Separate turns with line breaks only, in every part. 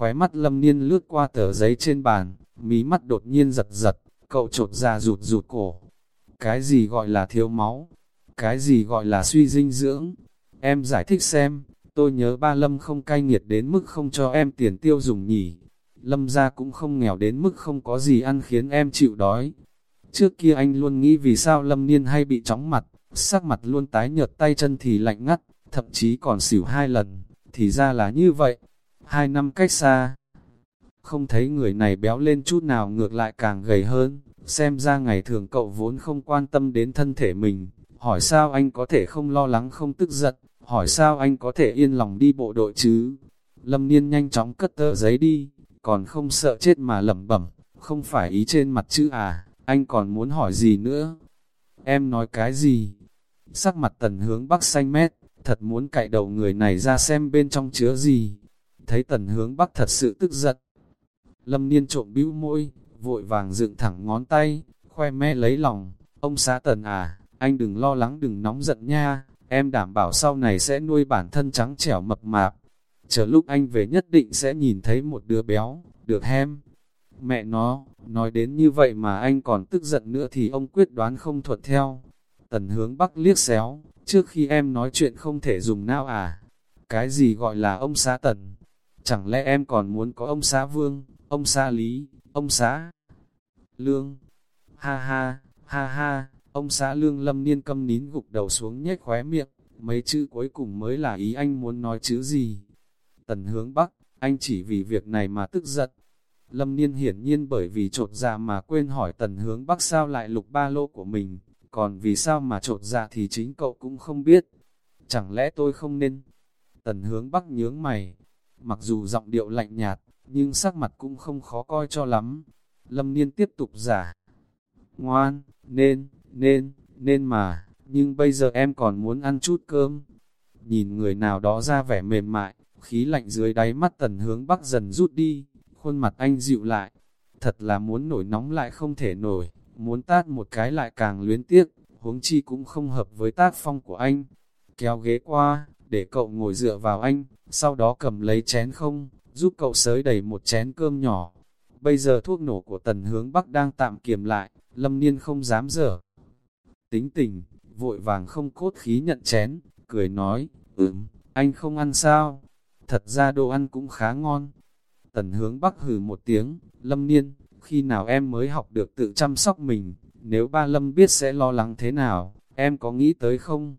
Khóe mắt lâm niên lướt qua tờ giấy trên bàn, mí mắt đột nhiên giật giật, cậu trột ra rụt rụt cổ. Cái gì gọi là thiếu máu? Cái gì gọi là suy dinh dưỡng? Em giải thích xem, tôi nhớ ba lâm không cay nghiệt đến mức không cho em tiền tiêu dùng nhỉ. Lâm ra cũng không nghèo đến mức không có gì ăn khiến em chịu đói. Trước kia anh luôn nghĩ vì sao lâm niên hay bị chóng mặt, sắc mặt luôn tái nhợt tay chân thì lạnh ngắt, thậm chí còn xỉu hai lần, thì ra là như vậy. Hai năm cách xa, không thấy người này béo lên chút nào ngược lại càng gầy hơn, xem ra ngày thường cậu vốn không quan tâm đến thân thể mình, hỏi sao anh có thể không lo lắng không tức giận, hỏi sao anh có thể yên lòng đi bộ đội chứ. Lâm Niên nhanh chóng cất tờ giấy đi, còn không sợ chết mà lẩm bẩm, không phải ý trên mặt chữ à, anh còn muốn hỏi gì nữa. Em nói cái gì? Sắc mặt tần hướng bắc xanh mét, thật muốn cạy đầu người này ra xem bên trong chứa gì. Thấy tần hướng bắc thật sự tức giận. Lâm niên trộm bĩu môi, vội vàng dựng thẳng ngón tay, khoe me lấy lòng. Ông xã tần à, anh đừng lo lắng đừng nóng giận nha, em đảm bảo sau này sẽ nuôi bản thân trắng trẻo mập mạp. Chờ lúc anh về nhất định sẽ nhìn thấy một đứa béo, được hem. Mẹ nó, nói đến như vậy mà anh còn tức giận nữa thì ông quyết đoán không thuận theo. Tần hướng bắc liếc xéo, trước khi em nói chuyện không thể dùng não à. Cái gì gọi là ông xã tần? Chẳng lẽ em còn muốn có ông xã vương, ông xã lý, ông xã lương? Ha ha, ha ha, ông xã lương lâm niên câm nín gục đầu xuống nhếch khóe miệng, mấy chữ cuối cùng mới là ý anh muốn nói chữ gì. Tần hướng bắc, anh chỉ vì việc này mà tức giận. Lâm niên hiển nhiên bởi vì trột dạ mà quên hỏi tần hướng bắc sao lại lục ba lô của mình, còn vì sao mà trột dạ thì chính cậu cũng không biết. Chẳng lẽ tôi không nên? Tần hướng bắc nhướng mày, mặc dù giọng điệu lạnh nhạt, nhưng sắc mặt cũng không khó coi cho lắm. Lâm Niên tiếp tục giả. Ngoan, nên, nên, nên mà, nhưng bây giờ em còn muốn ăn chút cơm. Nhìn người nào đó ra vẻ mềm mại, khí lạnh dưới đáy mắt tần hướng bắc dần rút đi, khuôn mặt anh dịu lại. Thật là muốn nổi nóng lại không thể nổi, muốn tát một cái lại càng luyến tiếc, huống chi cũng không hợp với tác phong của anh. Kéo ghế qua, để cậu ngồi dựa vào anh, sau đó cầm lấy chén không, giúp cậu sới đầy một chén cơm nhỏ. Bây giờ thuốc nổ của tần hướng Bắc đang tạm kiềm lại, lâm niên không dám dở. Tính tình, vội vàng không cốt khí nhận chén, cười nói, ừm, anh không ăn sao? Thật ra đồ ăn cũng khá ngon. Tần hướng Bắc hừ một tiếng, lâm niên, khi nào em mới học được tự chăm sóc mình, nếu ba lâm biết sẽ lo lắng thế nào, em có nghĩ tới không?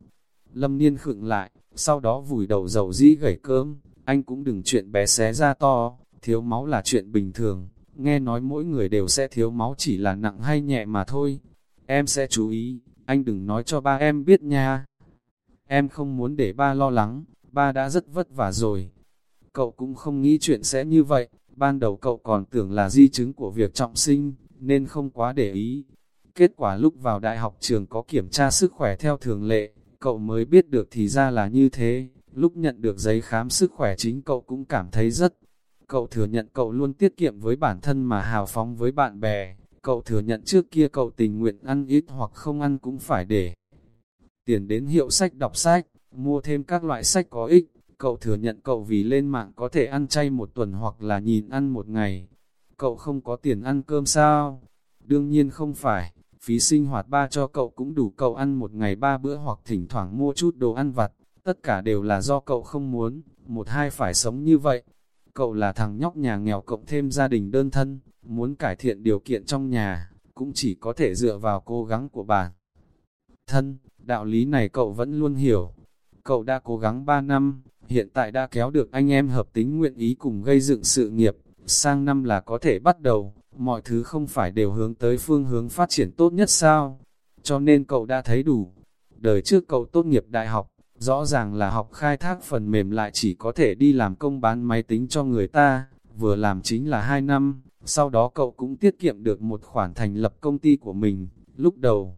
Lâm niên khựng lại, sau đó vùi đầu dầu dĩ gẩy cơm, anh cũng đừng chuyện bé xé ra to, thiếu máu là chuyện bình thường, nghe nói mỗi người đều sẽ thiếu máu chỉ là nặng hay nhẹ mà thôi. Em sẽ chú ý, anh đừng nói cho ba em biết nha. Em không muốn để ba lo lắng, ba đã rất vất vả rồi. Cậu cũng không nghĩ chuyện sẽ như vậy, ban đầu cậu còn tưởng là di chứng của việc trọng sinh, nên không quá để ý. Kết quả lúc vào đại học trường có kiểm tra sức khỏe theo thường lệ, cậu mới biết được thì ra là như thế. Lúc nhận được giấy khám sức khỏe chính cậu cũng cảm thấy rất. Cậu thừa nhận cậu luôn tiết kiệm với bản thân mà hào phóng với bạn bè. Cậu thừa nhận trước kia cậu tình nguyện ăn ít hoặc không ăn cũng phải để tiền đến hiệu sách đọc sách, mua thêm các loại sách có ích. Cậu thừa nhận cậu vì lên mạng có thể ăn chay một tuần hoặc là nhìn ăn một ngày. Cậu không có tiền ăn cơm sao? Đương nhiên không phải, phí sinh hoạt ba cho cậu cũng đủ cậu ăn một ngày ba bữa hoặc thỉnh thoảng mua chút đồ ăn vặt. Tất cả đều là do cậu không muốn, một hai phải sống như vậy. Cậu là thằng nhóc nhà nghèo cộng thêm gia đình đơn thân, muốn cải thiện điều kiện trong nhà, cũng chỉ có thể dựa vào cố gắng của bà thân. Đạo lý này cậu vẫn luôn hiểu. Cậu đã cố gắng 3 năm, hiện tại đã kéo được anh em hợp tính nguyện ý cùng gây dựng sự nghiệp, sang năm là có thể bắt đầu, mọi thứ không phải đều hướng tới phương hướng phát triển tốt nhất sao, cho nên cậu đã thấy đủ. Đời trước cậu tốt nghiệp đại học, rõ ràng là học khai thác phần mềm lại chỉ có thể đi làm công bán máy tính cho người ta, vừa làm chính là 2 năm, sau đó cậu cũng tiết kiệm được một khoản thành lập công ty của mình, lúc đầu.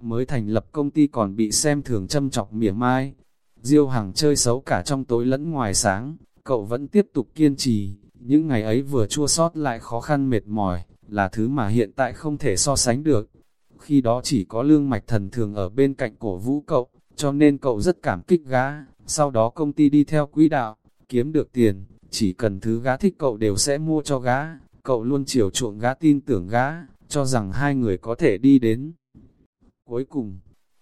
Mới thành lập công ty còn bị xem thường châm chọc mỉa mai, Diêu Hằng chơi xấu cả trong tối lẫn ngoài sáng, cậu vẫn tiếp tục kiên trì, những ngày ấy vừa chua sót lại khó khăn mệt mỏi, là thứ mà hiện tại không thể so sánh được. Khi đó chỉ có lương mạch thần thường ở bên cạnh cổ vũ cậu, cho nên cậu rất cảm kích gã, sau đó công ty đi theo quỹ đạo, kiếm được tiền, chỉ cần thứ gã thích cậu đều sẽ mua cho gã, cậu luôn chiều chuộng gã tin tưởng gã, cho rằng hai người có thể đi đến. Cuối cùng,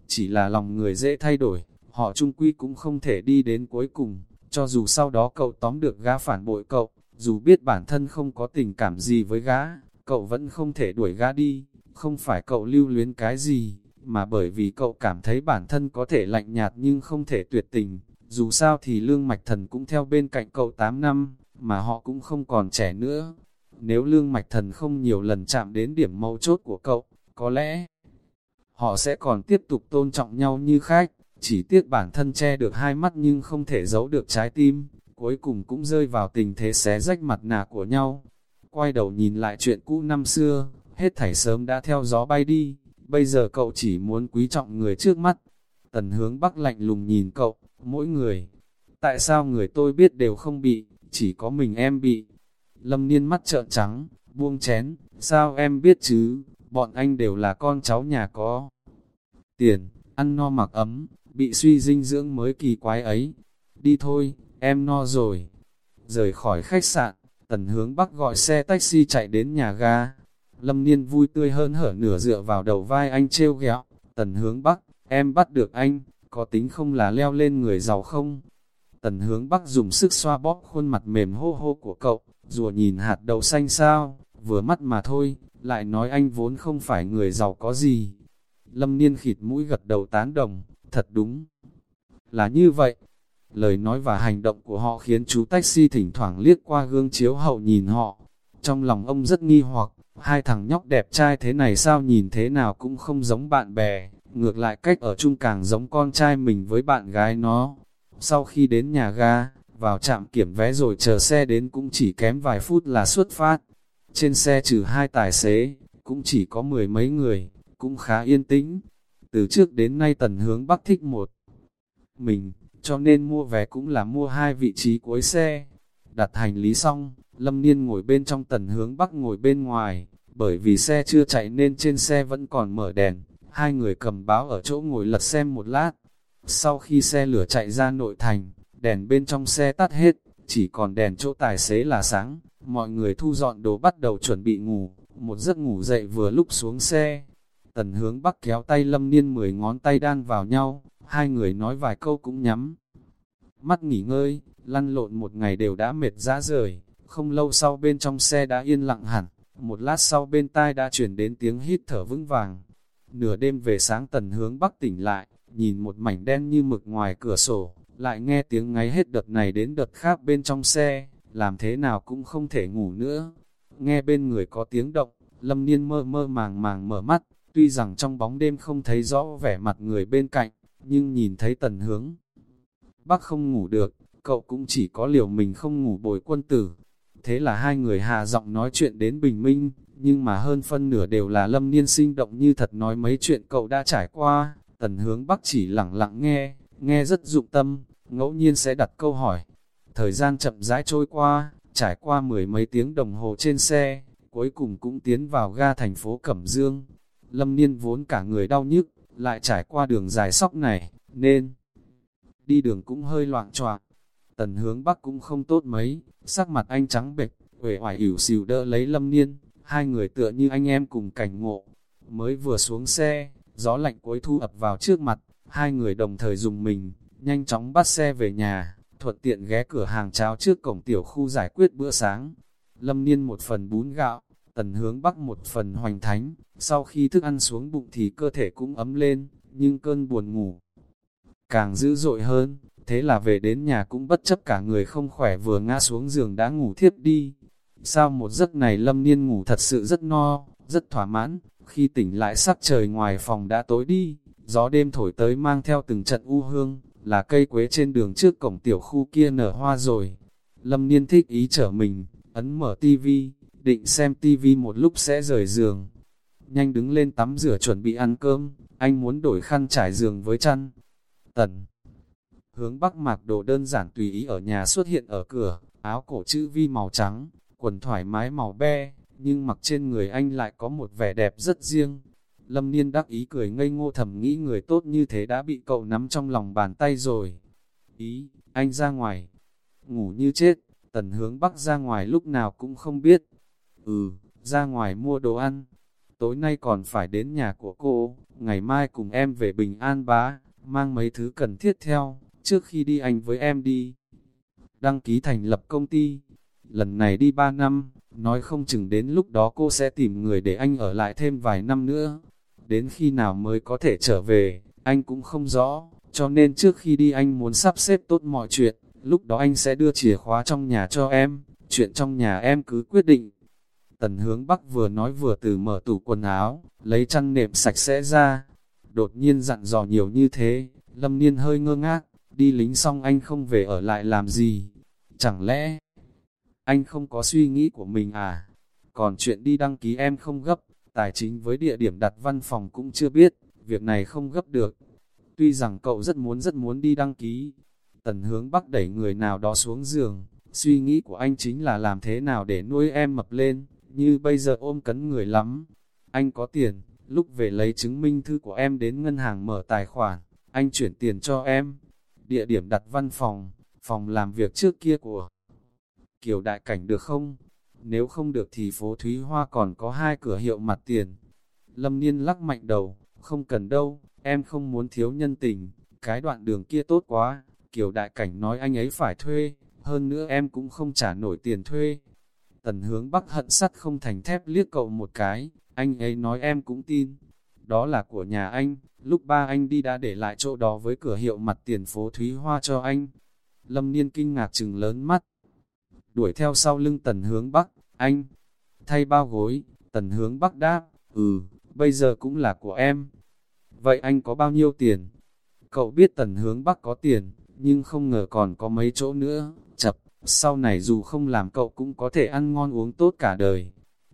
chỉ là lòng người dễ thay đổi, họ trung quy cũng không thể đi đến cuối cùng, cho dù sau đó cậu tóm được gã phản bội cậu, dù biết bản thân không có tình cảm gì với gã, cậu vẫn không thể đuổi gã đi, không phải cậu lưu luyến cái gì, mà bởi vì cậu cảm thấy bản thân có thể lạnh nhạt nhưng không thể tuyệt tình. Dù sao thì Lương Mạch Thần cũng theo bên cạnh cậu 8 năm, mà họ cũng không còn trẻ nữa. Nếu Lương Mạch Thần không nhiều lần chạm đến điểm mấu chốt của cậu, có lẽ họ sẽ còn tiếp tục tôn trọng nhau như khách, chỉ tiếc bản thân che được hai mắt nhưng không thể giấu được trái tim, cuối cùng cũng rơi vào tình thế xé rách mặt nạ của nhau. Quay đầu nhìn lại chuyện cũ năm xưa, hết thảy sớm đã theo gió bay đi, bây giờ cậu chỉ muốn quý trọng người trước mắt. Tần hướng bắc lạnh lùng nhìn cậu, mỗi người. Tại sao người tôi biết đều không bị, chỉ có mình em bị. Lâm niên mắt trợn trắng, buông chén, sao em biết chứ, bọn anh đều là con cháu nhà có. Tiền, ăn no mặc ấm, bị suy dinh dưỡng mới kỳ quái ấy. Đi thôi, em no rồi. Rời khỏi khách sạn, tần hướng bắc gọi xe taxi chạy đến nhà ga. Lâm Niên vui tươi hơn hở nửa dựa vào đầu vai anh trêu ghẹo, tần hướng bắc, em bắt được anh, có tính không là leo lên người giàu không? Tần hướng bắc dùng sức xoa bóp khuôn mặt mềm hô hô của cậu, rùa nhìn hạt đậu xanh sao, vừa mắt mà thôi, lại nói anh vốn không phải người giàu có gì. Lâm Niên khịt mũi gật đầu tán đồng, thật đúng. Là như vậy, lời nói và hành động của họ khiến chú taxi thỉnh thoảng liếc qua gương chiếu hậu nhìn họ. Trong lòng ông rất nghi hoặc, Hai thằng nhóc đẹp trai thế này sao nhìn thế nào cũng không giống bạn bè, ngược lại cách ở chung càng giống con trai mình với bạn gái nó. Sau khi đến nhà ga, vào trạm kiểm vé rồi chờ xe đến cũng chỉ kém vài phút là xuất phát. Trên xe trừ hai tài xế, cũng chỉ có mười mấy người, cũng khá yên tĩnh. Từ trước đến nay tần hướng bắc thích một mình, cho nên mua vé cũng là mua hai vị trí cuối xe. Đặt hành lý xong, Lâm Niên ngồi bên trong tần hướng bắc ngồi bên ngoài, bởi vì xe chưa chạy nên trên xe vẫn còn mở đèn, hai người cầm báo ở chỗ ngồi lật xem một lát. Sau khi xe lửa chạy ra nội thành, đèn bên trong xe tắt hết, chỉ còn đèn chỗ tài xế là sáng, mọi người thu dọn đồ bắt đầu chuẩn bị ngủ, một giấc ngủ dậy vừa lúc xuống xe. Tần hướng bắc kéo tay lâm niên mười ngón tay đan vào nhau, hai người nói vài câu cũng nhắm. Mắt nghỉ ngơi, lăn lộn một ngày đều đã mệt ra rời, không lâu sau bên trong xe đã yên lặng hẳn, một lát sau bên tai đã chuyển đến tiếng hít thở vững vàng. Nửa đêm về sáng tần hướng bắc tỉnh lại, nhìn một mảnh đen như mực ngoài cửa sổ, lại nghe tiếng ngáy hết đợt này đến đợt khác bên trong xe, làm thế nào cũng không thể ngủ nữa. Nghe bên người có tiếng động, lâm niên mơ mơ màng màng mở mắt, tuy rằng trong bóng đêm không thấy rõ vẻ mặt người bên cạnh, nhưng nhìn thấy tần hướng. Bắc không ngủ được, cậu cũng chỉ có liều mình không ngủ bồi quân tử, Thế là hai người hạ giọng nói chuyện đến bình minh, nhưng mà hơn phân nửa đều là lâm niên sinh động như thật nói mấy chuyện cậu đã trải qua. Tần hướng bắc chỉ lặng lặng nghe, nghe rất dụng tâm, ngẫu nhiên sẽ đặt câu hỏi. Thời gian chậm rãi trôi qua, trải qua mười mấy tiếng đồng hồ trên xe, cuối cùng cũng tiến vào ga thành phố Cẩm Dương. Lâm niên vốn cả người đau nhức, lại trải qua đường dài sóc này, nên đi đường cũng hơi loạn choạng Tần hướng bắc cũng không tốt mấy, sắc mặt anh trắng bệch, uể oải ỉu xìu đỡ lấy lâm niên, hai người tựa như anh em cùng cảnh ngộ. Mới vừa xuống xe, gió lạnh cuối thu ập vào trước mặt, hai người đồng thời dùng mình, nhanh chóng bắt xe về nhà, thuận tiện ghé cửa hàng cháo trước cổng tiểu khu giải quyết bữa sáng. Lâm niên một phần bún gạo, tần hướng bắc một phần hoành thánh, sau khi thức ăn xuống bụng thì cơ thể cũng ấm lên, nhưng cơn buồn ngủ càng dữ dội hơn, thế là về đến nhà cũng bất chấp cả người không khỏe vừa ngã xuống giường đã ngủ thiếp đi. Sao một giấc này lâm niên ngủ thật sự rất no, rất thỏa mãn, khi tỉnh lại sắc trời ngoài phòng đã tối đi, gió đêm thổi tới mang theo từng trận u hương, là cây quế trên đường trước cổng tiểu khu kia nở hoa rồi. Lâm niên thích ý trở mình, ấn mở tivi, định xem tivi một lúc sẽ rời giường. Nhanh đứng lên tắm rửa chuẩn bị ăn cơm, anh muốn đổi khăn trải giường với chăn. Tần Hướng bắc mặc đồ đơn giản tùy ý ở nhà xuất hiện ở cửa, áo cổ chữ vi màu trắng, quần thoải mái màu be, nhưng mặc trên người anh lại có một vẻ đẹp rất riêng. Lâm Niên đắc ý cười ngây ngô thầm nghĩ người tốt như thế đã bị cậu nắm trong lòng bàn tay rồi. Ý, anh ra ngoài, ngủ như chết, Tần hướng Bắc ra ngoài lúc nào cũng không biết. Ừ, ra ngoài mua đồ ăn. Tối nay còn phải đến nhà của cô, ngày mai cùng em về Bình An bá, mang mấy thứ cần thiết theo, trước khi đi anh với em đi. Đăng ký thành lập công ty. Lần này đi 3 năm, nói không chừng đến lúc đó cô sẽ tìm người để anh ở lại thêm vài năm nữa. Đến khi nào mới có thể trở về, anh cũng không rõ, cho nên trước khi đi anh muốn sắp xếp tốt mọi chuyện, lúc đó anh sẽ đưa chìa khóa trong nhà cho em, chuyện trong nhà em cứ quyết định. Tần hướng Bắc vừa nói vừa từ mở tủ quần áo, lấy chăn nệm sạch sẽ ra. Đột nhiên dặn dò nhiều như thế, Lâm Niên hơi ngơ ngác, đi lính xong anh không về ở lại làm gì? Chẳng lẽ anh không có suy nghĩ của mình à? Còn chuyện đi đăng ký em không gấp, tài chính với địa điểm đặt văn phòng cũng chưa biết, việc này không gấp được. Tuy rằng cậu rất muốn rất muốn đi đăng ký, tần hướng bắc đẩy người nào đó xuống giường, suy nghĩ của anh chính là làm thế nào để nuôi em mập lên, như bây giờ ôm cấn người lắm. Anh có tiền, lúc về lấy chứng minh thư của em đến ngân hàng mở tài khoản, anh chuyển tiền cho em. Địa điểm đặt văn phòng, phòng làm việc trước kia của Kiều Đại Cảnh được không? Nếu không được thì phố Thúy Hoa còn có hai cửa hiệu mặt tiền. Lâm Niên lắc mạnh đầu, không cần đâu, em không muốn thiếu nhân tình, cái đoạn đường kia tốt quá. Kiều Đại Cảnh nói anh ấy phải thuê, hơn nữa em cũng không trả nổi tiền thuê. Tần hướng bắc hận sắt không thành thép liếc cậu một cái, anh ấy nói em cũng tin. Đó là của nhà anh, lúc ba anh đi đã để lại chỗ đó với cửa hiệu mặt tiền phố Thúy Hoa cho anh. Lâm Niên kinh ngạc chừng lớn mắt, đuổi theo sau lưng tần hướng bắc, anh, thay bao gối, tần hướng bắc đáp, ừ, bây giờ cũng là của em. Vậy anh có bao nhiêu tiền? Cậu biết tần hướng bắc có tiền, nhưng không ngờ còn có mấy chỗ nữa, sau này dù không làm cậu cũng có thể ăn ngon uống tốt cả đời.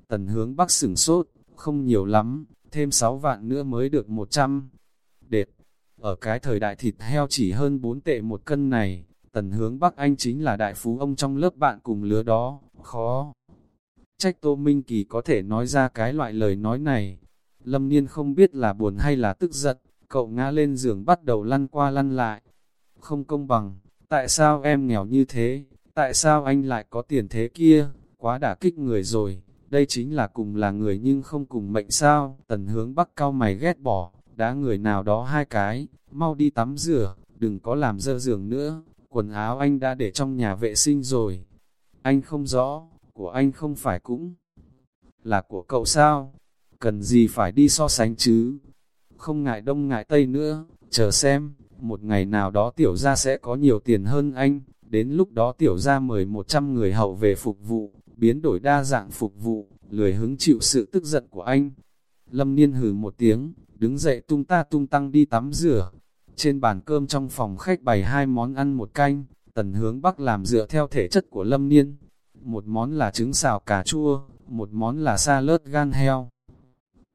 Tần hướng bắc sửng sốt, không nhiều lắm, thêm 6 vạn nữa mới được 100. Đệt, ở cái thời đại thịt heo chỉ hơn 4 tệ một cân này, Tần hướng Bắc Anh chính là đại phú ông trong lớp bạn cùng lứa đó, khó. Trách Tô Minh Kỳ có thể nói ra cái loại lời nói này. Lâm Niên không biết là buồn hay là tức giận, cậu ngã lên giường bắt đầu lăn qua lăn lại. Không công bằng, tại sao em nghèo như thế, tại sao anh lại có tiền thế kia, quá đả kích người rồi, đây chính là cùng là người nhưng không cùng mệnh sao. Tần hướng Bắc cao mày ghét bỏ, đá người nào đó hai cái, mau đi tắm rửa, đừng có làm dơ giường nữa, quần áo anh đã để trong nhà vệ sinh rồi. Anh không rõ, của anh không phải cũng là của cậu sao? Cần gì phải đi so sánh chứ? Không ngại đông ngại tây nữa, chờ xem, một ngày nào đó tiểu gia sẽ có nhiều tiền hơn anh, đến lúc đó tiểu gia mời 100 người hậu về phục vụ, biến đổi đa dạng phục vụ, lười hứng chịu sự tức giận của anh. Lâm Niên hừ một tiếng, đứng dậy tung ta tung tăng đi tắm rửa, trên bàn cơm trong phòng khách bày hai món ăn một canh, tần hướng bắc làm dựa theo thể chất của lâm niên. Một món là trứng xào cà chua, một món là sa lớt gan heo.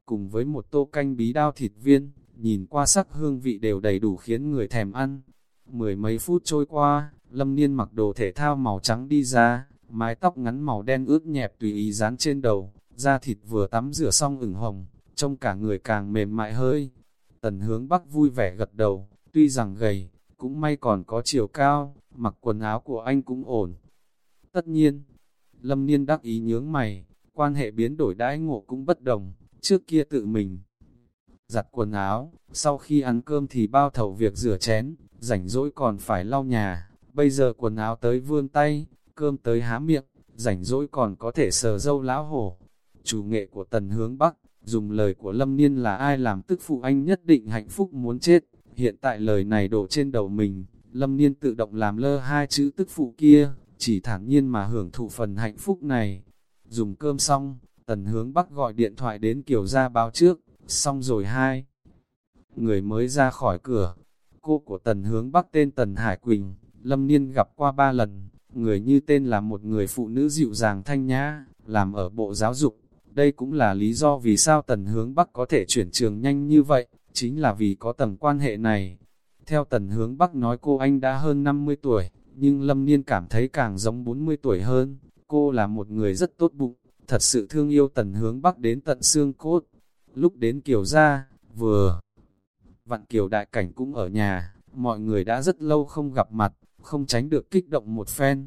Cùng với một tô canh bí đao thịt viên, nhìn qua sắc hương vị đều đầy đủ khiến người thèm ăn. Mười mấy phút trôi qua, lâm niên mặc đồ thể thao màu trắng đi ra, mái tóc ngắn màu đen ướt nhẹp tùy ý dán trên đầu, da thịt vừa tắm rửa xong ửng hồng, trông cả người càng mềm mại hơi. Tần hướng bắc vui vẻ gật đầu, Tuy rằng gầy, cũng may còn có chiều cao, mặc quần áo của anh cũng ổn. Tất nhiên, Lâm Niên đắc ý nhướng mày, quan hệ biến đổi đãi ngộ cũng bất đồng, trước kia tự mình. Giặt quần áo, sau khi ăn cơm thì bao thầu việc rửa chén, rảnh rỗi còn phải lau nhà, bây giờ quần áo tới vươn tay, cơm tới há miệng, rảnh rỗi còn có thể sờ dâu lão hổ. Chủ nghệ của tần hướng Bắc, dùng lời của Lâm Niên là ai làm tức phụ anh nhất định hạnh phúc muốn chết. Hiện tại lời này đổ trên đầu mình, lâm niên tự động làm lơ hai chữ tức phụ kia, chỉ thản nhiên mà hưởng thụ phần hạnh phúc này. Dùng cơm xong, tần hướng bắc gọi điện thoại đến Kiều Gia báo trước, xong rồi hai. Người mới ra khỏi cửa, cô của tần hướng bắc tên tần Hải Quỳnh, lâm niên gặp qua ba lần, người như tên là một người phụ nữ dịu dàng thanh nhã, làm ở bộ giáo dục. Đây cũng là lý do vì sao tần hướng bắc có thể chuyển trường nhanh như vậy chính là vì có tầng quan hệ này. Theo tần hướng Bắc nói cô anh đã hơn 50 tuổi, nhưng Lâm Niên cảm thấy càng giống 40 tuổi hơn. Cô là một người rất tốt bụng, thật sự thương yêu tần hướng Bắc đến tận xương cốt. Lúc đến Kiều gia, vừa vặn Kiều đại cảnh cũng ở nhà, mọi người đã rất lâu không gặp mặt, không tránh được kích động một phen.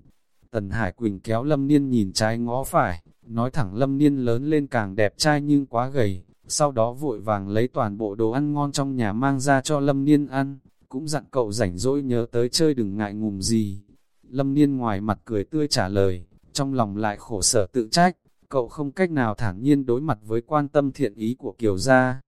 Tần Hải Quỳnh kéo Lâm Niên nhìn trái ngó phải, nói thẳng Lâm Niên lớn lên càng đẹp trai nhưng quá gầy, sau đó vội vàng lấy toàn bộ đồ ăn ngon trong nhà mang ra cho Lâm Niên ăn, cũng dặn cậu rảnh rỗi nhớ tới chơi đừng ngại ngùng gì. Lâm Niên ngoài mặt cười tươi trả lời, trong lòng lại khổ sở tự trách, cậu không cách nào thản nhiên đối mặt với quan tâm thiện ý của Kiều Gia.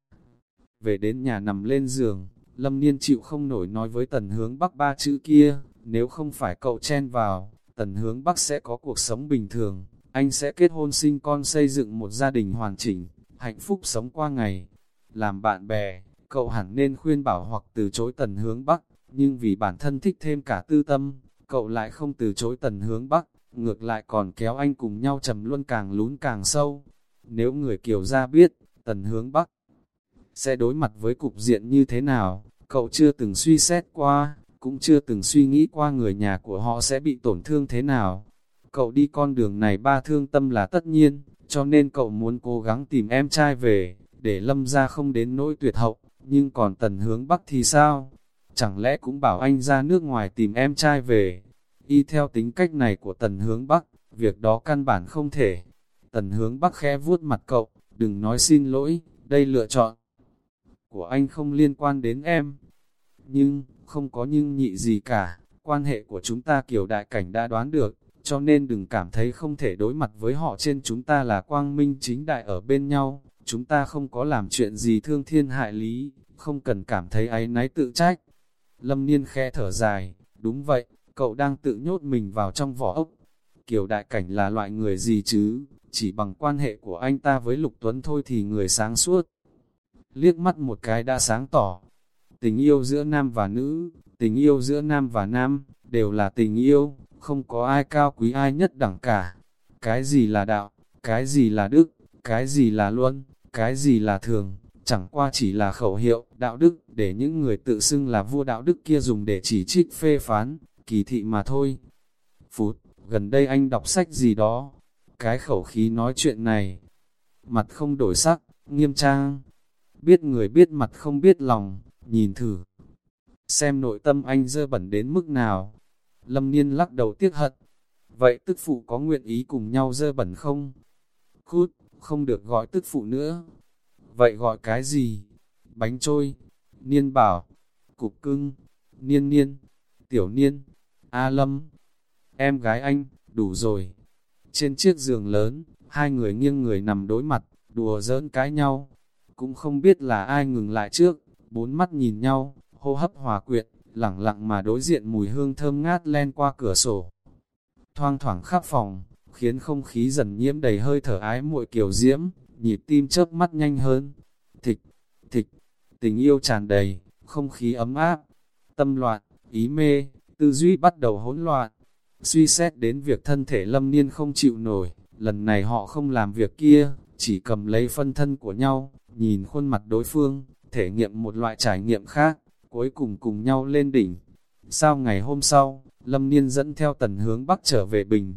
Về đến nhà nằm lên giường, Lâm Niên chịu không nổi nói với tần hướng bắc ba chữ kia, nếu không phải cậu chen vào, tần hướng bắc sẽ có cuộc sống bình thường, anh sẽ kết hôn sinh con xây dựng một gia đình hoàn chỉnh, hạnh phúc sống qua ngày. Làm bạn bè, cậu hẳn nên khuyên bảo hoặc từ chối tần hướng bắc, nhưng vì bản thân thích thêm cả tư tâm, cậu lại không từ chối tần hướng bắc, ngược lại còn kéo anh cùng nhau trầm luôn càng lún càng sâu. Nếu người kiều gia biết, tần hướng bắc sẽ đối mặt với cục diện như thế nào, cậu chưa từng suy xét qua, cũng chưa từng suy nghĩ qua người nhà của họ sẽ bị tổn thương thế nào. Cậu đi con đường này ba thương tâm là tất nhiên, cho nên cậu muốn cố gắng tìm em trai về, để lâm ra không đến nỗi tuyệt hậu, nhưng còn tần hướng bắc thì sao? Chẳng lẽ cũng bảo anh ra nước ngoài tìm em trai về? Y theo tính cách này của tần hướng bắc, việc đó căn bản không thể. Tần hướng bắc khẽ vuốt mặt cậu, đừng nói xin lỗi, đây lựa chọn của anh không liên quan đến em. Nhưng, không có nhưng nhị gì cả, quan hệ của chúng ta kiểu đại cảnh đã đoán được, cho nên đừng cảm thấy không thể đối mặt với họ trên chúng ta là quang minh chính đại ở bên nhau, chúng ta không có làm chuyện gì thương thiên hại lý, không cần cảm thấy áy náy tự trách. Lâm Niên khẽ thở dài, đúng vậy, cậu đang tự nhốt mình vào trong vỏ ốc. Kiều đại cảnh là loại người gì chứ, chỉ bằng quan hệ của anh ta với Lục Tuấn thôi thì người sáng suốt. Liếc mắt một cái đã sáng tỏ, tình yêu giữa nam và nữ, tình yêu giữa nam và nam, đều là tình yêu, không có ai cao quý ai nhất đẳng cả. Cái gì là đạo, cái gì là đức, cái gì là luân, cái gì là thường, chẳng qua chỉ là khẩu hiệu, đạo đức, để những người tự xưng là vua đạo đức kia dùng để chỉ trích phê phán, kỳ thị mà thôi. Phút, gần đây anh đọc sách gì đó, cái khẩu khí nói chuyện này, mặt không đổi sắc, nghiêm trang, biết người biết mặt không biết lòng, nhìn thử. Xem nội tâm anh dơ bẩn đến mức nào. Lâm Niên lắc đầu tiếc hận. Vậy tức phụ có nguyện ý cùng nhau dơ bẩn không? Cút, không được gọi tức phụ nữa. Vậy gọi cái gì? Bánh trôi, niên bảo, cục cưng, niên niên, tiểu niên, A Lâm, em gái anh, đủ rồi. Trên chiếc giường lớn, hai người nghiêng người nằm đối mặt, đùa giỡn cái nhau. Cũng không biết là ai ngừng lại trước, bốn mắt nhìn nhau, hô hấp hòa quyện, lẳng lặng mà đối diện mùi hương thơm ngát len qua cửa sổ. Thoang thoảng khắp phòng, khiến không khí dần nhiễm đầy hơi thở ái muội kiều diễm, nhịp tim chớp mắt nhanh hơn. Thịch, thịch, tình yêu tràn đầy, không khí ấm áp, tâm loạn, ý mê, tư duy bắt đầu hỗn loạn. Suy xét đến việc thân thể lâm niên không chịu nổi, lần này họ không làm việc kia, chỉ cầm lấy phân thân của nhau, nhìn khuôn mặt đối phương, thể nghiệm một loại trải nghiệm khác, cuối cùng cùng nhau lên đỉnh. Sau ngày hôm sau, Lâm Niên dẫn theo tần hướng Bắc trở về Bình.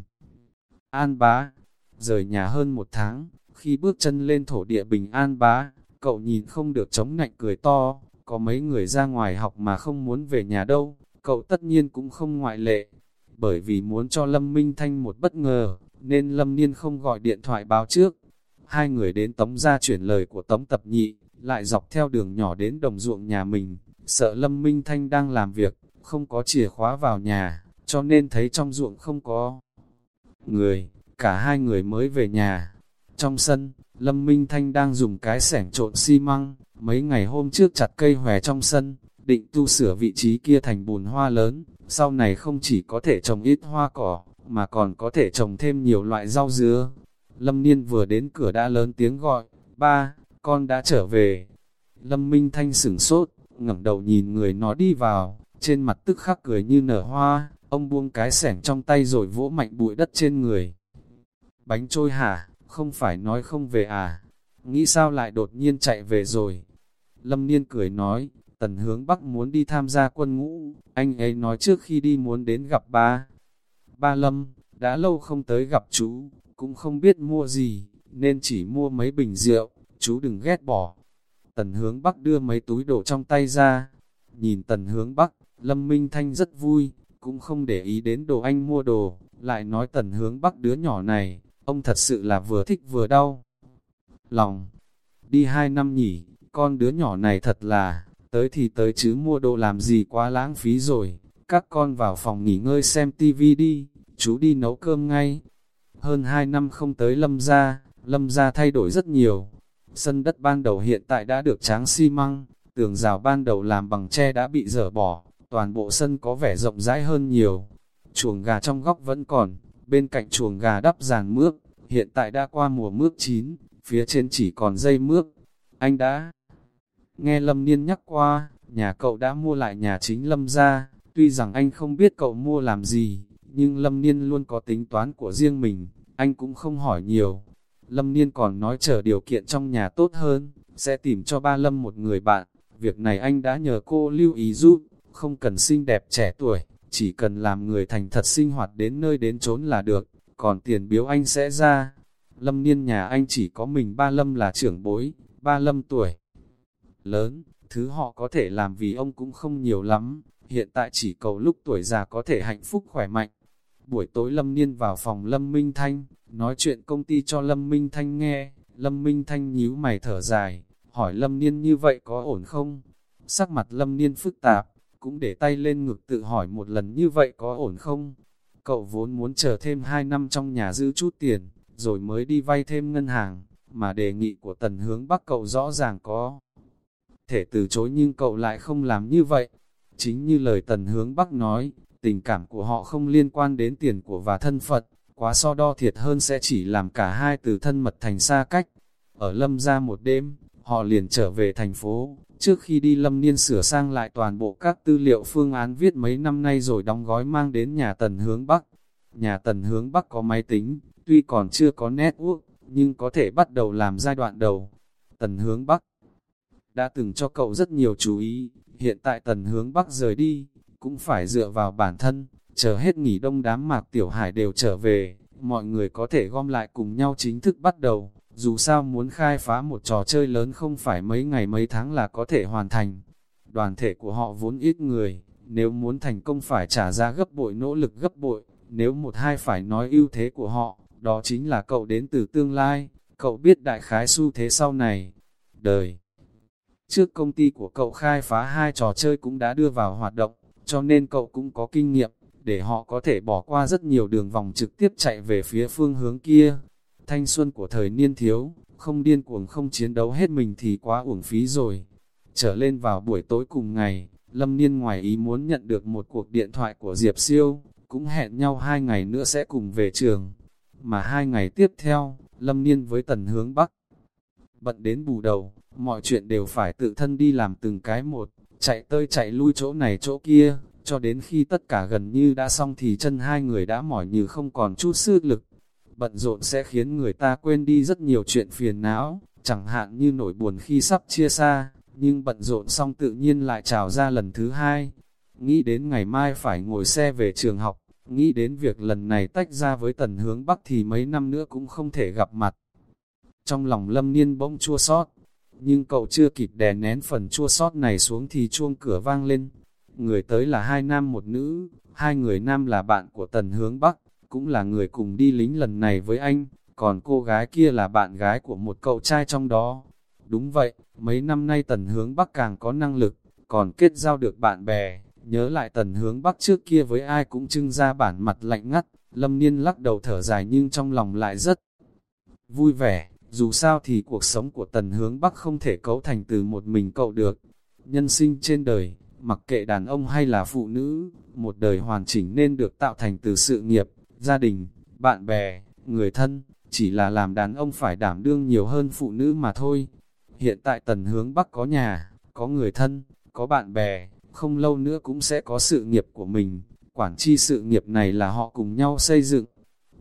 An Bá, rời nhà hơn một tháng, khi bước chân lên thổ địa Bình An Bá, cậu nhìn không được chống nạnh cười to, có mấy người ra ngoài học mà không muốn về nhà đâu, cậu tất nhiên cũng không ngoại lệ. Bởi vì muốn cho Lâm Minh Thanh một bất ngờ, nên Lâm Niên không gọi điện thoại báo trước. Hai người đến tống ra chuyển lời của tống tập nhị, lại dọc theo đường nhỏ đến đồng ruộng nhà mình, sợ Lâm Minh Thanh đang làm việc, không có chìa khóa vào nhà, cho nên thấy trong ruộng không có người, cả hai người mới về nhà. Trong sân, Lâm Minh Thanh đang dùng cái sẻng trộn xi măng, mấy ngày hôm trước chặt cây hòe trong sân, định tu sửa vị trí kia thành bùn hoa lớn, sau này không chỉ có thể trồng ít hoa cỏ, mà còn có thể trồng thêm nhiều loại rau dứa. Lâm Niên vừa đến cửa đã lớn tiếng gọi, ba, con đã trở về. Lâm Minh Thanh sửng sốt, ngẩng đầu nhìn người nó đi vào, trên mặt tức khắc cười như nở hoa, ông buông cái sẻng trong tay rồi vỗ mạnh bụi đất trên người. Bánh trôi hả, không phải nói không về à, nghĩ sao lại đột nhiên chạy về rồi. Lâm Niên cười nói, tần hướng Bắc muốn đi tham gia quân ngũ, anh ấy nói trước khi đi muốn đến gặp ba. Ba Lâm, đã lâu không tới gặp chú, cũng không biết mua gì, nên chỉ mua mấy bình rượu, chú đừng ghét bỏ. Tần hướng Bắc đưa mấy túi đồ trong tay ra, nhìn tần hướng Bắc, Lâm Minh Thanh rất vui, cũng không để ý đến đồ anh mua đồ, lại nói tần hướng bắc đứa nhỏ này, ông thật sự là vừa thích vừa đau. Lòng, đi hai năm nhỉ, con đứa nhỏ này thật là, tới thì tới chứ mua đồ làm gì quá lãng phí rồi, các con vào phòng nghỉ ngơi xem tivi đi, chú đi nấu cơm ngay. Hơn hai năm không tới lâm gia, lâm gia thay đổi rất nhiều. Sân đất ban đầu hiện tại đã được tráng xi măng, tường rào ban đầu làm bằng tre đã bị dỡ bỏ, toàn bộ sân có vẻ rộng rãi hơn nhiều. Chuồng gà trong góc vẫn còn, bên cạnh chuồng gà đắp giàn mướp, hiện tại đã qua mùa mướp chín, phía trên chỉ còn dây mướp. Anh đã nghe Lâm Niên nhắc qua, nhà cậu đã mua lại nhà chính Lâm ra, tuy rằng anh không biết cậu mua làm gì, nhưng Lâm Niên luôn có tính toán của riêng mình, anh cũng không hỏi nhiều. Lâm Niên còn nói chờ điều kiện trong nhà tốt hơn, sẽ tìm cho ba Lâm một người bạn, việc này anh đã nhờ cô lưu ý giúp, không cần xinh đẹp trẻ tuổi, chỉ cần làm người thành thật sinh hoạt đến nơi đến chốn là được, còn tiền biếu anh sẽ ra. Lâm niên nhà anh chỉ có mình ba Lâm là trưởng bối, ba Lâm tuổi lớn, thứ họ có thể làm vì ông cũng không nhiều lắm, hiện tại chỉ cầu lúc tuổi già có thể hạnh phúc khỏe mạnh. Buổi tối Lâm Niên vào phòng Lâm Minh Thanh, nói chuyện công ty cho Lâm Minh Thanh nghe, Lâm Minh Thanh nhíu mày thở dài, hỏi Lâm Niên như vậy có ổn không? Sắc mặt Lâm Niên phức tạp, cũng để tay lên ngực tự hỏi một lần như vậy có ổn không? Cậu vốn muốn chờ thêm 2 năm trong nhà giữ chút tiền, rồi mới đi vay thêm ngân hàng, mà đề nghị của tần hướng bắc cậu rõ ràng có. Thể từ chối nhưng cậu lại không làm như vậy. Chính như lời tần hướng bắc nói, tình cảm của họ không liên quan đến tiền của và thân phận quá so đo thiệt hơn sẽ chỉ làm cả hai từ thân mật thành xa cách. Ở lâm ra một đêm, họ liền trở về thành phố, Trước khi đi Lâm Niên sửa sang lại toàn bộ các tư liệu phương án viết mấy năm nay rồi đóng gói mang đến nhà tần hướng Bắc. Nhà tần hướng Bắc có máy tính, tuy còn chưa có network, nhưng có thể bắt đầu làm giai đoạn đầu. Tần hướng Bắc đã từng cho cậu rất nhiều chú ý, hiện tại tần hướng Bắc rời đi, cũng phải dựa vào bản thân, chờ hết nghỉ đông đám mạc tiểu hải đều trở về, mọi người có thể gom lại cùng nhau chính thức bắt đầu. Dù sao muốn khai phá một trò chơi lớn không phải mấy ngày mấy tháng là có thể hoàn thành. Đoàn thể của họ vốn ít người, nếu muốn thành công phải trả ra gấp bội nỗ lực gấp bội, nếu một hai phải nói ưu thế của họ, đó chính là cậu đến từ tương lai, cậu biết đại khái xu thế sau này. Đời Trước công ty của cậu khai phá hai trò chơi cũng đã đưa vào hoạt động, cho nên cậu cũng có kinh nghiệm, để họ có thể bỏ qua rất nhiều đường vòng trực tiếp chạy về phía phương hướng kia thanh xuân của thời niên thiếu, không điên cuồng không chiến đấu hết mình thì quá uổng phí rồi. Trở lên vào buổi tối cùng ngày, Lâm Niên ngoài ý muốn nhận được một cuộc điện thoại của Diệp Siêu, cũng hẹn nhau hai ngày nữa sẽ cùng về trường. Mà hai ngày tiếp theo, Lâm Niên với tần hướng Bắc. Bận đến bù đầu, mọi chuyện đều phải tự thân đi làm từng cái một, chạy tơi chạy lui chỗ này chỗ kia, cho đến khi tất cả gần như đã xong thì chân hai người đã mỏi như không còn chút sức lực bận rộn sẽ khiến người ta quên đi rất nhiều chuyện phiền não, chẳng hạn như nỗi buồn khi sắp chia xa, nhưng bận rộn xong tự nhiên lại trào ra lần thứ hai. Nghĩ đến ngày mai phải ngồi xe về trường học, nghĩ đến việc lần này tách ra với tần hướng Bắc thì mấy năm nữa cũng không thể gặp mặt. Trong lòng lâm niên bỗng chua sót, nhưng cậu chưa kịp đè nén phần chua sót này xuống thì chuông cửa vang lên. Người tới là hai nam một nữ, hai người nam là bạn của tần hướng Bắc, cũng là người cùng đi lính lần này với anh, còn cô gái kia là bạn gái của một cậu trai trong đó. Đúng vậy, mấy năm nay tần hướng Bắc càng có năng lực, còn kết giao được bạn bè, nhớ lại tần hướng Bắc trước kia với ai cũng trưng ra bản mặt lạnh ngắt, lâm niên lắc đầu thở dài nhưng trong lòng lại rất vui vẻ, dù sao thì cuộc sống của tần hướng Bắc không thể cấu thành từ một mình cậu được. Nhân sinh trên đời, mặc kệ đàn ông hay là phụ nữ, một đời hoàn chỉnh nên được tạo thành từ sự nghiệp, gia đình, bạn bè, người thân, chỉ là làm đàn ông phải đảm đương nhiều hơn phụ nữ mà thôi. Hiện tại tần hướng Bắc có nhà, có người thân, có bạn bè, không lâu nữa cũng sẽ có sự nghiệp của mình, quản chi sự nghiệp này là họ cùng nhau xây dựng.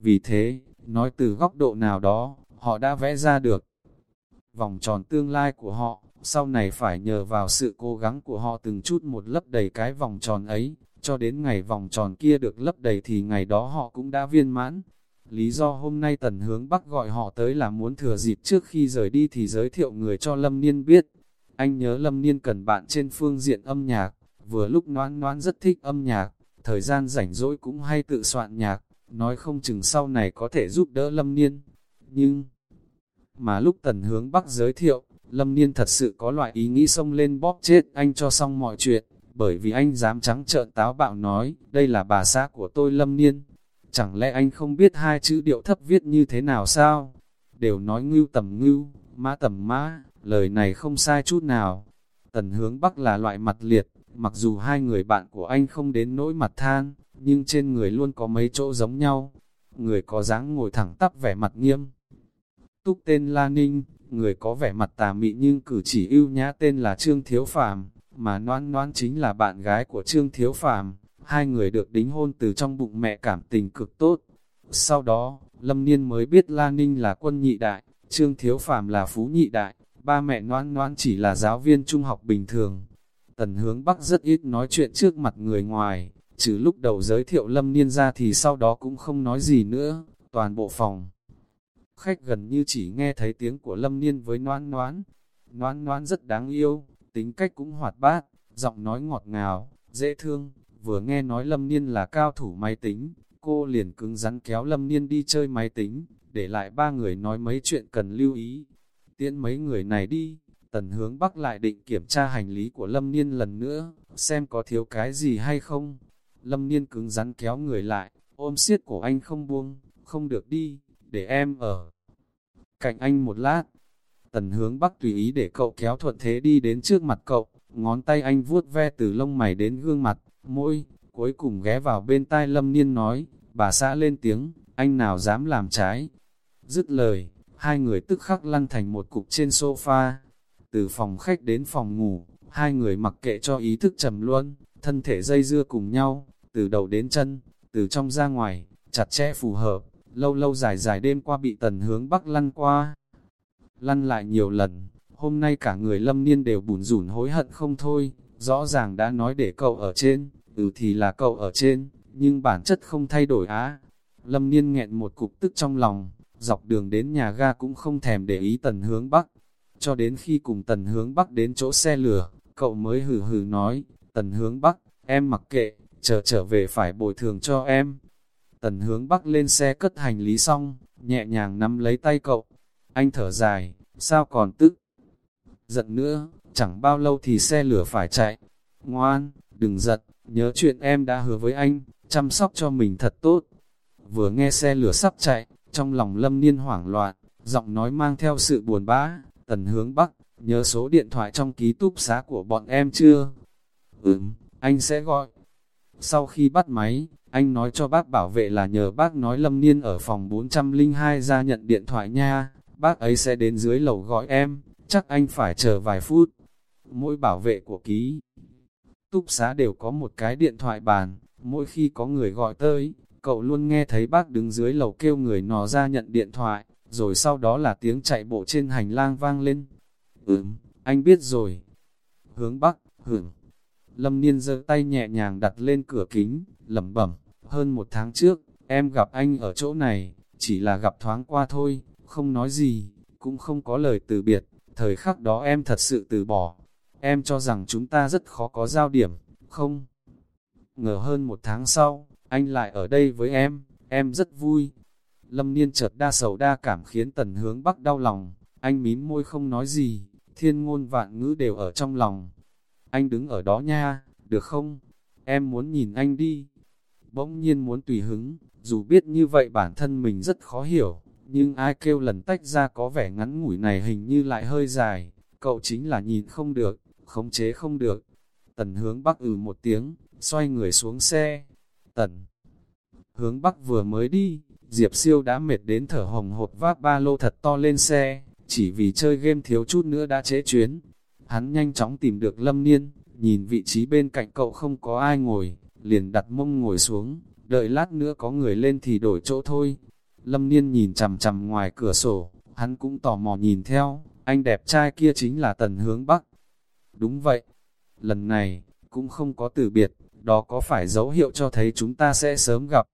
Vì thế, nói từ góc độ nào đó, họ đã vẽ ra được vòng tròn tương lai của họ, sau này phải nhờ vào sự cố gắng của họ từng chút một lấp đầy cái vòng tròn ấy, cho đến ngày vòng tròn kia được lấp đầy thì ngày đó họ cũng đã viên mãn. Lý do hôm nay Tần Hướng Bắc gọi họ tới là muốn thừa dịp trước khi rời đi thì giới thiệu người cho Lâm Niên biết. Anh nhớ Lâm Niên cần bạn trên phương diện âm nhạc, vừa lúc noan noan rất thích âm nhạc, thời gian rảnh rỗi cũng hay tự soạn nhạc, nói không chừng sau này có thể giúp đỡ Lâm Niên. Nhưng, mà lúc tần hướng Bắc giới thiệu, Lâm Niên thật sự có loại ý nghĩ xông lên bóp chết anh cho xong mọi chuyện, bởi vì anh dám trắng trợn táo bạo nói, đây là bà xã của tôi Lâm Niên. Chẳng lẽ anh không biết hai chữ điệu thấp viết như thế nào sao? Đều nói ngưu tầm ngưu, mã tầm mã, lời này không sai chút nào. Tần hướng Bắc là loại mặt liệt, mặc dù hai người bạn của anh không đến nỗi mặt than, nhưng trên người luôn có mấy chỗ giống nhau. Người có dáng ngồi thẳng tắp vẻ mặt nghiêm. Túc tên La Ninh, người có vẻ mặt tà mị nhưng cử chỉ ưu nhã tên là Trương Thiếu Phàm mà Noan Noan chính là bạn gái của Trương Thiếu Phàm hai người được đính hôn từ trong bụng mẹ cảm tình cực tốt. Sau đó, Lâm Niên mới biết La Ninh là quân nhị đại, Trương Thiếu Phàm là phú nhị đại, ba mẹ Noan Noan chỉ là giáo viên trung học bình thường. Tần hướng Bắc rất ít nói chuyện trước mặt người ngoài, trừ lúc đầu giới thiệu Lâm Niên ra thì sau đó cũng không nói gì nữa, toàn bộ phòng. Khách gần như chỉ nghe thấy tiếng của Lâm Niên với Noan Noan. Noan Noan rất đáng yêu, tính cách cũng hoạt bát, giọng nói ngọt ngào, dễ thương. Vừa nghe nói Lâm Niên là cao thủ máy tính, cô liền cứng rắn kéo Lâm Niên đi chơi máy tính, để lại ba người nói mấy chuyện cần lưu ý. Tiễn mấy người này đi, tần hướng bắc lại định kiểm tra hành lý của Lâm Niên lần nữa, xem có thiếu cái gì hay không. Lâm Niên cứng rắn kéo người lại, ôm siết của anh không buông, không được đi, để em ở cạnh anh một lát. Tần hướng bắc tùy ý để cậu kéo thuận thế đi đến trước mặt cậu, ngón tay anh vuốt ve từ lông mày đến gương mặt, môi, cuối cùng ghé vào bên tai Lâm Niên nói, bà xã lên tiếng, anh nào dám làm trái. Dứt lời, hai người tức khắc lăn thành một cục trên sofa. Từ phòng khách đến phòng ngủ, hai người mặc kệ cho ý thức trầm luôn, thân thể dây dưa cùng nhau, từ đầu đến chân, từ trong ra ngoài, chặt chẽ phù hợp, lâu lâu dài dài đêm qua bị tần hướng bắc lăn qua. Lăn lại nhiều lần, hôm nay cả người lâm niên đều bùn rủn hối hận không thôi, rõ ràng đã nói để cậu ở trên, ừ thì là cậu ở trên, nhưng bản chất không thay đổi á. Lâm niên nghẹn một cục tức trong lòng, dọc đường đến nhà ga cũng không thèm để ý tần hướng bắc. Cho đến khi cùng tần hướng bắc đến chỗ xe lửa, cậu mới hừ hừ nói, tần hướng bắc, em mặc kệ, chờ trở về phải bồi thường cho em. Tần hướng bắc lên xe cất hành lý xong, nhẹ nhàng nắm lấy tay cậu. Anh thở dài, sao còn tức? Giận nữa, chẳng bao lâu thì xe lửa phải chạy. Ngoan, đừng giận, nhớ chuyện em đã hứa với anh, chăm sóc cho mình thật tốt. Vừa nghe xe lửa sắp chạy, trong lòng lâm niên hoảng loạn, giọng nói mang theo sự buồn bã, tần hướng bắc, nhớ số điện thoại trong ký túc xá của bọn em chưa? Ừm, anh sẽ gọi. Sau khi bắt máy, anh nói cho bác bảo vệ là nhờ bác nói lâm niên ở phòng 402 ra nhận điện thoại nha, bác ấy sẽ đến dưới lầu gọi em, chắc anh phải chờ vài phút. Mỗi bảo vệ của ký túc xá đều có một cái điện thoại bàn, mỗi khi có người gọi tới, cậu luôn nghe thấy bác đứng dưới lầu kêu người nò ra nhận điện thoại, rồi sau đó là tiếng chạy bộ trên hành lang vang lên. Ừm, anh biết rồi. Hướng bắc, hưởng. Lâm Niên giơ tay nhẹ nhàng đặt lên cửa kính, lẩm bẩm, hơn một tháng trước, em gặp anh ở chỗ này, chỉ là gặp thoáng qua thôi, không nói gì, cũng không có lời từ biệt, thời khắc đó em thật sự từ bỏ, Em cho rằng chúng ta rất khó có giao điểm, không? Ngờ hơn một tháng sau, anh lại ở đây với em, em rất vui. Lâm Niên chợt đa sầu đa cảm khiến tần hướng bắc đau lòng, anh mím môi không nói gì, thiên ngôn vạn ngữ đều ở trong lòng. Anh đứng ở đó nha, được không? Em muốn nhìn anh đi. Bỗng nhiên muốn tùy hứng, dù biết như vậy bản thân mình rất khó hiểu, nhưng ai kêu lần tách ra có vẻ ngắn ngủi này hình như lại hơi dài, cậu chính là nhìn không được khống chế không được. Tần hướng bắc ừ một tiếng, xoay người xuống xe. Tần hướng bắc vừa mới đi, Diệp siêu đã mệt đến thở hồng hột vác ba lô thật to lên xe, chỉ vì chơi game thiếu chút nữa đã chế chuyến. Hắn nhanh chóng tìm được lâm niên, nhìn vị trí bên cạnh cậu không có ai ngồi, liền đặt mông ngồi xuống, đợi lát nữa có người lên thì đổi chỗ thôi. Lâm niên nhìn chằm chằm ngoài cửa sổ, hắn cũng tò mò nhìn theo, anh đẹp trai kia chính là tần hướng bắc. Đúng vậy, lần này, cũng không có từ biệt, đó có phải dấu hiệu cho thấy chúng ta sẽ sớm gặp.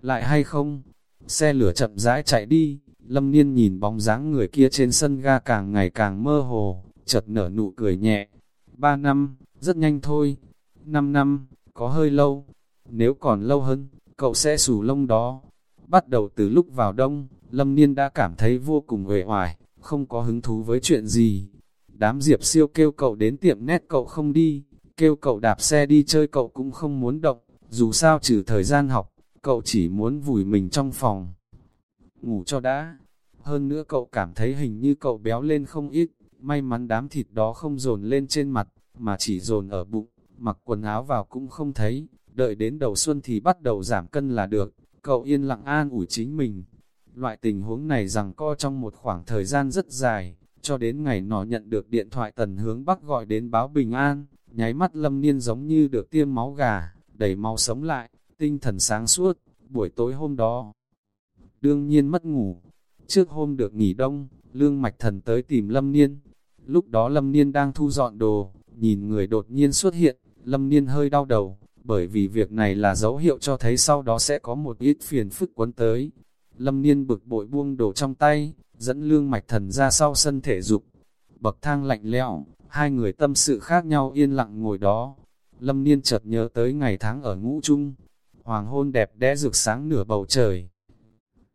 Lại hay không? Xe lửa chậm rãi chạy đi, lâm niên nhìn bóng dáng người kia trên sân ga càng ngày càng mơ hồ, chợt nở nụ cười nhẹ. Ba năm, rất nhanh thôi. Năm năm, có hơi lâu. Nếu còn lâu hơn, cậu sẽ xù lông đó. Bắt đầu từ lúc vào đông, Lâm Niên đã cảm thấy vô cùng uể oải, không có hứng thú với chuyện gì. Đám Diệp siêu kêu cậu đến tiệm nét cậu không đi, kêu cậu đạp xe đi chơi cậu cũng không muốn động, dù sao trừ thời gian học, cậu chỉ muốn vùi mình trong phòng. Ngủ cho đã. Hơn nữa cậu cảm thấy hình như cậu béo lên không ít, may mắn đám thịt đó không dồn lên trên mặt, mà chỉ dồn ở bụng, mặc quần áo vào cũng không thấy, đợi đến đầu xuân thì bắt đầu giảm cân là được, cậu yên lặng an ủi chính mình. Loại tình huống này rằng co trong một khoảng thời gian rất dài, cho đến ngày nọ nhận được điện thoại tần hướng bắc gọi đến báo bình an, nháy mắt lâm niên giống như được tiêm máu gà, đầy máu sống lại, tinh thần sáng suốt, buổi tối hôm đó. Đương nhiên mất ngủ, trước hôm được nghỉ đông, lương mạch thần tới tìm lâm niên, lúc đó lâm niên đang thu dọn đồ, nhìn người đột nhiên xuất hiện, lâm niên hơi đau đầu, bởi vì việc này là dấu hiệu cho thấy sau đó sẽ có một ít phiền phức quấn tới. Lâm niên bực bội buông đồ trong tay, dẫn lương mạch thần ra sau sân thể dục. Bậc thang lạnh lẽo, hai người tâm sự khác nhau yên lặng ngồi đó. Lâm niên chợt nhớ tới ngày tháng ở ngũ trung, hoàng hôn đẹp đẽ rực sáng nửa bầu trời.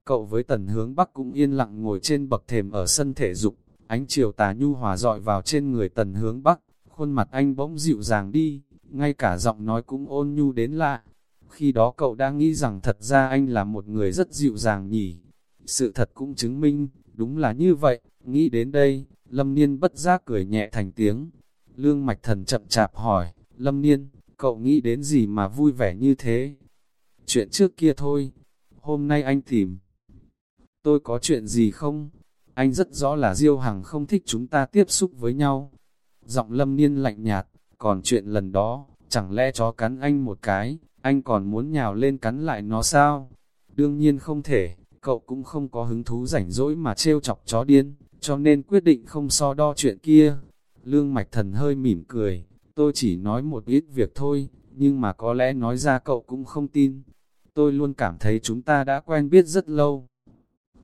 Cậu với tần hướng bắc cũng yên lặng ngồi trên bậc thềm ở sân thể dục, ánh chiều tà nhu hòa dọi vào trên người tần hướng bắc, khuôn mặt anh bỗng dịu dàng đi, ngay cả giọng nói cũng ôn nhu đến lạ. Khi đó cậu đã nghĩ rằng thật ra anh là một người rất dịu dàng nhỉ. Sự thật cũng chứng minh, đúng là như vậy, nghĩ đến đây, Lâm Niên bất giác cười nhẹ thành tiếng. Lương Mạch Thần chậm chạp hỏi, Lâm Niên, cậu nghĩ đến gì mà vui vẻ như thế? Chuyện trước kia thôi, hôm nay anh tìm. Tôi có chuyện gì không? Anh rất rõ là Diêu Hằng không thích chúng ta tiếp xúc với nhau. Giọng Lâm Niên lạnh nhạt, còn chuyện lần đó, chẳng lẽ chó cắn anh một cái, anh còn muốn nhào lên cắn lại nó sao? Đương nhiên không thể, cậu cũng không có hứng thú rảnh rỗi mà trêu chọc chó điên, cho nên quyết định không so đo chuyện kia. Lương Mạch Thần hơi mỉm cười, tôi chỉ nói một ít việc thôi, nhưng mà có lẽ nói ra cậu cũng không tin. Tôi luôn cảm thấy chúng ta đã quen biết rất lâu.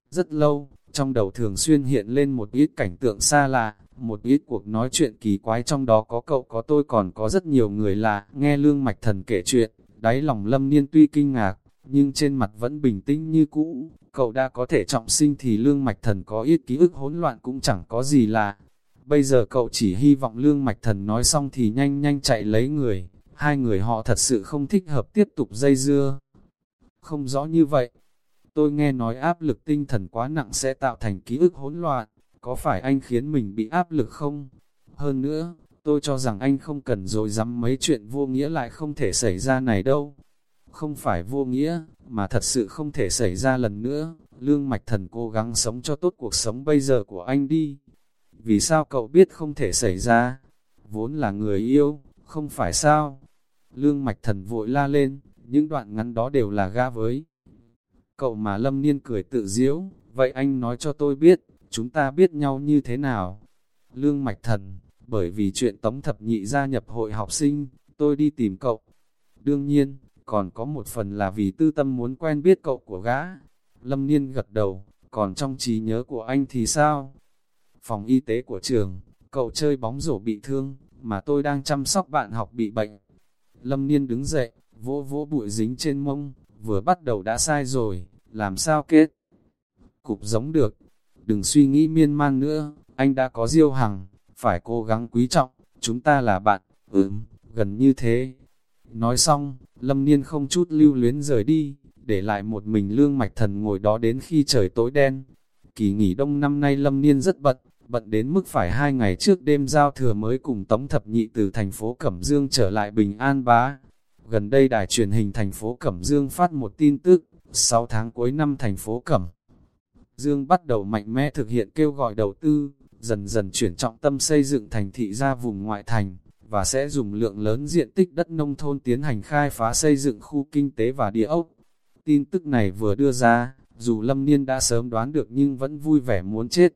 Rất lâu, trong đầu thường xuyên hiện lên một ít cảnh tượng xa lạ, một ít cuộc nói chuyện kỳ quái trong đó có cậu có tôi còn có rất nhiều người lạ, nghe lương mạch thần kể chuyện, đáy lòng lâm niên tuy kinh ngạc, nhưng trên mặt vẫn bình tĩnh như cũ, cậu đã có thể trọng sinh thì lương mạch thần có ít ký ức hỗn loạn cũng chẳng có gì lạ. Bây giờ cậu chỉ hy vọng lương mạch thần nói xong thì nhanh nhanh chạy lấy người, hai người họ thật sự không thích hợp tiếp tục dây dưa. Không rõ như vậy, tôi nghe nói áp lực tinh thần quá nặng sẽ tạo thành ký ức hỗn loạn, có phải anh khiến mình bị áp lực không? Hơn nữa, tôi cho rằng anh không cần rồi dám mấy chuyện vô nghĩa lại không thể xảy ra này đâu. Không phải vô nghĩa, mà thật sự không thể xảy ra lần nữa. Lương Mạch Thần cố gắng sống cho tốt cuộc sống bây giờ của anh đi. Vì sao cậu biết không thể xảy ra? Vốn là người yêu, không phải sao? Lương Mạch Thần vội la lên, những đoạn ngắn đó đều là ga với. Cậu mà Lâm Niên cười tự diễu, vậy anh nói cho tôi biết, chúng ta biết nhau như thế nào? Lương Mạch Thần, bởi vì chuyện Tống Thập Nhị gia nhập hội học sinh, tôi đi tìm cậu. Đương nhiên, còn có một phần là vì tư tâm muốn quen biết cậu của gã. Lâm Niên gật đầu, còn trong trí nhớ của anh thì sao? Phòng y tế của trường, cậu chơi bóng rổ bị thương, mà tôi đang chăm sóc bạn học bị bệnh. Lâm Niên đứng dậy, vỗ vỗ bụi dính trên mông, vừa bắt đầu đã sai rồi, làm sao kết? Cục giống được, đừng suy nghĩ miên man nữa, anh đã có diêu hằng, phải cố gắng quý trọng, chúng ta là bạn, ừm, gần như thế. Nói xong, Lâm Niên không chút lưu luyến rời đi, để lại một mình lương mạch thần ngồi đó đến khi trời tối đen. Kỳ nghỉ đông năm nay Lâm Niên rất bận, bận đến mức phải hai ngày trước đêm giao thừa mới cùng Tống Thập Nhị từ thành phố Cẩm Dương trở lại Bình An Bá. Gần đây đài truyền hình thành phố Cẩm Dương phát một tin tức, 6 tháng cuối năm thành phố Cẩm Dương bắt đầu mạnh mẽ thực hiện kêu gọi đầu tư, dần dần chuyển trọng tâm xây dựng thành thị ra vùng ngoại thành, và sẽ dùng lượng lớn diện tích đất nông thôn tiến hành khai phá xây dựng khu kinh tế và địa ốc. Tin tức này vừa đưa ra, dù Lâm Niên đã sớm đoán được nhưng vẫn vui vẻ muốn chết.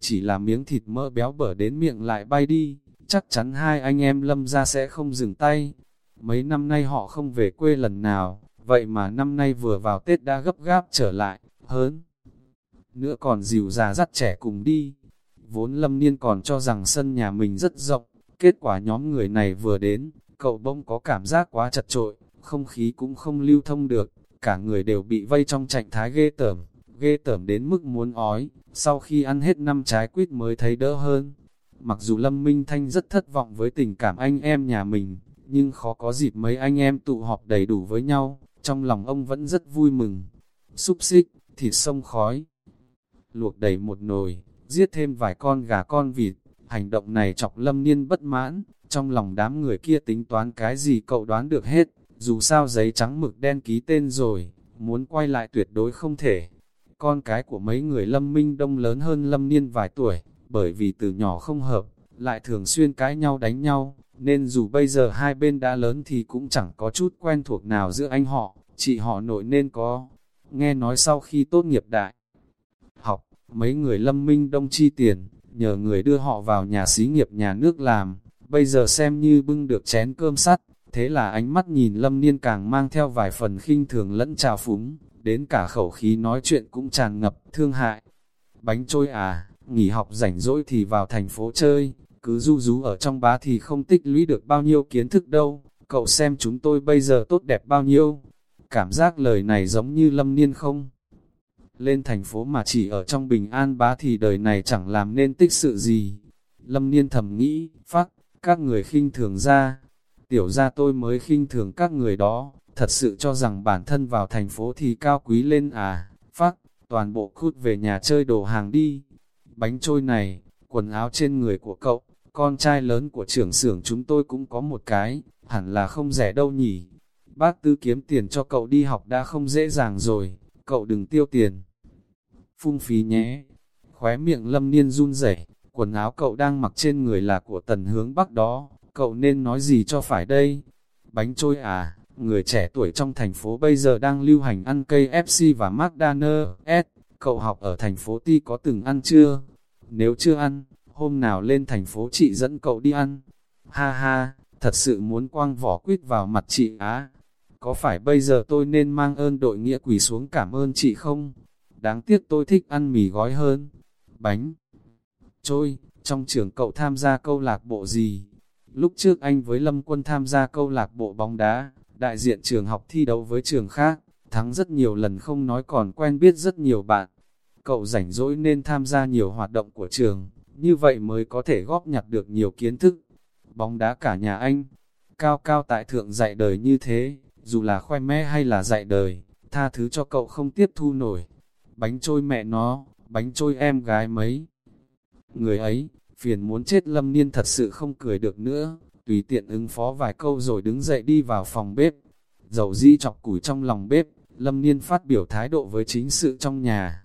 Chỉ là miếng thịt mỡ béo bở đến miệng lại bay đi, chắc chắn hai anh em Lâm ra sẽ không dừng tay. Mấy năm nay họ không về quê lần nào, vậy mà năm nay vừa vào Tết đã gấp gáp trở lại, hớn nữa còn dìu già dắt trẻ cùng đi. Vốn lâm niên còn cho rằng sân nhà mình rất rộng, kết quả nhóm người này vừa đến, cậu bông có cảm giác quá chật trội, không khí cũng không lưu thông được, cả người đều bị vây trong trạng thái ghê tởm, ghê tởm đến mức muốn ói, sau khi ăn hết năm trái quýt mới thấy đỡ hơn. Mặc dù Lâm Minh Thanh rất thất vọng với tình cảm anh em nhà mình, nhưng khó có dịp mấy anh em tụ họp đầy đủ với nhau, trong lòng ông vẫn rất vui mừng. Xúc xích, thịt sông khói, luộc đầy một nồi, giết thêm vài con gà con vịt, hành động này chọc Lâm Niên bất mãn, trong lòng đám người kia tính toán cái gì cậu đoán được hết, dù sao giấy trắng mực đen ký tên rồi, muốn quay lại tuyệt đối không thể. Con cái của mấy người Lâm Minh Đông lớn hơn Lâm Niên vài tuổi, bởi vì từ nhỏ không hợp, lại thường xuyên cãi nhau đánh nhau, nên dù bây giờ hai bên đã lớn thì cũng chẳng có chút quen thuộc nào giữa anh họ, chị họ nội nên có. Nghe nói sau khi tốt nghiệp đại học, mấy người Lâm Minh Đông chi tiền, nhờ người đưa họ vào nhà xí nghiệp nhà nước làm, bây giờ xem như bưng được chén cơm sắt, thế là ánh mắt nhìn Lâm Niên càng mang theo vài phần khinh thường lẫn trào phúng, đến cả khẩu khí nói chuyện cũng tràn ngập, thương hại. Bánh trôi à, nghỉ học rảnh rỗi thì vào thành phố chơi, cứ du rú ở trong bá thì không tích lũy được bao nhiêu kiến thức đâu, cậu xem chúng tôi bây giờ tốt đẹp bao nhiêu. Cảm giác lời này giống như Lâm Niên không? Lên thành phố mà chỉ ở trong bình an bá thì đời này chẳng làm nên tích sự gì. Lâm Niên thầm nghĩ, phát, các người khinh thường ra. Tiểu ra tôi mới khinh thường các người đó, thật sự cho rằng bản thân vào thành phố thì cao quý lên à. Phát, toàn bộ cút về nhà chơi đồ hàng đi. Bánh trôi này, quần áo trên người của cậu, con trai lớn của trưởng xưởng chúng tôi cũng có một cái, hẳn là không rẻ đâu nhỉ. Bác tư kiếm tiền cho cậu đi học đã không dễ dàng rồi, cậu đừng tiêu tiền. Phung phí nhé. Khóe miệng lâm niên run rẩy quần áo cậu đang mặc trên người là của tần hướng bắc đó, cậu nên nói gì cho phải đây? Bánh trôi à, người trẻ tuổi trong thành phố bây giờ đang lưu hành ăn cây FC và McDonald's, cậu học ở thành phố Ti có từng ăn chưa? Nếu chưa ăn, hôm nào lên thành phố chị dẫn cậu đi ăn. Ha ha, thật sự muốn quang vỏ quýt vào mặt chị á. Có phải bây giờ tôi nên mang ơn đội nghĩa quỳ xuống cảm ơn chị không? Đáng tiếc tôi thích ăn mì gói hơn. Bánh trôi, trong trường cậu tham gia câu lạc bộ gì? Lúc trước anh với Lâm Quân tham gia câu lạc bộ bóng đá, đại diện trường học thi đấu với trường khác, thắng rất nhiều lần không nói còn quen biết rất nhiều bạn. Cậu rảnh rỗi nên tham gia nhiều hoạt động của trường, như vậy mới có thể góp nhặt được nhiều kiến thức. Bóng đá cả nhà anh, cao cao tại thượng dạy đời như thế, dù là khoe mẽ hay là dạy đời, tha thứ cho cậu không tiếp thu nổi. Bánh trôi mẹ nó, bánh trôi em gái mấy. Người ấy, phiền muốn chết lâm niên thật sự không cười được nữa, tùy tiện ứng phó vài câu rồi đứng dậy đi vào phòng bếp. Dầu di chọc củi trong lòng bếp, lâm niên phát biểu thái độ với chính sự trong nhà.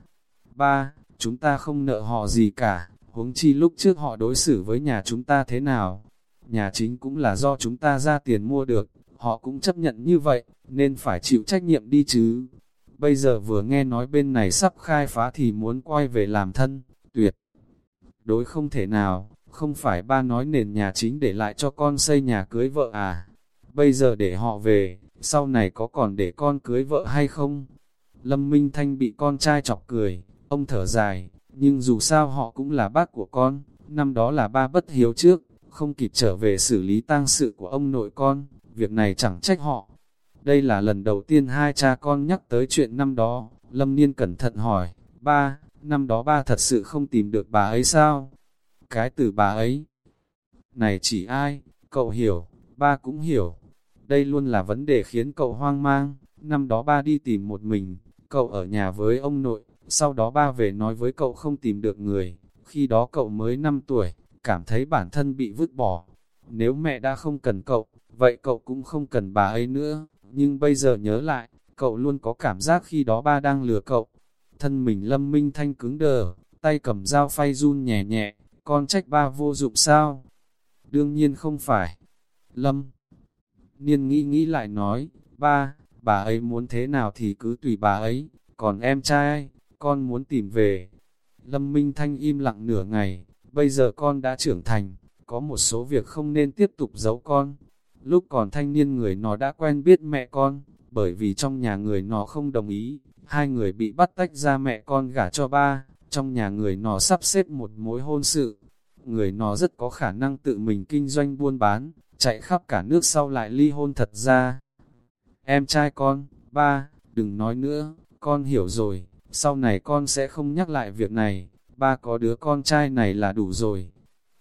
Ba, chúng ta không nợ họ gì cả, huống chi lúc trước họ đối xử với nhà chúng ta thế nào. Nhà chính cũng là do chúng ta ra tiền mua được, họ cũng chấp nhận như vậy, nên phải chịu trách nhiệm đi chứ. Bây giờ vừa nghe nói bên này sắp khai phá thì muốn quay về làm thân, tuyệt. Đối không thể nào, không phải ba nói nền nhà chính để lại cho con xây nhà cưới vợ à. Bây giờ để họ về, sau này có còn để con cưới vợ hay không? Lâm Minh Thanh bị con trai chọc cười, ông thở dài, nhưng dù sao họ cũng là bác của con, năm đó là ba bất hiếu trước, không kịp trở về xử lý tang sự của ông nội con, việc này chẳng trách họ. Đây là lần đầu tiên hai cha con nhắc tới chuyện năm đó, Lâm Niên cẩn thận hỏi, ba, năm đó ba thật sự không tìm được bà ấy sao? Cái từ bà ấy, này chỉ ai, cậu hiểu, ba cũng hiểu. Đây luôn là vấn đề khiến cậu hoang mang, năm đó ba đi tìm một mình, cậu ở nhà với ông nội, sau đó ba về nói với cậu không tìm được người, khi đó cậu mới 5 tuổi, cảm thấy bản thân bị vứt bỏ. Nếu mẹ đã không cần cậu, vậy cậu cũng không cần bà ấy nữa, nhưng bây giờ nhớ lại, cậu luôn có cảm giác khi đó ba đang lừa cậu. Thân mình lâm minh thanh cứng đờ, tay cầm dao phay run nhẹ nhẹ, con trách ba vô dụng sao? Đương nhiên không phải. Lâm Niên nghĩ nghĩ lại nói, ba, bà ấy muốn thế nào thì cứ tùy bà ấy, còn em trai, con muốn tìm về. Lâm Minh Thanh im lặng nửa ngày, bây giờ con đã trưởng thành, có một số việc không nên tiếp tục giấu con. Lúc còn thanh niên người nó đã quen biết mẹ con, bởi vì trong nhà người nó không đồng ý, hai người bị bắt tách ra mẹ con gả cho ba, trong nhà người nó sắp xếp một mối hôn sự. Người nó rất có khả năng tự mình kinh doanh buôn bán, chạy khắp cả nước sau lại ly hôn thật ra. Em trai con, ba, Đừng nói nữa, con hiểu rồi, sau này con sẽ không nhắc lại việc này, ba có đứa con trai này là đủ rồi.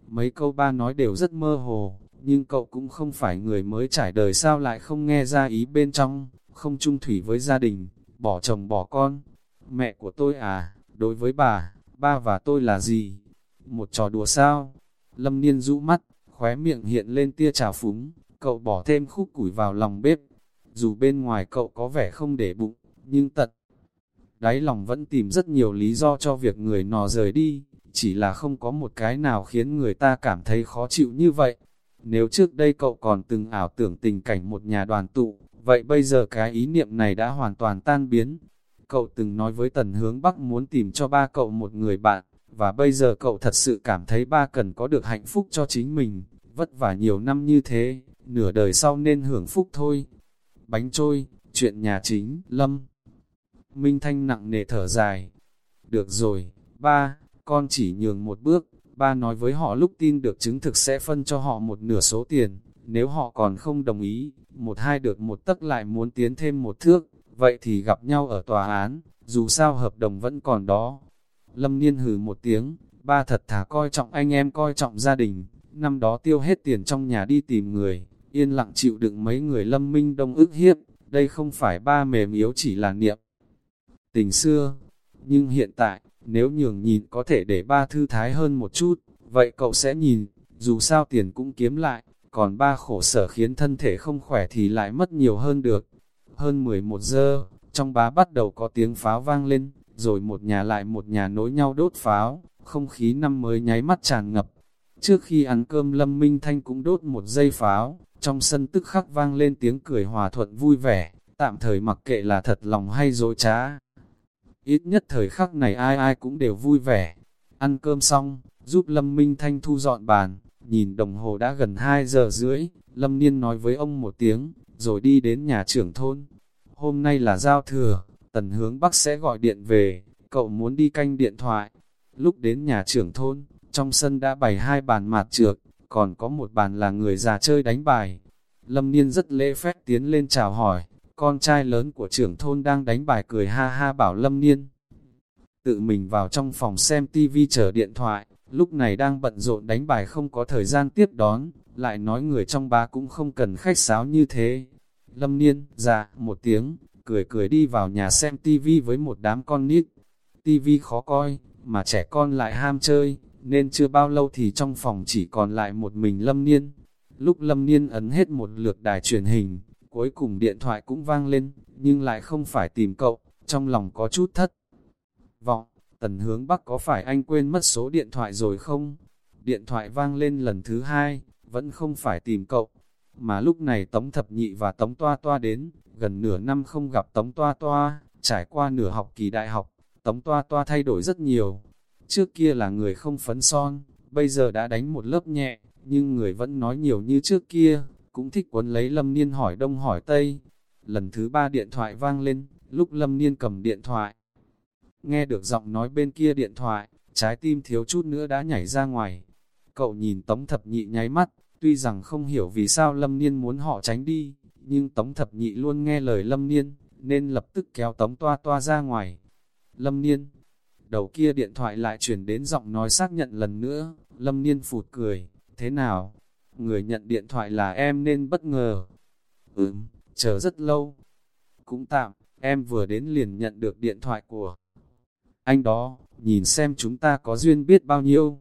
Mấy câu ba nói đều rất mơ hồ, nhưng cậu cũng không phải người mới trải đời sao lại không nghe ra ý bên trong, không chung thủy với gia đình, bỏ chồng bỏ con. Mẹ của tôi à, đối với bà, ba và tôi là gì? Một trò đùa sao? Lâm Niên rũ mắt, khóe miệng hiện lên tia trào phúng, cậu bỏ thêm khúc củi vào lòng bếp. Dù bên ngoài cậu có vẻ không để bụng, nhưng tật đáy lòng vẫn tìm rất nhiều lý do cho việc người nọ rời đi, chỉ là không có một cái nào khiến người ta cảm thấy khó chịu như vậy. Nếu trước đây cậu còn từng ảo tưởng tình cảnh một nhà đoàn tụ, vậy bây giờ cái ý niệm này đã hoàn toàn tan biến. Cậu từng nói với Tần Hướng Bắc muốn tìm cho ba cậu một người bạn, và bây giờ cậu thật sự cảm thấy ba cần có được hạnh phúc cho chính mình, vất vả nhiều năm như thế, nửa đời sau nên hưởng phúc thôi. Bánh trôi, chuyện nhà chính, Lâm. Minh Thanh nặng nề thở dài. Được rồi, ba, con chỉ nhường một bước, ba nói với họ lúc tin được chứng thực sẽ phân cho họ một nửa số tiền, nếu họ còn không đồng ý, một hai được một tấc lại muốn tiến thêm một thước, vậy thì gặp nhau ở tòa án, dù sao hợp đồng vẫn còn đó. Lâm Niên hừ một tiếng, ba thật thà coi trọng anh em coi trọng gia đình, năm đó tiêu hết tiền trong nhà đi tìm người, yên lặng chịu đựng mấy người lâm minh đông ức hiếp, đây không phải ba mềm yếu chỉ là niệm. Tình xưa, nhưng hiện tại, nếu nhường nhìn có thể để ba thư thái hơn một chút, vậy cậu sẽ nhìn, dù sao tiền cũng kiếm lại, còn ba khổ sở khiến thân thể không khỏe thì lại mất nhiều hơn được. Hơn 11 giờ, trong bá bắt đầu có tiếng pháo vang lên, rồi một nhà lại một nhà nối nhau đốt pháo, không khí năm mới nháy mắt tràn ngập. Trước khi ăn cơm Lâm Minh Thanh cũng đốt một dây pháo, trong sân tức khắc vang lên tiếng cười hòa thuận vui vẻ, tạm thời mặc kệ là thật lòng hay dối trá. Ít nhất thời khắc này ai ai cũng đều vui vẻ. Ăn cơm xong, giúp Lâm Minh Thanh thu dọn bàn, nhìn đồng hồ đã gần 2 giờ rưỡi, Lâm Niên nói với ông một tiếng, rồi đi đến nhà trưởng thôn. Hôm nay là giao thừa, tần hướng Bắc sẽ gọi điện về, cậu muốn đi canh điện thoại. Lúc đến nhà trưởng thôn, trong sân đã bày hai bàn mạt trược, còn có một bàn là người già chơi đánh bài. Lâm Niên rất lễ phép tiến lên chào hỏi, con trai lớn của trưởng thôn đang đánh bài cười ha ha bảo Lâm Niên. Tự mình vào trong phòng xem tivi chờ điện thoại, lúc này đang bận rộn đánh bài không có thời gian tiếp đón, lại nói người trong ba cũng không cần khách sáo như thế. Lâm Niên, dạ, một tiếng, cười cười đi vào nhà xem tivi với một đám con nít. Tivi khó coi, mà trẻ con lại ham chơi, nên chưa bao lâu thì trong phòng chỉ còn lại một mình Lâm Niên. Lúc Lâm Niên ấn hết một lượt đài truyền hình, cuối cùng điện thoại cũng vang lên, nhưng lại không phải tìm cậu, trong lòng có chút thất. Vọng, tần hướng bắc có phải anh quên mất số điện thoại rồi không? Điện thoại vang lên lần thứ hai, vẫn không phải tìm cậu, mà lúc này Tống Thập Nhị và Tống Toa Toa đến, gần nửa năm không gặp Tống Toa Toa, trải qua nửa học kỳ đại học, Tống Toa Toa thay đổi rất nhiều. Trước kia là người không phấn son, bây giờ đã đánh một lớp nhẹ, nhưng người vẫn nói nhiều như trước kia, cũng thích quấn lấy Lâm Niên hỏi đông hỏi tây. Lần thứ ba điện thoại vang lên, lúc Lâm Niên cầm điện thoại. Nghe được giọng nói bên kia điện thoại, trái tim thiếu chút nữa đã nhảy ra ngoài. Cậu nhìn Tống Thập Nhị nháy mắt, tuy rằng không hiểu vì sao Lâm Niên muốn họ tránh đi, nhưng Tống Thập Nhị luôn nghe lời Lâm Niên, nên lập tức kéo Tống Toa Toa ra ngoài. Lâm Niên, đầu kia điện thoại lại chuyển đến giọng nói xác nhận lần nữa, Lâm Niên phụt cười, thế nào? Người nhận điện thoại là em nên bất ngờ. Ừm, chờ rất lâu. Cũng tạm, em vừa đến liền nhận được điện thoại của anh đó, nhìn xem chúng ta có duyên biết bao nhiêu.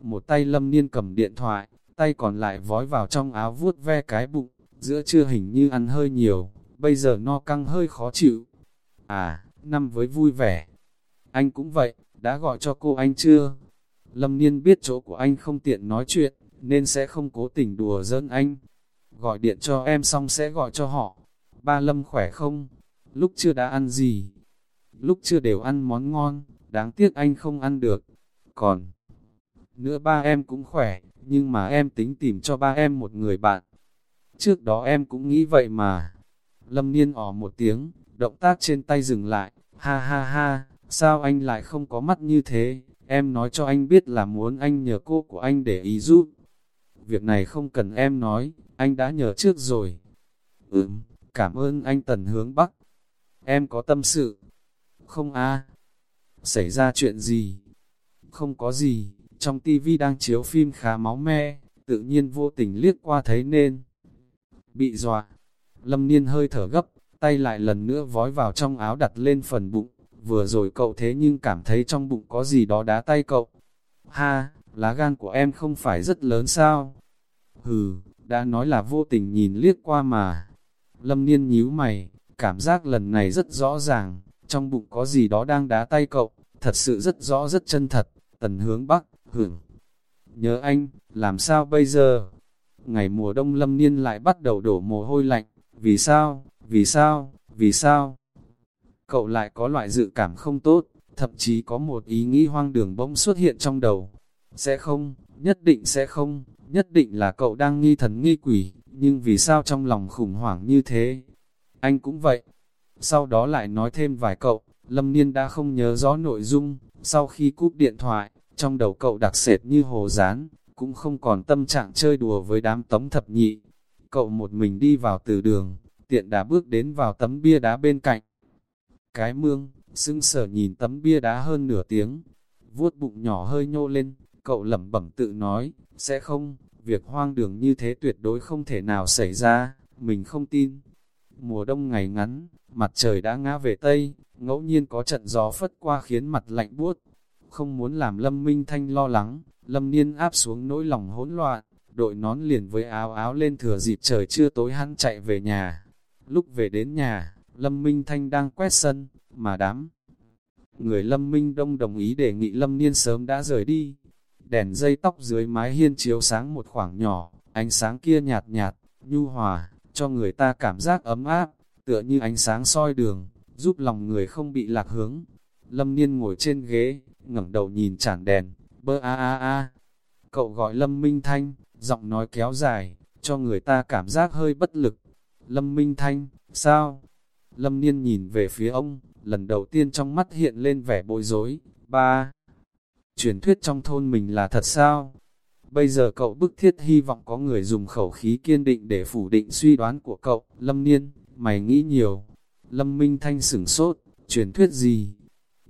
Một tay lâm niên cầm điện thoại, tay còn lại vói vào trong áo vuốt ve cái bụng, giữa trưa hình như ăn hơi nhiều, bây giờ no căng hơi khó chịu. À, năm với vui vẻ. Anh cũng vậy, đã gọi cho cô anh chưa? Lâm Niên biết chỗ của anh không tiện nói chuyện, nên sẽ không cố tình đùa giỡn anh. Gọi điện cho em xong sẽ gọi cho họ. Ba Lâm khỏe không? Lúc chưa đã ăn gì? Lúc chưa đều ăn món ngon, đáng tiếc anh không ăn được. Còn, nữa ba em cũng khỏe, nhưng mà em tính tìm cho ba em một người bạn. Trước đó em cũng nghĩ vậy mà. Lâm Niên ỏ một tiếng, động tác trên tay dừng lại, ha ha ha, sao anh lại không có mắt như thế, em nói cho anh biết là muốn anh nhờ cô của anh để ý giúp việc này không cần em nói, anh đã nhờ trước rồi. Ừm, cảm ơn anh Tần Hướng Bắc. em có tâm sự. Không a Xảy ra chuyện gì? Không có gì, trong tivi đang chiếu phim khá máu me, tự nhiên vô tình liếc qua thấy nên. Bị dọa, lâm niên hơi thở gấp, tay lại lần nữa vói vào trong áo đặt lên phần bụng, vừa rồi cậu thế nhưng cảm thấy trong bụng có gì đó đá tay cậu. Ha, lá gan của em không phải rất lớn sao? Hừ, đã nói là vô tình nhìn liếc qua mà. Lâm niên nhíu mày, cảm giác lần này rất rõ ràng, trong bụng có gì đó đang đá tay cậu, thật sự rất rõ rất chân thật, tần hướng bắc, hưởng. Nhớ anh, làm sao bây giờ? Ngày mùa đông lâm niên lại bắt đầu đổ mồ hôi lạnh, vì sao, vì sao, vì sao? Cậu lại có loại dự cảm không tốt, thậm chí có một ý nghĩ hoang đường bỗng xuất hiện trong đầu. Sẽ không, nhất định sẽ không, nhất định là cậu đang nghi thần nghi quỷ, nhưng vì sao trong lòng khủng hoảng như thế? Anh cũng vậy. Sau đó lại nói thêm vài cậu, Lâm Niên đã không nhớ rõ nội dung, sau khi cúp điện thoại, trong đầu cậu đặc sệt như hồ rán, cũng không còn tâm trạng chơi đùa với đám tống thập nhị. Cậu một mình đi vào từ đường, tiện đã bước đến vào tấm bia đá bên cạnh. Cái mương, sưng sở nhìn tấm bia đá hơn nửa tiếng, vuốt bụng nhỏ hơi nhô lên, cậu lẩm bẩm tự nói, sẽ không, việc hoang đường như thế tuyệt đối không thể nào xảy ra, mình không tin. Mùa đông ngày ngắn, mặt trời đã ngã về Tây, ngẫu nhiên có trận gió phất qua khiến mặt lạnh buốt. Không muốn làm Lâm Minh Thanh lo lắng, Lâm Niên áp xuống nỗi lòng hỗn loạn, đội nón liền với áo áo lên thừa dịp trời chưa tối hắn chạy về nhà. Lúc về đến nhà, Lâm Minh Thanh đang quét sân, mà đám. Người Lâm Minh Đông đồng ý đề nghị Lâm Niên sớm đã rời đi. Đèn dây tóc dưới mái hiên chiếu sáng một khoảng nhỏ, ánh sáng kia nhạt nhạt, nhu hòa, cho người ta cảm giác ấm áp, tựa như ánh sáng soi đường, giúp lòng người không bị lạc hướng. Lâm Niên ngồi trên ghế, ngẩng đầu nhìn chản đèn, bơ a a a. Cậu gọi Lâm Minh Thanh, giọng nói kéo dài, cho người ta cảm giác hơi bất lực. Lâm Minh Thanh, sao? Lâm Niên nhìn về phía ông, lần đầu tiên trong mắt hiện lên vẻ bối rối. Ba, truyền thuyết trong thôn mình là thật sao? Bây giờ cậu bức thiết hy vọng có người dùng khẩu khí kiên định để phủ định suy đoán của cậu. Lâm Niên, mày nghĩ nhiều. Lâm Minh Thanh sửng sốt, truyền thuyết gì?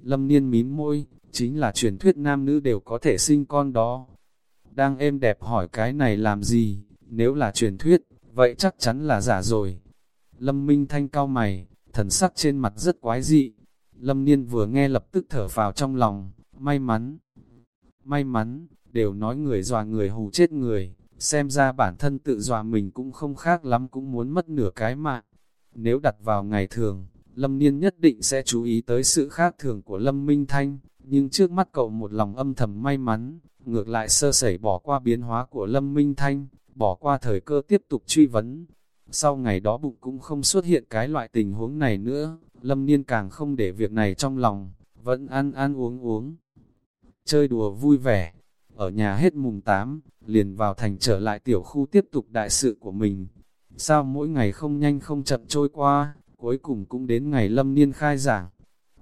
Lâm Niên mím môi, chính là truyền thuyết nam nữ đều có thể sinh con đó. Đang êm đẹp hỏi cái này làm gì? Nếu là truyền thuyết, vậy chắc chắn là giả rồi. Lâm Minh Thanh cao mày, thần sắc trên mặt rất quái dị. Lâm Niên vừa nghe lập tức thở vào trong lòng, may mắn. May mắn, đều nói người dọa người hù chết người, xem ra bản thân tự dọa mình cũng không khác lắm cũng muốn mất nửa cái mạng. Nếu đặt vào ngày thường, Lâm Niên nhất định sẽ chú ý tới sự khác thường của Lâm Minh Thanh, nhưng trước mắt cậu một lòng âm thầm may mắn, ngược lại sơ sẩy bỏ qua biến hóa của Lâm Minh Thanh, bỏ qua thời cơ tiếp tục truy vấn, sau ngày đó bụng cũng không xuất hiện cái loại tình huống này nữa, Lâm Niên càng không để việc này trong lòng, vẫn ăn ăn uống uống. Chơi đùa vui vẻ, ở nhà hết mùng 8, liền vào thành trở lại tiểu khu tiếp tục đại sự của mình. Sao mỗi ngày không nhanh không chậm trôi qua, cuối cùng cũng đến ngày Lâm Niên khai giảng.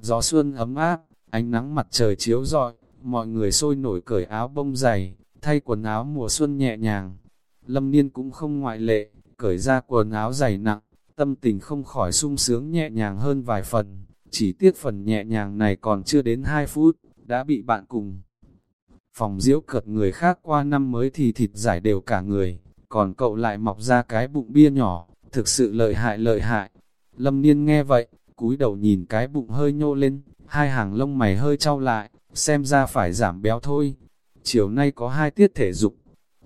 Gió xuân ấm áp, ánh nắng mặt trời chiếu rọi, mọi người sôi nổi cởi áo bông dày, thay quần áo mùa xuân nhẹ nhàng. Lâm Niên cũng không ngoại lệ, cởi ra quần áo dày nặng, tâm tình không khỏi sung sướng nhẹ nhàng hơn vài phần, chỉ tiếc phần nhẹ nhàng này còn chưa đến 2 phút, đã bị bạn cùng. Phòng diễu cợt người khác qua năm mới thì thịt giải đều cả người, còn cậu lại mọc ra cái bụng bia nhỏ, thực sự lợi hại lợi hại. Lâm Niên nghe vậy, cúi đầu nhìn cái bụng hơi nhô lên, hai hàng lông mày hơi trao lại, xem ra phải giảm béo thôi. Chiều nay có hai tiết thể dục,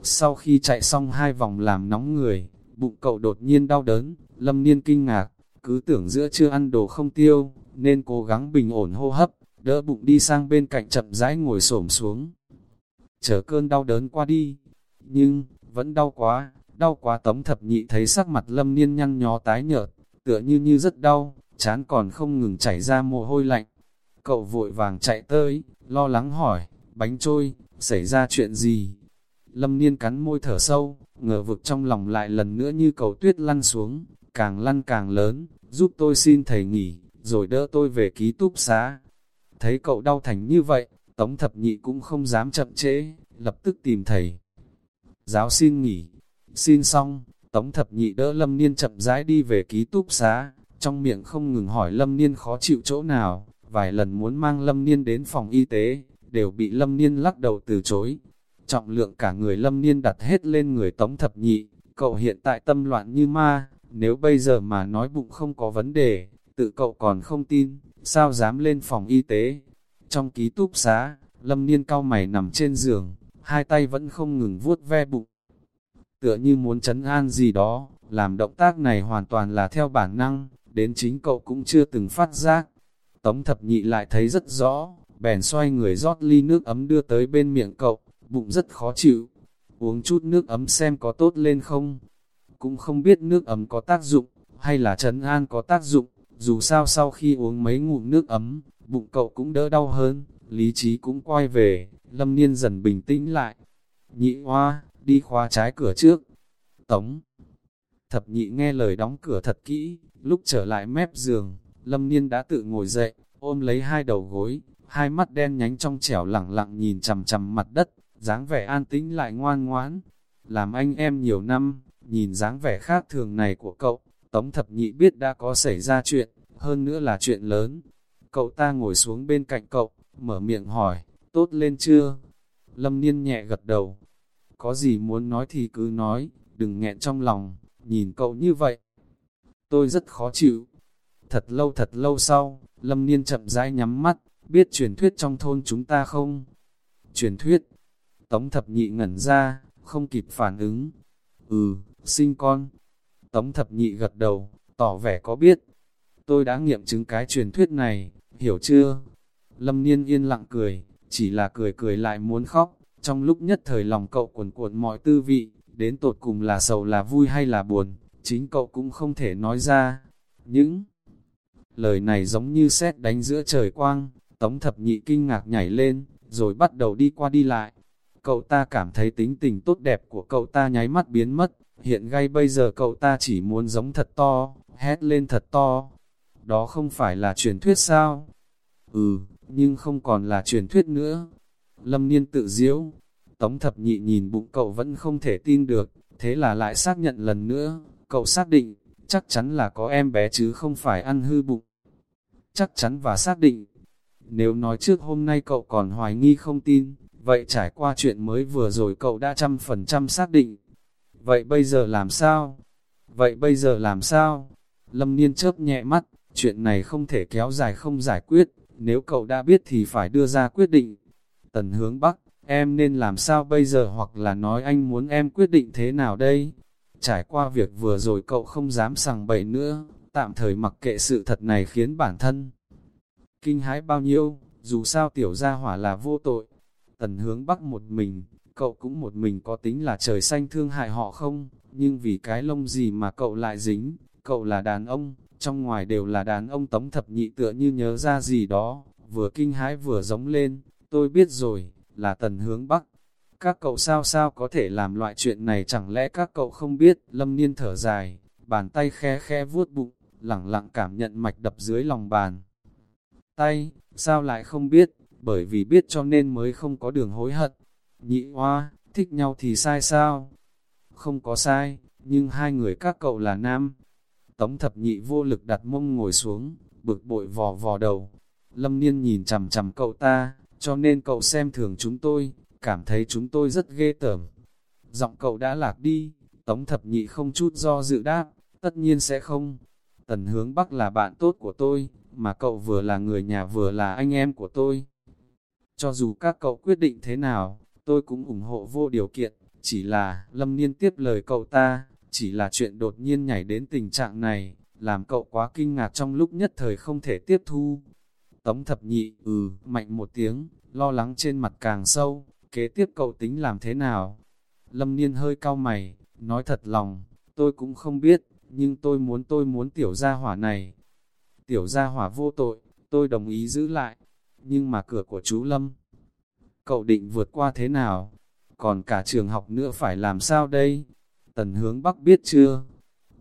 sau khi chạy xong hai vòng làm nóng người, bụng cậu đột nhiên đau đớn, lâm niên kinh ngạc, cứ tưởng giữa chưa ăn đồ không tiêu, nên cố gắng bình ổn hô hấp, đỡ bụng đi sang bên cạnh chậm rãi ngồi xổm xuống. Chờ cơn đau đớn qua đi, nhưng, vẫn đau quá, đau quá tấm thập nhị thấy sắc mặt lâm niên nhăn nhó tái nhợt, tựa như như rất đau, chán còn không ngừng chảy ra mồ hôi lạnh. Cậu vội vàng chạy tới, lo lắng hỏi, bánh trôi, xảy ra chuyện gì? Lâm niên cắn môi thở sâu, ngờ vực trong lòng lại lần nữa như cầu tuyết lăn xuống, càng lăn càng lớn, giúp tôi xin thầy nghỉ, rồi đỡ tôi về ký túc xá. Thấy cậu đau thành như vậy, Tống thập nhị cũng không dám chậm trễ, lập tức tìm thầy. Giáo xin nghỉ, xin xong, Tống thập nhị đỡ lâm niên chậm rãi đi về ký túc xá, trong miệng không ngừng hỏi Lâm Niên khó chịu chỗ nào, vài lần muốn mang Lâm Niên đến phòng y tế, đều bị Lâm Niên lắc đầu từ chối. Trọng lượng cả người Lâm Niên đặt hết lên người Tống Thập Nhị, cậu hiện tại tâm loạn như ma, nếu bây giờ mà nói bụng không có vấn đề, tự cậu còn không tin, sao dám lên phòng y tế. Trong ký túc xá, Lâm Niên cao mày nằm trên giường, hai tay vẫn không ngừng vuốt ve bụng. Tựa như muốn chấn an gì đó, làm động tác này hoàn toàn là theo bản năng, đến chính cậu cũng chưa từng phát giác. Tống thập nhị lại thấy rất rõ, bèn xoay người rót ly nước ấm đưa tới bên miệng cậu, bụng rất khó chịu. Uống chút nước ấm xem có tốt lên không? Cũng không biết nước ấm có tác dụng, hay là trấn an có tác dụng, dù sao sau khi uống mấy ngụm nước ấm, bụng cậu cũng đỡ đau hơn, lý trí cũng quay về, lâm niên dần bình tĩnh lại. Nhị hoa, đi khóa trái cửa trước. Tống Thập nhị nghe lời đóng cửa thật kỹ, lúc trở lại mép giường, lâm niên đã tự ngồi dậy, ôm lấy hai đầu gối, hai mắt đen nhánh trong trẻo lẳng lặng nhìn chằm chằm mặt đất, dáng vẻ an tĩnh lại ngoan ngoãn. Làm anh em nhiều năm, nhìn dáng vẻ khác thường này của cậu, Tống thập nhị biết đã có xảy ra chuyện, hơn nữa là chuyện lớn. Cậu ta ngồi xuống bên cạnh cậu, mở miệng hỏi, tốt lên chưa? Lâm Niên nhẹ gật đầu. Có gì muốn nói thì cứ nói, đừng nghẹn trong lòng, nhìn cậu như vậy. Tôi rất khó chịu. Thật lâu thật lâu sau, Lâm Niên chậm rãi nhắm mắt, biết truyền thuyết trong thôn chúng ta không? Truyền thuyết. Tống thập nhị ngẩn ra, không kịp phản ứng. Ừ, sinh con. Tống thập nhị gật đầu, tỏ vẻ có biết. Tôi đã nghiệm chứng cái truyền thuyết này, hiểu chưa? Lâm Niên yên lặng cười, chỉ là cười cười lại muốn khóc. Trong lúc nhất thời lòng cậu cuồn cuộn mọi tư vị, đến tột cùng là sầu là vui hay là buồn, chính cậu cũng không thể nói ra. Những lời này giống như xét đánh giữa trời quang, tống thập nhị kinh ngạc nhảy lên, rồi bắt đầu đi qua đi lại. Cậu ta cảm thấy tính tình tốt đẹp của cậu ta nháy mắt biến mất, hiện ngay bây giờ cậu ta chỉ muốn giống thật to, hét lên thật to. Đó không phải là truyền thuyết sao? Ừ, nhưng không còn là truyền thuyết nữa. Lâm Niên tự diễu, Tống thập nhị nhìn bụng cậu vẫn không thể tin được, thế là lại xác nhận lần nữa, cậu xác định, chắc chắn là có em bé chứ không phải ăn hư bụng. Chắc chắn và xác định, nếu nói trước hôm nay cậu còn hoài nghi không tin, vậy trải qua chuyện mới vừa rồi cậu đã trăm phần trăm xác định. Vậy bây giờ làm sao? Vậy bây giờ làm sao? Lâm Niên chớp nhẹ mắt, chuyện này không thể kéo dài không giải quyết, nếu cậu đã biết thì phải đưa ra quyết định. Tần hướng Bắc, em nên làm sao bây giờ hoặc là nói anh muốn em quyết định thế nào đây? Trải qua việc vừa rồi cậu không dám sằng bậy nữa, tạm thời mặc kệ sự thật này khiến bản thân kinh hãi bao nhiêu, dù sao tiểu gia hỏa là vô tội. Tần hướng bắc một mình, cậu cũng một mình có tính là trời xanh thương hại họ không, nhưng vì cái lông gì mà cậu lại dính, cậu là đàn ông, trong ngoài đều là đàn ông tống thập nhị tựa như nhớ ra gì đó, vừa kinh hãi vừa giống lên, tôi biết rồi, là tần hướng bắc. Các cậu sao sao có thể làm loại chuyện này chẳng lẽ các cậu không biết, lâm niên thở dài, bàn tay khe khe vuốt bụng, lẳng lặng cảm nhận mạch đập dưới lòng bàn. Tay, sao lại không biết, bởi vì biết cho nên mới không có đường hối hận. Nhị hoa, thích nhau thì sai sao? Không có sai, nhưng hai người các cậu là nam. Tống thập nhị vô lực đặt mông ngồi xuống, bực bội vò vò đầu. Lâm niên nhìn chằm chằm cậu ta, cho nên cậu xem thường chúng tôi, cảm thấy chúng tôi rất ghê tởm. Giọng cậu đã lạc đi, tống thập nhị không chút do dự đáp, tất nhiên sẽ không. Tần hướng Bắc là bạn tốt của tôi, mà cậu vừa là người nhà vừa là anh em của tôi. Cho dù các cậu quyết định thế nào, tôi cũng ủng hộ vô điều kiện, chỉ là, lâm niên tiếp lời cậu ta, chỉ là chuyện đột nhiên nhảy đến tình trạng này, làm cậu quá kinh ngạc trong lúc nhất thời không thể tiếp thu. Tống thập nhị, ừ, mạnh một tiếng, lo lắng trên mặt càng sâu, kế tiếp cậu tính làm thế nào? Lâm niên hơi cau mày, nói thật lòng, tôi cũng không biết, nhưng tôi muốn tôi muốn tiểu gia hỏa này. Tiểu gia hỏa vô tội, tôi đồng ý giữ lại, nhưng mà cửa của chú Lâm. Cậu định vượt qua thế nào? Còn cả trường học nữa phải làm sao đây? Tần hướng Bắc biết chưa?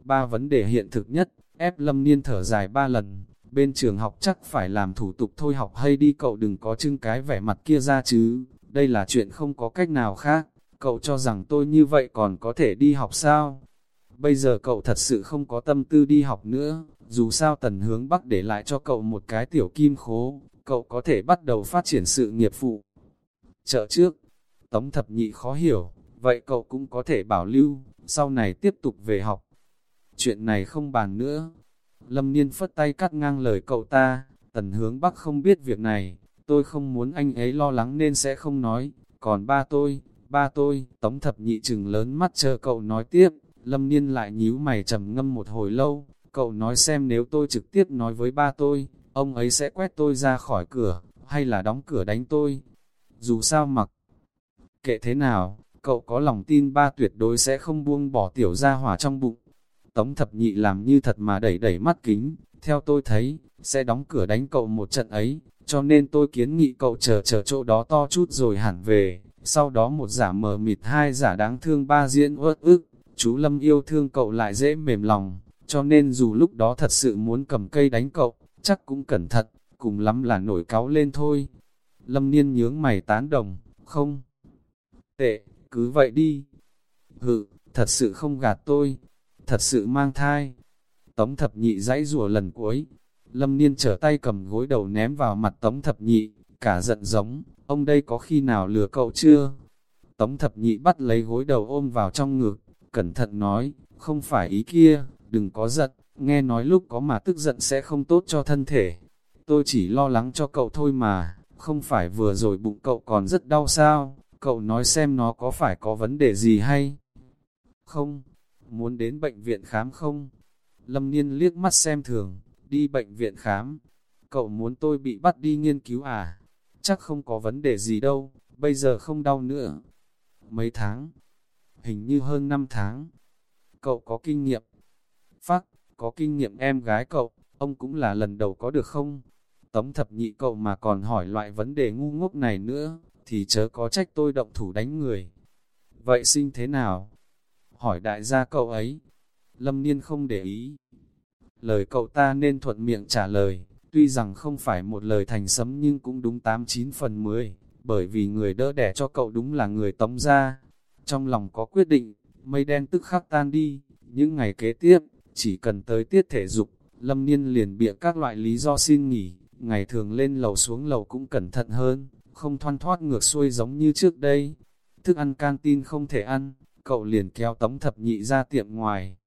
Ba vấn đề hiện thực nhất, ép Lâm Niên thở dài ba lần, bên trường học chắc phải làm thủ tục thôi học hay đi cậu đừng có trưng cái vẻ mặt kia ra chứ, đây là chuyện không có cách nào khác, cậu cho rằng tôi như vậy còn có thể đi học sao? Bây giờ cậu thật sự không có tâm tư đi học nữa, dù sao tần hướng bắc để lại cho cậu một cái tiểu kim khố, cậu có thể bắt đầu phát triển sự nghiệp phụ. Chợ trước, Tống thập nhị khó hiểu, vậy cậu cũng có thể bảo lưu, sau này tiếp tục về học. Chuyện này không bàn nữa. Lâm Niên phất tay cắt ngang lời cậu ta, tần hướng bắc không biết việc này, tôi không muốn anh ấy lo lắng nên sẽ không nói, còn ba tôi, ba tôi, tống thập nhị chừng lớn mắt chờ cậu nói tiếp, Lâm Niên lại nhíu mày trầm ngâm một hồi lâu, cậu nói xem nếu tôi trực tiếp nói với ba tôi, ông ấy sẽ quét tôi ra khỏi cửa, hay là đóng cửa đánh tôi. Dù sao mặc, kệ thế nào, cậu có lòng tin ba tuyệt đối sẽ không buông bỏ tiểu gia hỏa trong bụng. Tống thập nhị làm như thật mà đẩy đẩy mắt kính, theo tôi thấy, sẽ đóng cửa đánh cậu một trận ấy, cho nên tôi kiến nghị cậu chờ chờ chỗ đó to chút rồi hẳn về, sau đó một giả mờ mịt hai giả đáng thương ba diễn uất ức, chú Lâm yêu thương cậu lại dễ mềm lòng, cho nên dù lúc đó thật sự muốn cầm cây đánh cậu, chắc cũng cẩn thận, cùng lắm là nổi cáo lên thôi. Lâm Niên nhướng mày tán đồng, không? Tệ, cứ vậy đi. Hự, thật sự không gạt tôi, thật sự mang thai. Tống thập nhị dãy rùa lần cuối, Lâm Niên trở tay cầm gối đầu ném vào mặt Tống thập nhị, cả giận giống, ông đây có khi nào lừa cậu chưa? Tống thập nhị bắt lấy gối đầu ôm vào trong ngực, cẩn thận nói, không phải ý kia, đừng có giận, nghe nói lúc có mà tức giận sẽ không tốt cho thân thể. Tôi chỉ lo lắng cho cậu thôi mà, không phải vừa rồi bụng cậu còn rất đau sao, cậu nói xem nó có phải có vấn đề gì hay không, muốn đến bệnh viện khám không? Lâm Niên liếc mắt xem thường, đi bệnh viện khám, cậu muốn tôi bị bắt đi nghiên cứu à? Chắc không có vấn đề gì đâu, bây giờ không đau nữa. Mấy tháng? Hình như hơn 5 tháng. Cậu có kinh nghiệm. Phác, có kinh nghiệm em gái cậu, ông cũng là lần đầu có được không? Tống thập nhị cậu mà còn hỏi loại vấn đề ngu ngốc này nữa, thì chớ có trách tôi động thủ đánh người. Vậy sinh thế nào? Hỏi đại gia cậu ấy. Lâm Niên không để ý. Lời cậu ta nên thuận miệng trả lời, tuy rằng không phải một lời thành sấm nhưng cũng đúng 89 phần 10, bởi vì người đỡ đẻ cho cậu đúng là người tống gia. Trong lòng có quyết định, mây đen tức khắc tan đi, những ngày kế tiếp, chỉ cần tới tiết thể dục, Lâm Niên liền bịa các loại lý do xin nghỉ, ngày thường lên lầu xuống lầu cũng cẩn thận hơn, không thoăn thoát ngược xuôi giống như trước đây. Thức ăn canteen không thể ăn, cậu liền kéo tống thập nhị ra tiệm ngoài.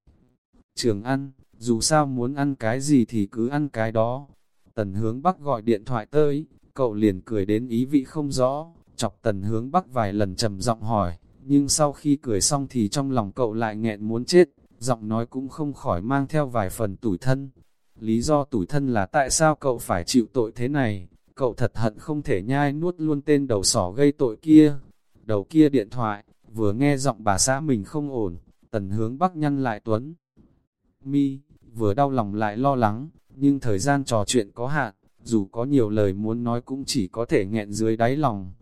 Trường ăn, dù sao muốn ăn cái gì thì cứ ăn cái đó. Tần hướng Bắc gọi điện thoại tới, cậu liền cười đến ý vị không rõ, chọc tần hướng Bắc vài lần trầm giọng hỏi, nhưng sau khi cười xong thì trong lòng cậu lại nghẹn muốn chết, giọng nói cũng không khỏi mang theo vài phần tủi thân. Lý do tủi thân là tại sao cậu phải chịu tội thế này, cậu thật hận không thể nhai nuốt luôn tên đầu sỏ gây tội kia. Đầu kia điện thoại, vừa nghe giọng bà xã mình không ổn, tần hướng bắc nhăn lại tuấn. Mi, vừa đau lòng lại lo lắng, nhưng thời gian trò chuyện có hạn, dù có nhiều lời muốn nói cũng chỉ có thể nghẹn dưới đáy lòng.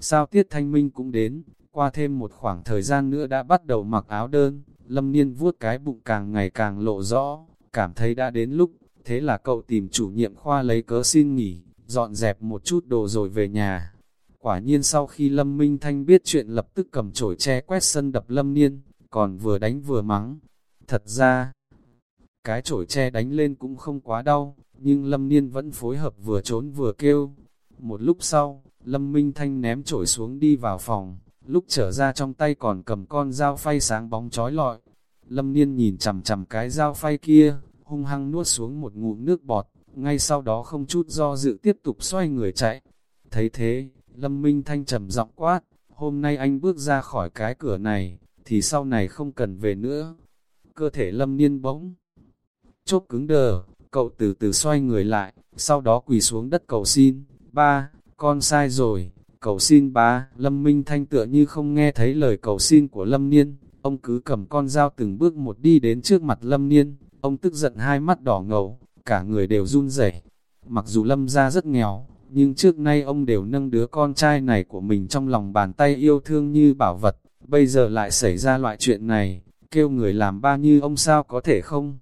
Sao tiết thanh minh cũng đến, qua thêm một khoảng thời gian nữa đã bắt đầu mặc áo đơn, lâm niên vuốt cái bụng càng ngày càng lộ rõ, cảm thấy đã đến lúc, thế là cậu tìm chủ nhiệm khoa lấy cớ xin nghỉ, dọn dẹp một chút đồ rồi về nhà. Quả nhiên sau khi Lâm Minh Thanh biết chuyện lập tức cầm chổi che quét sân đập Lâm Niên, còn vừa đánh vừa mắng. Thật ra, cái chổi che đánh lên cũng không quá đau, nhưng Lâm Niên vẫn phối hợp vừa trốn vừa kêu. Một lúc sau, Lâm Minh Thanh ném chổi xuống đi vào phòng, lúc trở ra trong tay còn cầm con dao phay sáng bóng trói lọi. Lâm Niên nhìn chằm chằm cái dao phay kia, hung hăng nuốt xuống một ngụm nước bọt, ngay sau đó không chút do dự tiếp tục xoay người chạy. Thấy thế, Lâm Minh Thanh trầm giọng quát, hôm nay anh bước ra khỏi cái cửa này, thì sau này không cần về nữa. Cơ thể Lâm Niên bỗng, chốt cứng đờ, cậu từ từ xoay người lại, sau đó quỳ xuống đất cầu xin, ba, con sai rồi, cầu xin ba, Lâm Minh Thanh tựa như không nghe thấy lời cầu xin của Lâm Niên, ông cứ cầm con dao từng bước một đi đến trước mặt Lâm Niên, ông tức giận hai mắt đỏ ngầu, cả người đều run rẩy. Mặc dù Lâm ra rất nghèo, nhưng trước nay ông đều nâng đứa con trai này của mình trong lòng bàn tay yêu thương như bảo vật, bây giờ lại xảy ra loại chuyện này, kêu người làm ba như ông sao có thể không?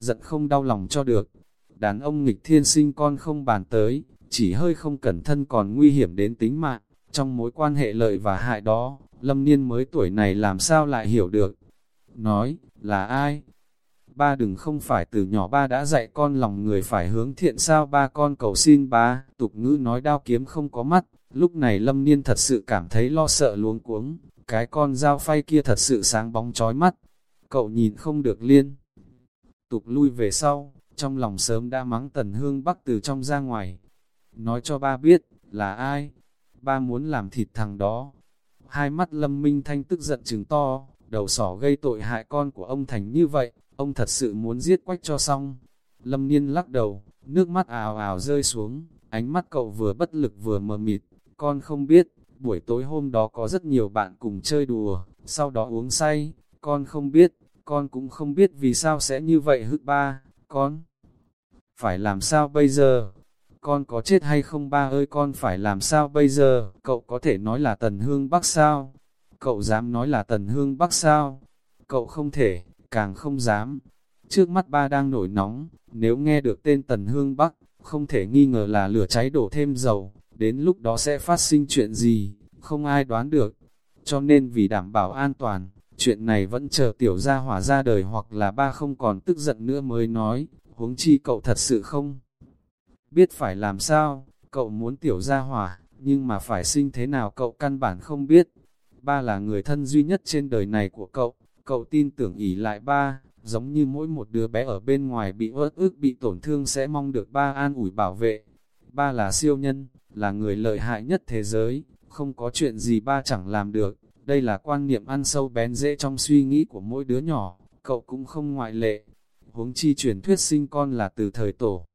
Giận không đau lòng cho được, đàn ông nghịch thiên sinh con không bàn tới, chỉ hơi không cẩn thân còn nguy hiểm đến tính mạng, trong mối quan hệ lợi và hại đó, lâm niên mới tuổi này làm sao lại hiểu được. Nói, là ai? Ba đừng không phải từ nhỏ ba đã dạy con lòng người phải hướng thiện sao ba con cầu xin ba, tục ngữ nói đao kiếm không có mắt, lúc này lâm niên thật sự cảm thấy lo sợ luống cuống, cái con dao phay kia thật sự sáng bóng chói mắt, cậu nhìn không được liên. Tục lui về sau, trong lòng sớm đã mắng tần hương bắc từ trong ra ngoài. Nói cho ba biết, là ai? Ba muốn làm thịt thằng đó. Hai mắt lâm minh thanh tức giận trừng to, đầu sỏ gây tội hại con của ông thành như vậy, ông thật sự muốn giết quách cho xong. Lâm niên lắc đầu, nước mắt ào ào rơi xuống, ánh mắt cậu vừa bất lực vừa mờ mịt, con không biết, buổi tối hôm đó có rất nhiều bạn cùng chơi đùa, sau đó uống say, con không biết, con cũng không biết vì sao sẽ như vậy hức ba, con. Phải làm sao bây giờ? Con có chết hay không ba ơi con phải làm sao bây giờ? Cậu có thể nói là tần hương bắc sao? Cậu dám nói là tần hương bắc sao? Cậu không thể, càng không dám. Trước mắt ba đang nổi nóng, nếu nghe được tên tần hương bắc, không thể nghi ngờ là lửa cháy đổ thêm dầu, đến lúc đó sẽ phát sinh chuyện gì, không ai đoán được. Cho nên vì đảm bảo an toàn, chuyện này vẫn chờ tiểu gia hỏa ra đời hoặc là ba không còn tức giận nữa mới nói, huống chi cậu thật sự không biết phải làm sao, cậu muốn tiểu gia hỏa, nhưng mà phải sinh thế nào cậu căn bản không biết. Ba là người thân duy nhất trên đời này của cậu, cậu tin tưởng ỉ lại ba, giống như mỗi một đứa bé ở bên ngoài bị ớt ức bị tổn thương sẽ mong được ba an ủi bảo vệ. Ba là siêu nhân, là người lợi hại nhất thế giới, không có chuyện gì ba chẳng làm được. Đây là quan niệm ăn sâu bén dễ trong suy nghĩ của mỗi đứa nhỏ, cậu cũng không ngoại lệ. Huống chi truyền thuyết sinh con là từ thời tổ.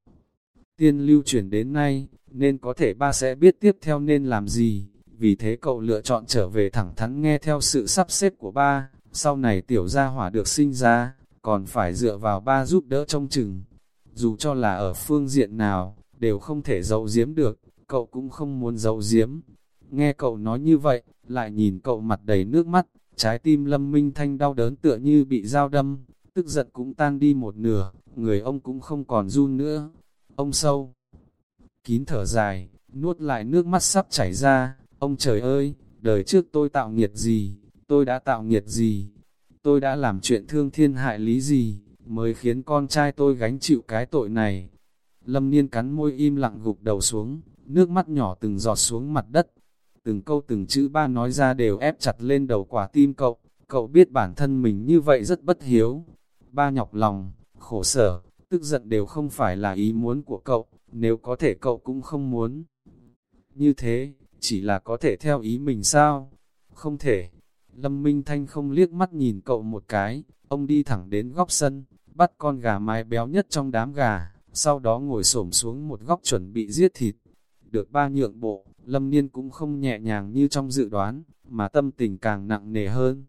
Tiên lưu truyền đến nay, nên có thể ba sẽ biết tiếp theo nên làm gì. Vì thế cậu lựa chọn trở về thẳng thắn nghe theo sự sắp xếp của ba. Sau này tiểu gia hỏa được sinh ra, còn phải dựa vào ba giúp đỡ trong chừng. Dù cho là ở phương diện nào, đều không thể giấu giếm được, cậu cũng không muốn giấu giếm. Nghe cậu nói như vậy, lại nhìn cậu mặt đầy nước mắt, trái tim lâm minh thanh đau đớn tựa như bị dao đâm, tức giận cũng tan đi một nửa, người ông cũng không còn run nữa. Ông sâu, kín thở dài, nuốt lại nước mắt sắp chảy ra, ông trời ơi, đời trước tôi tạo nghiệt gì, tôi đã tạo nghiệt gì, tôi đã làm chuyện thương thiên hại lý gì, mới khiến con trai tôi gánh chịu cái tội này. Lâm Niên cắn môi im lặng gục đầu xuống, nước mắt nhỏ từng giọt xuống mặt đất. Từng câu từng chữ ba nói ra đều ép chặt lên đầu quả tim cậu, cậu biết bản thân mình như vậy rất bất hiếu. Ba nhọc lòng, khổ sở, tức giận đều không phải là ý muốn của cậu, nếu có thể cậu cũng không muốn. Như thế, chỉ là có thể theo ý mình sao? Không thể. Lâm Minh Thanh không liếc mắt nhìn cậu một cái, ông đi thẳng đến góc sân, bắt con gà mái béo nhất trong đám gà, sau đó ngồi xổm xuống một góc chuẩn bị giết thịt. Được ba nhượng bộ, Lâm Niên cũng không nhẹ nhàng như trong dự đoán, mà tâm tình càng nặng nề hơn.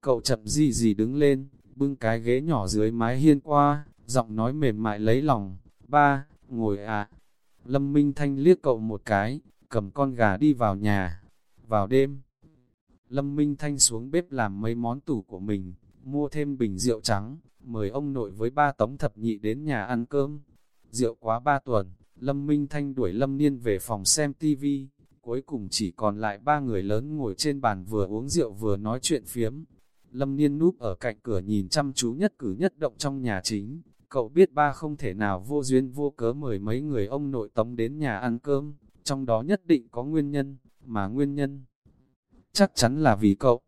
Cậu chậm gì gì đứng lên, bưng cái ghế nhỏ dưới mái hiên qua, giọng nói mềm mại lấy lòng, ba, ngồi à. Lâm Minh Thanh liếc cậu một cái, cầm con gà đi vào nhà. Vào đêm, Lâm Minh Thanh xuống bếp làm mấy món tủ của mình, mua thêm bình rượu trắng, mời ông nội với ba tống thập nhị đến nhà ăn cơm. Rượu quá ba tuần, Lâm Minh Thanh đuổi Lâm Niên về phòng xem tivi, cuối cùng chỉ còn lại ba người lớn ngồi trên bàn vừa uống rượu vừa nói chuyện phiếm. Lâm Niên núp ở cạnh cửa nhìn chăm chú nhất cử nhất động trong nhà chính, cậu biết ba không thể nào vô duyên vô cớ mời mấy người ông nội tống đến nhà ăn cơm, trong đó nhất định có nguyên nhân, mà nguyên nhân chắc chắn là vì cậu.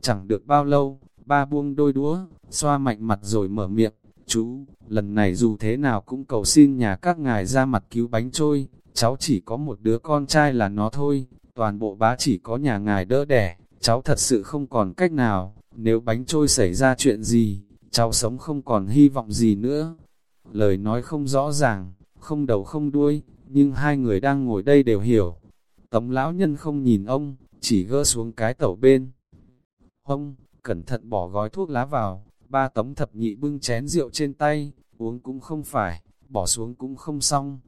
Chẳng được bao lâu, ba buông đôi đũa, xoa mạnh mặt rồi mở miệng, chú, lần này dù thế nào cũng cầu xin nhà các ngài ra mặt cứu bánh trôi, cháu chỉ có một đứa con trai là nó thôi, toàn bộ bá chỉ có nhà ngài đỡ đẻ, cháu thật sự không còn cách nào, nếu bánh trôi xảy ra chuyện gì, cháu sống không còn hy vọng gì nữa. Lời nói không rõ ràng, không đầu không đuôi, nhưng hai người đang ngồi đây đều hiểu. Tống lão nhân không nhìn ông, chỉ gỡ xuống cái tẩu bên. Ông, cẩn thận bỏ gói thuốc lá vào, ba tống thập nhị bưng chén rượu trên tay, uống cũng không phải, bỏ xuống cũng không xong.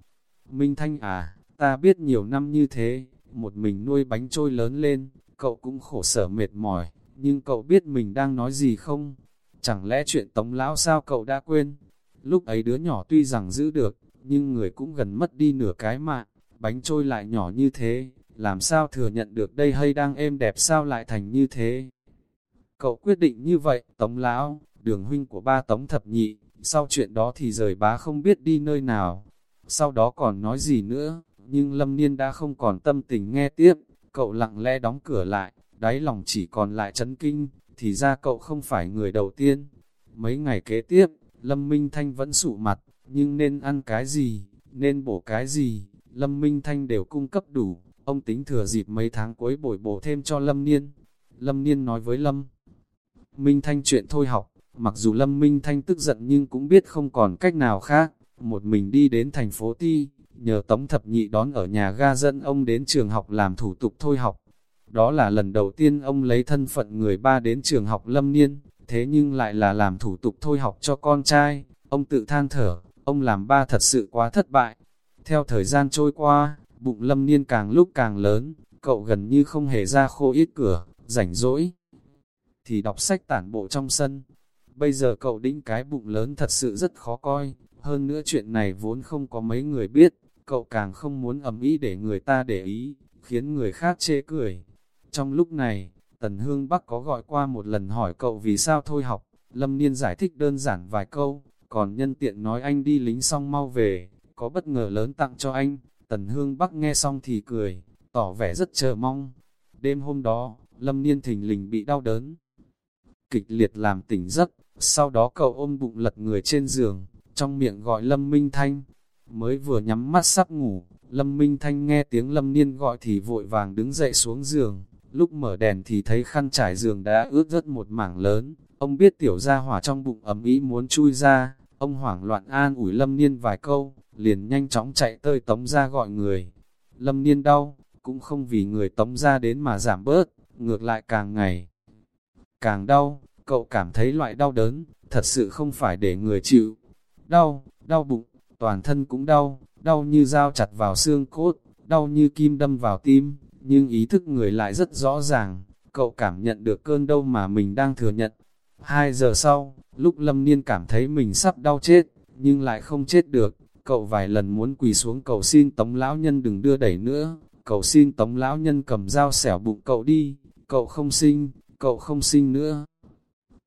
Minh Thanh à, ta biết nhiều năm như thế, một mình nuôi bánh trôi lớn lên, cậu cũng khổ sở mệt mỏi, nhưng cậu biết mình đang nói gì không? Chẳng lẽ chuyện tống lão sao cậu đã quên? Lúc ấy đứa nhỏ tuy rằng giữ được, nhưng người cũng gần mất đi nửa cái mạng, bánh trôi lại nhỏ như thế, làm sao thừa nhận được đây hay đang êm đẹp sao lại thành như thế? Cậu quyết định như vậy, tống lão, đường huynh của ba tống thập nhị, sau chuyện đó thì rời bá không biết đi nơi nào. Sau đó còn nói gì nữa, nhưng Lâm Niên đã không còn tâm tình nghe tiếp, cậu lặng lẽ đóng cửa lại, đáy lòng chỉ còn lại chấn kinh, thì ra cậu không phải người đầu tiên. Mấy ngày kế tiếp, Lâm Minh Thanh vẫn sụ mặt, nhưng nên ăn cái gì, nên bổ cái gì, Lâm Minh Thanh đều cung cấp đủ, ông tính thừa dịp mấy tháng cuối bồi bổ thêm cho Lâm Niên. Lâm Niên nói với Lâm Minh Thanh chuyện thôi học, mặc dù Lâm Minh Thanh tức giận nhưng cũng biết không còn cách nào khác, một mình đi đến thành phố Ti, nhờ Tống Thập Nhị đón ở nhà ga dẫn ông đến trường học làm thủ tục thôi học. Đó là lần đầu tiên ông lấy thân phận người ba đến trường học Lâm Niên, thế nhưng lại là làm thủ tục thôi học cho con trai, ông tự than thở, ông làm ba thật sự quá thất bại. Theo thời gian trôi qua, bụng Lâm Niên càng lúc càng lớn, cậu gần như không hề ra khô ít cửa, rảnh rỗi. Thì đọc sách tản bộ trong sân. Bây giờ cậu đĩnh cái bụng lớn thật sự rất khó coi, hơn nữa chuyện này vốn không có mấy người biết, cậu càng không muốn ầm ý để người ta để ý, khiến người khác chê cười. Trong lúc này, Tần Hương Bắc có gọi qua một lần hỏi cậu vì sao thôi học, Lâm Niên giải thích đơn giản vài câu, còn nhân tiện nói anh đi lính xong mau về, có bất ngờ lớn tặng cho anh, Tần Hương Bắc nghe xong thì cười, tỏ vẻ rất chờ mong. Đêm hôm đó, Lâm Niên thình lình bị đau đớn, kịch liệt làm tỉnh giấc, sau đó cậu ôm bụng lật người trên giường, trong miệng gọi Lâm Minh Thanh. Mới vừa nhắm mắt sắp ngủ, Lâm Minh Thanh nghe tiếng Lâm Niên gọi thì vội vàng đứng dậy xuống giường, lúc mở đèn thì thấy khăn trải giường đã ướt rất một mảng lớn, ông biết tiểu gia hỏa trong bụng ấm ý muốn chui ra, ông hoảng loạn an ủi Lâm Niên vài câu, liền nhanh chóng chạy tới tống ra gọi người. Lâm Niên đau, cũng không vì người tống ra đến mà giảm bớt, ngược lại càng ngày càng đau, cậu cảm thấy loại đau đớn, thật sự không phải để người chịu. Đau, đau bụng, toàn thân cũng đau, đau như dao chặt vào xương cốt, đau như kim đâm vào tim, nhưng ý thức người lại rất rõ ràng, cậu cảm nhận được cơn đau mà mình đang thừa nhận. Hai giờ sau, lúc Lâm Niên cảm thấy mình sắp đau chết, nhưng lại không chết được, cậu vài lần muốn quỳ xuống cầu xin tống lão nhân đừng đưa đẩy nữa, cầu xin tống lão nhân cầm dao xẻo bụng cậu đi, cậu không sinh, cậu không sinh nữa.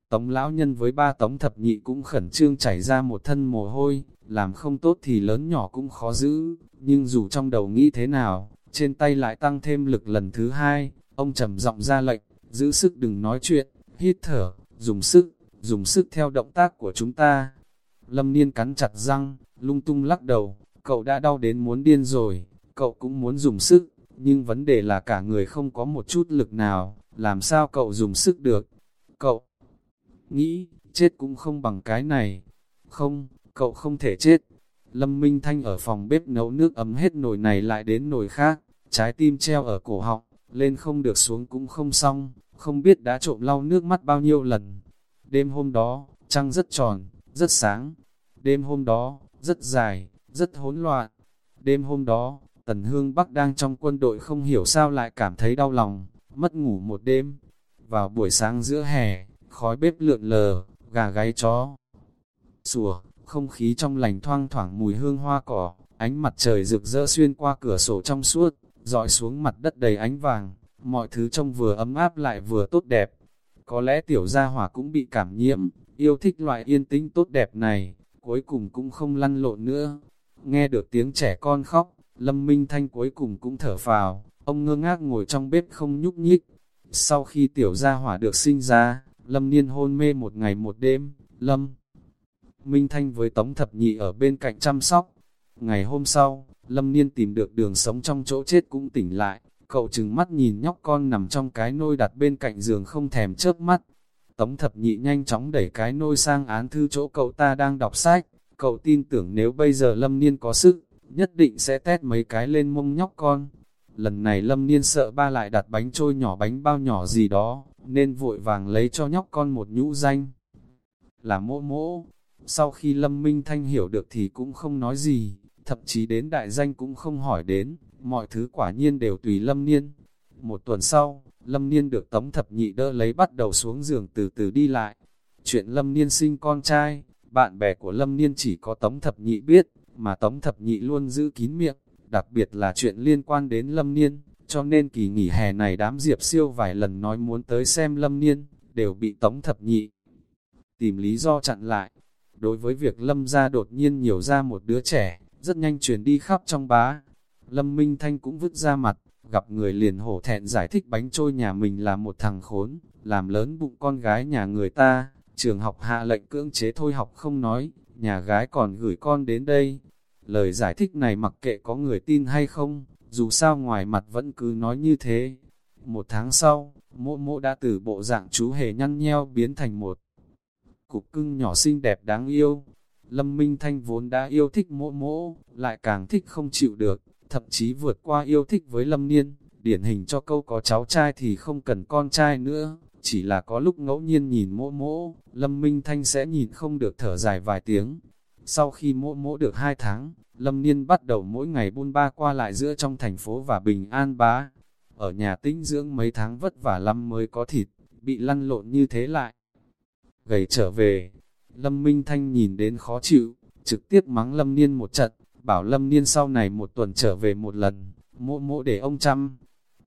Tống lão nhân với ba tống thập nhị cũng khẩn trương chảy ra một thân mồ hôi, làm không tốt thì lớn nhỏ cũng khó giữ, nhưng dù trong đầu nghĩ thế nào, trên tay lại tăng thêm lực lần thứ hai, ông trầm giọng ra lệnh, giữ sức đừng nói chuyện, hít thở, dùng sức, dùng sức theo động tác của chúng ta. Lâm Niên cắn chặt răng, lung tung lắc đầu, cậu đã đau đến muốn điên rồi, cậu cũng muốn dùng sức, nhưng vấn đề là cả người không có một chút lực nào, làm sao cậu dùng sức được? Cậu nghĩ, chết cũng không bằng cái này. Không, cậu không thể chết. Lâm Minh Thanh ở phòng bếp nấu nước ấm hết nồi này lại đến nồi khác, trái tim treo ở cổ họng, lên không được xuống cũng không xong, không biết đã trộm lau nước mắt bao nhiêu lần. Đêm hôm đó, trăng rất tròn, rất sáng. Đêm hôm đó, rất dài, rất hỗn loạn. Đêm hôm đó, Tần Hương Bắc đang trong quân đội không hiểu sao lại cảm thấy đau lòng, mất ngủ một đêm. Vào buổi sáng giữa hè, khói bếp lượn lờ, gà gáy chó. Sủa, không khí trong lành thoang thoảng mùi hương hoa cỏ, ánh mặt trời rực rỡ xuyên qua cửa sổ trong suốt, dọi xuống mặt đất đầy ánh vàng, mọi thứ trông vừa ấm áp lại vừa tốt đẹp. Có lẽ tiểu gia hỏa cũng bị cảm nhiễm, yêu thích loại yên tĩnh tốt đẹp này, cuối cùng cũng không lăn lộn nữa. Nghe được tiếng trẻ con khóc, Lâm Minh Thanh cuối cùng cũng thở phào, Ông ngơ ngác ngồi trong bếp không nhúc nhích. Sau khi tiểu gia hỏa được sinh ra, Lâm Niên hôn mê một ngày một đêm, Lâm Minh Thanh với Tống Thập Nhị ở bên cạnh chăm sóc. Ngày hôm sau, Lâm Niên tìm được đường sống trong chỗ chết cũng tỉnh lại, cậu chừng mắt nhìn nhóc con nằm trong cái nôi đặt bên cạnh giường không thèm chớp mắt. Tống Thập Nhị nhanh chóng đẩy cái nôi sang án thư chỗ cậu ta đang đọc sách, cậu tin tưởng nếu bây giờ Lâm Niên có sức, nhất định sẽ tét mấy cái lên mông nhóc con. Lần này lâm niên sợ ba lại đặt bánh trôi nhỏ bánh bao nhỏ gì đó, nên vội vàng lấy cho nhóc con một nhũ danh. Là mỗ mỗ, sau khi lâm minh thanh hiểu được thì cũng không nói gì, thậm chí đến đại danh cũng không hỏi đến, mọi thứ quả nhiên đều tùy lâm niên. Một tuần sau, lâm niên được tống thập nhị đỡ lấy bắt đầu xuống giường từ từ đi lại. Chuyện lâm niên sinh con trai, bạn bè của lâm niên chỉ có tống thập nhị biết, mà tống thập nhị luôn giữ kín miệng đặc biệt là chuyện liên quan đến Lâm Niên, cho nên kỳ nghỉ hè này đám Diệp siêu vài lần nói muốn tới xem Lâm Niên, đều bị Tống Thập Nhị tìm lý do chặn lại. Đối với việc Lâm gia đột nhiên nhiều ra một đứa trẻ, rất nhanh truyền đi khắp trong bá. Lâm Minh Thanh cũng vứt ra mặt, gặp người liền hổ thẹn giải thích bánh trôi nhà mình là một thằng khốn, làm lớn bụng con gái nhà người ta, trường học hạ lệnh cưỡng chế thôi học không nói, nhà gái còn gửi con đến đây. Lời giải thích này mặc kệ có người tin hay không, dù sao ngoài mặt vẫn cứ nói như thế. Một tháng sau, mộ mộ đã từ bộ dạng chú hề nhăn nheo biến thành một cục cưng nhỏ xinh đẹp đáng yêu. Lâm Minh Thanh vốn đã yêu thích mộ mộ, lại càng thích không chịu được, thậm chí vượt qua yêu thích với Lâm Niên, điển hình cho câu có cháu trai thì không cần con trai nữa, chỉ là có lúc ngẫu nhiên nhìn Mỗ Mỗ, Lâm Minh Thanh sẽ nhìn không được thở dài vài tiếng. Sau khi Mỗ Mỗ được hai tháng, Lâm Niên bắt đầu mỗi ngày buôn ba qua lại giữa trong thành phố và bình an bá. Ở nhà tĩnh dưỡng mấy tháng vất vả lắm mới có thịt, bị lăn lộn như thế lại. Gầy trở về, Lâm Minh Thanh nhìn đến khó chịu, trực tiếp mắng Lâm Niên một trận, bảo Lâm Niên sau này một tuần trở về một lần, mộ mộ để ông chăm.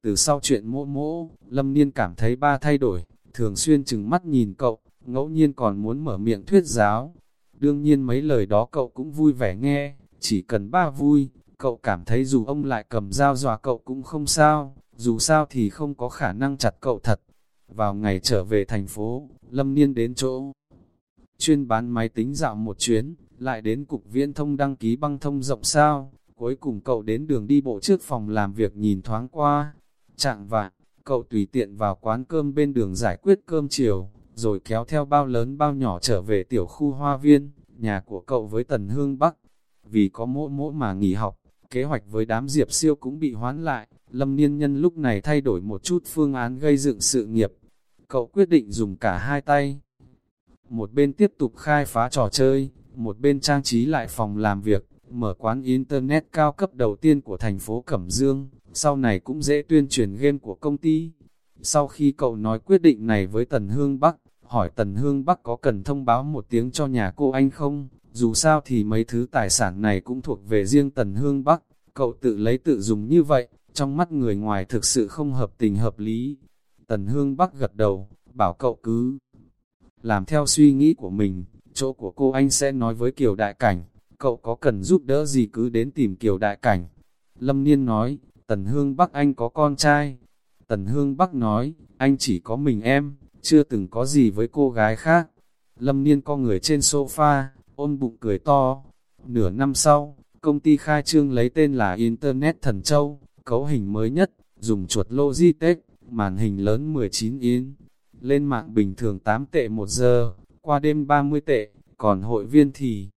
Từ sau chuyện mộ mộ, Lâm Niên cảm thấy ba thay đổi, thường xuyên chừng mắt nhìn cậu, ngẫu nhiên còn muốn mở miệng thuyết giáo. Đương nhiên mấy lời đó cậu cũng vui vẻ nghe, chỉ cần ba vui, cậu cảm thấy dù ông lại cầm dao dọa cậu cũng không sao, dù sao thì không có khả năng chặt cậu thật. Vào ngày trở về thành phố, Lâm Niên đến chỗ chuyên bán máy tính dạo một chuyến, lại đến cục viễn thông đăng ký băng thông rộng sao, cuối cùng cậu đến đường đi bộ trước phòng làm việc nhìn thoáng qua. chạng vạn, cậu tùy tiện vào quán cơm bên đường giải quyết cơm chiều, rồi kéo theo bao lớn bao nhỏ trở về tiểu khu hoa viên, nhà của cậu với Tần Hương Bắc. Vì có mỗ mỗ mà nghỉ học, kế hoạch với đám Diệp siêu cũng bị hoán lại, Lâm Niên Nhân lúc này thay đổi một chút phương án gây dựng sự nghiệp. Cậu quyết định dùng cả hai tay. Một bên tiếp tục khai phá trò chơi, một bên trang trí lại phòng làm việc, mở quán Internet cao cấp đầu tiên của thành phố Cẩm Dương, sau này cũng dễ tuyên truyền game của công ty. Sau khi cậu nói quyết định này với Tần Hương Bắc, hỏi Tần Hương Bắc có cần thông báo một tiếng cho nhà cô anh không? Dù sao thì mấy thứ tài sản này cũng thuộc về riêng Tần Hương Bắc, cậu tự lấy tự dùng như vậy, trong mắt người ngoài thực sự không hợp tình hợp lý. Tần Hương Bắc gật đầu, bảo cậu cứ làm theo suy nghĩ của mình, chỗ của cô anh sẽ nói với Kiều Đại Cảnh, cậu có cần giúp đỡ gì cứ đến tìm Kiều Đại Cảnh. Lâm Niên nói, Tần Hương Bắc anh có con trai. Tần Hương Bắc nói, anh chỉ có mình em, chưa từng có gì với cô gái khác. Lâm Niên co người trên sofa, ôm bụng cười to. Nửa năm sau, công ty khai trương lấy tên là Internet Thần Châu, cấu hình mới nhất, dùng chuột Logitech, màn hình lớn 19 inch. Lên mạng bình thường 8 tệ 1 giờ, qua đêm 30 tệ, còn hội viên thì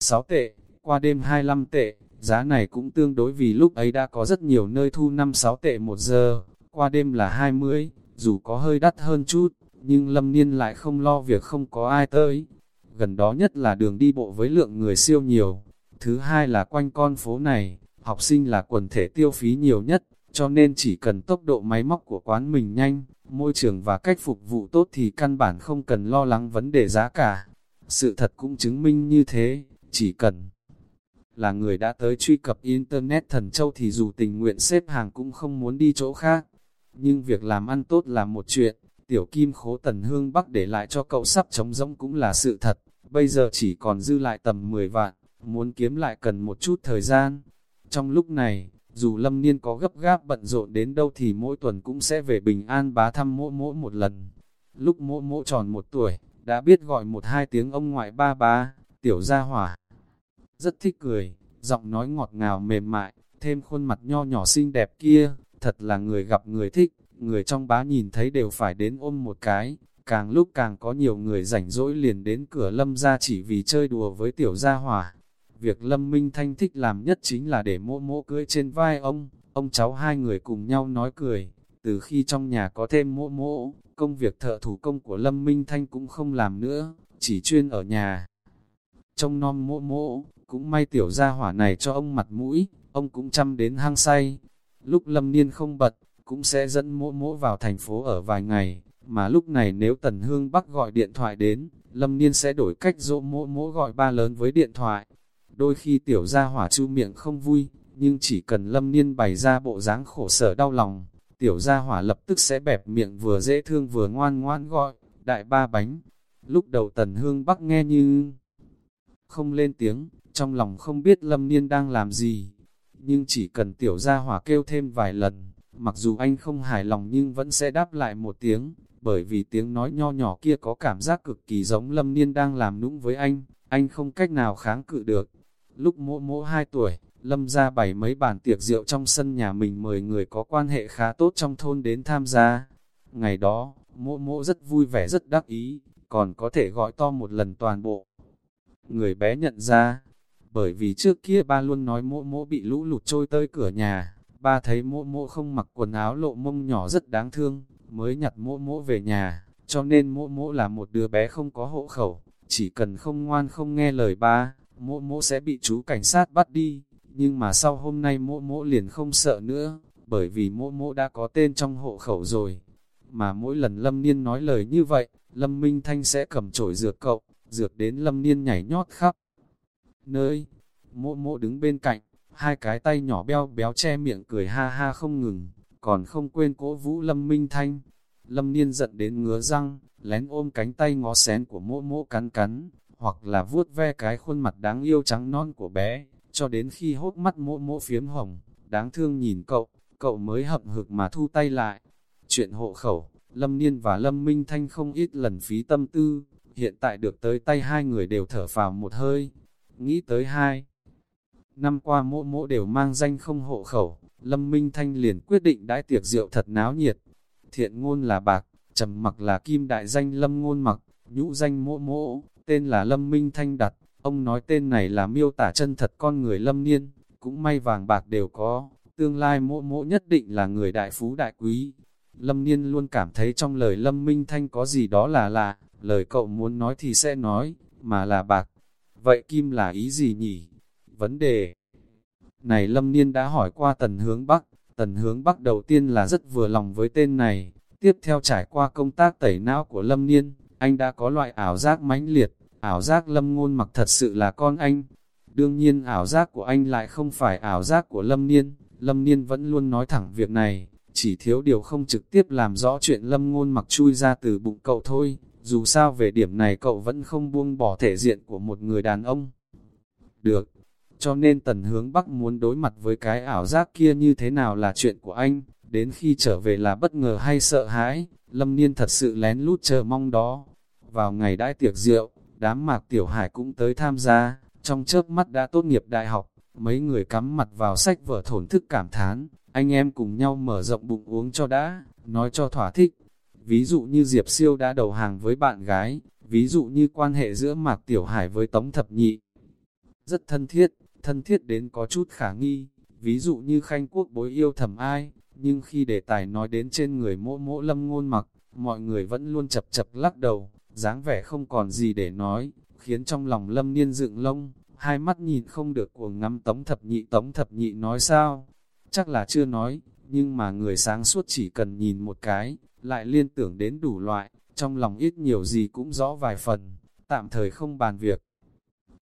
6 tệ, qua đêm 25 tệ. Giá này cũng tương đối vì lúc ấy đã có rất nhiều nơi thu 5-6 tệ 1 giờ, qua đêm là 20, dù có hơi đắt hơn chút, nhưng Lâm Niên lại không lo việc không có ai tới. Gần đó nhất là đường đi bộ với lượng người siêu nhiều. Thứ hai là quanh con phố này, học sinh là quần thể tiêu phí nhiều nhất, cho nên chỉ cần tốc độ máy móc của quán mình nhanh, môi trường và cách phục vụ tốt thì căn bản không cần lo lắng vấn đề giá cả. Sự thật cũng chứng minh như thế, chỉ cần là người đã tới truy cập Internet thần châu thì dù tình nguyện xếp hàng cũng không muốn đi chỗ khác. Nhưng việc làm ăn tốt là một chuyện, tiểu kim khố tần hương bắc để lại cho cậu sắp trống rỗng cũng là sự thật, bây giờ chỉ còn dư lại tầm 10 vạn, muốn kiếm lại cần một chút thời gian. Trong lúc này, dù lâm niên có gấp gáp bận rộn đến đâu thì mỗi tuần cũng sẽ về bình an bá thăm mỗ mỗ một lần. Lúc mỗ mỗ tròn một tuổi, đã biết gọi một hai tiếng ông ngoại ba ba, tiểu gia hỏa. Rất thích cười, giọng nói ngọt ngào mềm mại, thêm khuôn mặt nho nhỏ xinh đẹp kia, thật là người gặp người thích, người trong bá nhìn thấy đều phải đến ôm một cái, càng lúc càng có nhiều người rảnh rỗi liền đến cửa lâm ra chỉ vì chơi đùa với tiểu gia hỏa. Việc lâm minh thanh thích làm nhất chính là để mỗ mỗ cưỡi trên vai ông, ông cháu hai người cùng nhau nói cười, từ khi trong nhà có thêm mỗ mỗ, công việc thợ thủ công của lâm minh thanh cũng không làm nữa, chỉ chuyên ở nhà. Trong non mỗ mỗ, cũng may tiểu gia hỏa này cho ông mặt mũi, ông cũng chăm đến hang say. Lúc lâm niên không bật, cũng sẽ dẫn mỗ mỗ vào thành phố ở vài ngày, mà lúc này nếu Tần Hương Bắc gọi điện thoại đến, lâm niên sẽ đổi cách dỗ mỗ mỗ gọi ba lớn với điện thoại. Đôi khi tiểu gia hỏa chu miệng không vui, nhưng chỉ cần lâm niên bày ra bộ dáng khổ sở đau lòng, tiểu gia hỏa lập tức sẽ bẹp miệng vừa dễ thương vừa ngoan ngoan gọi, đại ba bánh. Lúc đầu tần hương bắc nghe như không lên tiếng, trong lòng không biết lâm niên đang làm gì. Nhưng chỉ cần tiểu gia hỏa kêu thêm vài lần, mặc dù anh không hài lòng nhưng vẫn sẽ đáp lại một tiếng, bởi vì tiếng nói nho nhỏ kia có cảm giác cực kỳ giống lâm niên đang làm nũng với anh, anh không cách nào kháng cự được. Lúc mỗ mỗ 2 tuổi, lâm ra bảy mấy bàn tiệc rượu trong sân nhà mình mời người có quan hệ khá tốt trong thôn đến tham gia. Ngày đó, mỗ mỗ rất vui vẻ rất đắc ý, còn có thể gọi to một lần toàn bộ. Người bé nhận ra, bởi vì trước kia ba luôn nói mỗ mỗ bị lũ lụt trôi tới cửa nhà, ba thấy mỗ mỗ không mặc quần áo lộ mông nhỏ rất đáng thương, mới nhặt mỗ mỗ về nhà, cho nên mỗ mỗ là một đứa bé không có hộ khẩu, chỉ cần không ngoan không nghe lời ba, mỗ mỗ sẽ bị chú cảnh sát bắt đi, nhưng mà sau hôm nay mỗ mỗ liền không sợ nữa, bởi vì mỗ mỗ đã có tên trong hộ khẩu rồi. Mà mỗi lần Lâm Niên nói lời như vậy, Lâm Minh Thanh sẽ cầm chổi dược cậu, dược đến Lâm Niên nhảy nhót khắp. Nơi, mỗ mỗ đứng bên cạnh, hai cái tay nhỏ beo béo che miệng cười ha ha không ngừng, còn không quên cố vũ Lâm Minh Thanh. Lâm Niên giận đến ngứa răng, lén ôm cánh tay ngó xén của mỗ mỗ cắn cắn, hoặc là vuốt ve cái khuôn mặt đáng yêu trắng non của bé, cho đến khi hốt mắt mỗ mỗ phiếm hồng, đáng thương nhìn cậu, cậu mới hậm hực mà thu tay lại. Chuyện hộ khẩu, Lâm Niên và Lâm Minh Thanh không ít lần phí tâm tư, hiện tại được tới tay hai người đều thở phào một hơi, nghĩ tới hai. Năm qua mỗ mỗ đều mang danh không hộ khẩu, Lâm Minh Thanh liền quyết định đãi tiệc rượu thật náo nhiệt. Thiện ngôn là bạc, trầm mặc là kim đại danh Lâm ngôn mặc, nhũ danh mỗ mỗ, tên là Lâm Minh Thanh đặt. Ông nói tên này là miêu tả chân thật con người Lâm Niên, cũng may vàng bạc đều có, tương lai mộ mộ nhất định là người đại phú đại quý. Lâm Niên luôn cảm thấy trong lời Lâm Minh Thanh có gì đó là lạ, lời cậu muốn nói thì sẽ nói, mà là bạc. Vậy Kim là ý gì nhỉ? Vấn đề này Lâm Niên đã hỏi qua Tần Hướng Bắc, Tần Hướng Bắc đầu tiên là rất vừa lòng với tên này, tiếp theo trải qua công tác tẩy não của Lâm Niên, anh đã có loại ảo giác mãnh liệt, ảo giác Lâm Ngôn mặc thật sự là con anh. Đương nhiên ảo giác của anh lại không phải ảo giác của Lâm Niên, Lâm Niên vẫn luôn nói thẳng việc này, chỉ thiếu điều không trực tiếp làm rõ chuyện Lâm Ngôn mặc chui ra từ bụng cậu thôi, dù sao về điểm này cậu vẫn không buông bỏ thể diện của một người đàn ông. Được, cho nên tần hướng Bắc muốn đối mặt với cái ảo giác kia như thế nào là chuyện của anh, đến khi trở về là bất ngờ hay sợ hãi, Lâm Niên thật sự lén lút chờ mong đó. Vào ngày đãi tiệc rượu, đám mạc tiểu hải cũng tới tham gia, trong chớp mắt đã tốt nghiệp đại học, mấy người cắm mặt vào sách vở thổn thức cảm thán, anh em cùng nhau mở rộng bụng uống cho đã, nói cho thỏa thích. Ví dụ như Diệp Siêu đã đầu hàng với bạn gái, ví dụ như quan hệ giữa Mạc Tiểu Hải với Tống Thập Nhị. Rất thân thiết, thân thiết đến có chút khả nghi, ví dụ như Khanh Quốc bối yêu thầm ai, nhưng khi đề tài nói đến trên người mỗ mỗ lâm ngôn mặc, mọi người vẫn luôn chập chập lắc đầu, dáng vẻ không còn gì để nói, khiến trong lòng lâm niên dựng lông, hai mắt nhìn không được cuồng ngắm tống thập nhị tống thập nhị nói sao, chắc là chưa nói, nhưng mà người sáng suốt chỉ cần nhìn một cái, lại liên tưởng đến đủ loại, trong lòng ít nhiều gì cũng rõ vài phần, tạm thời không bàn việc.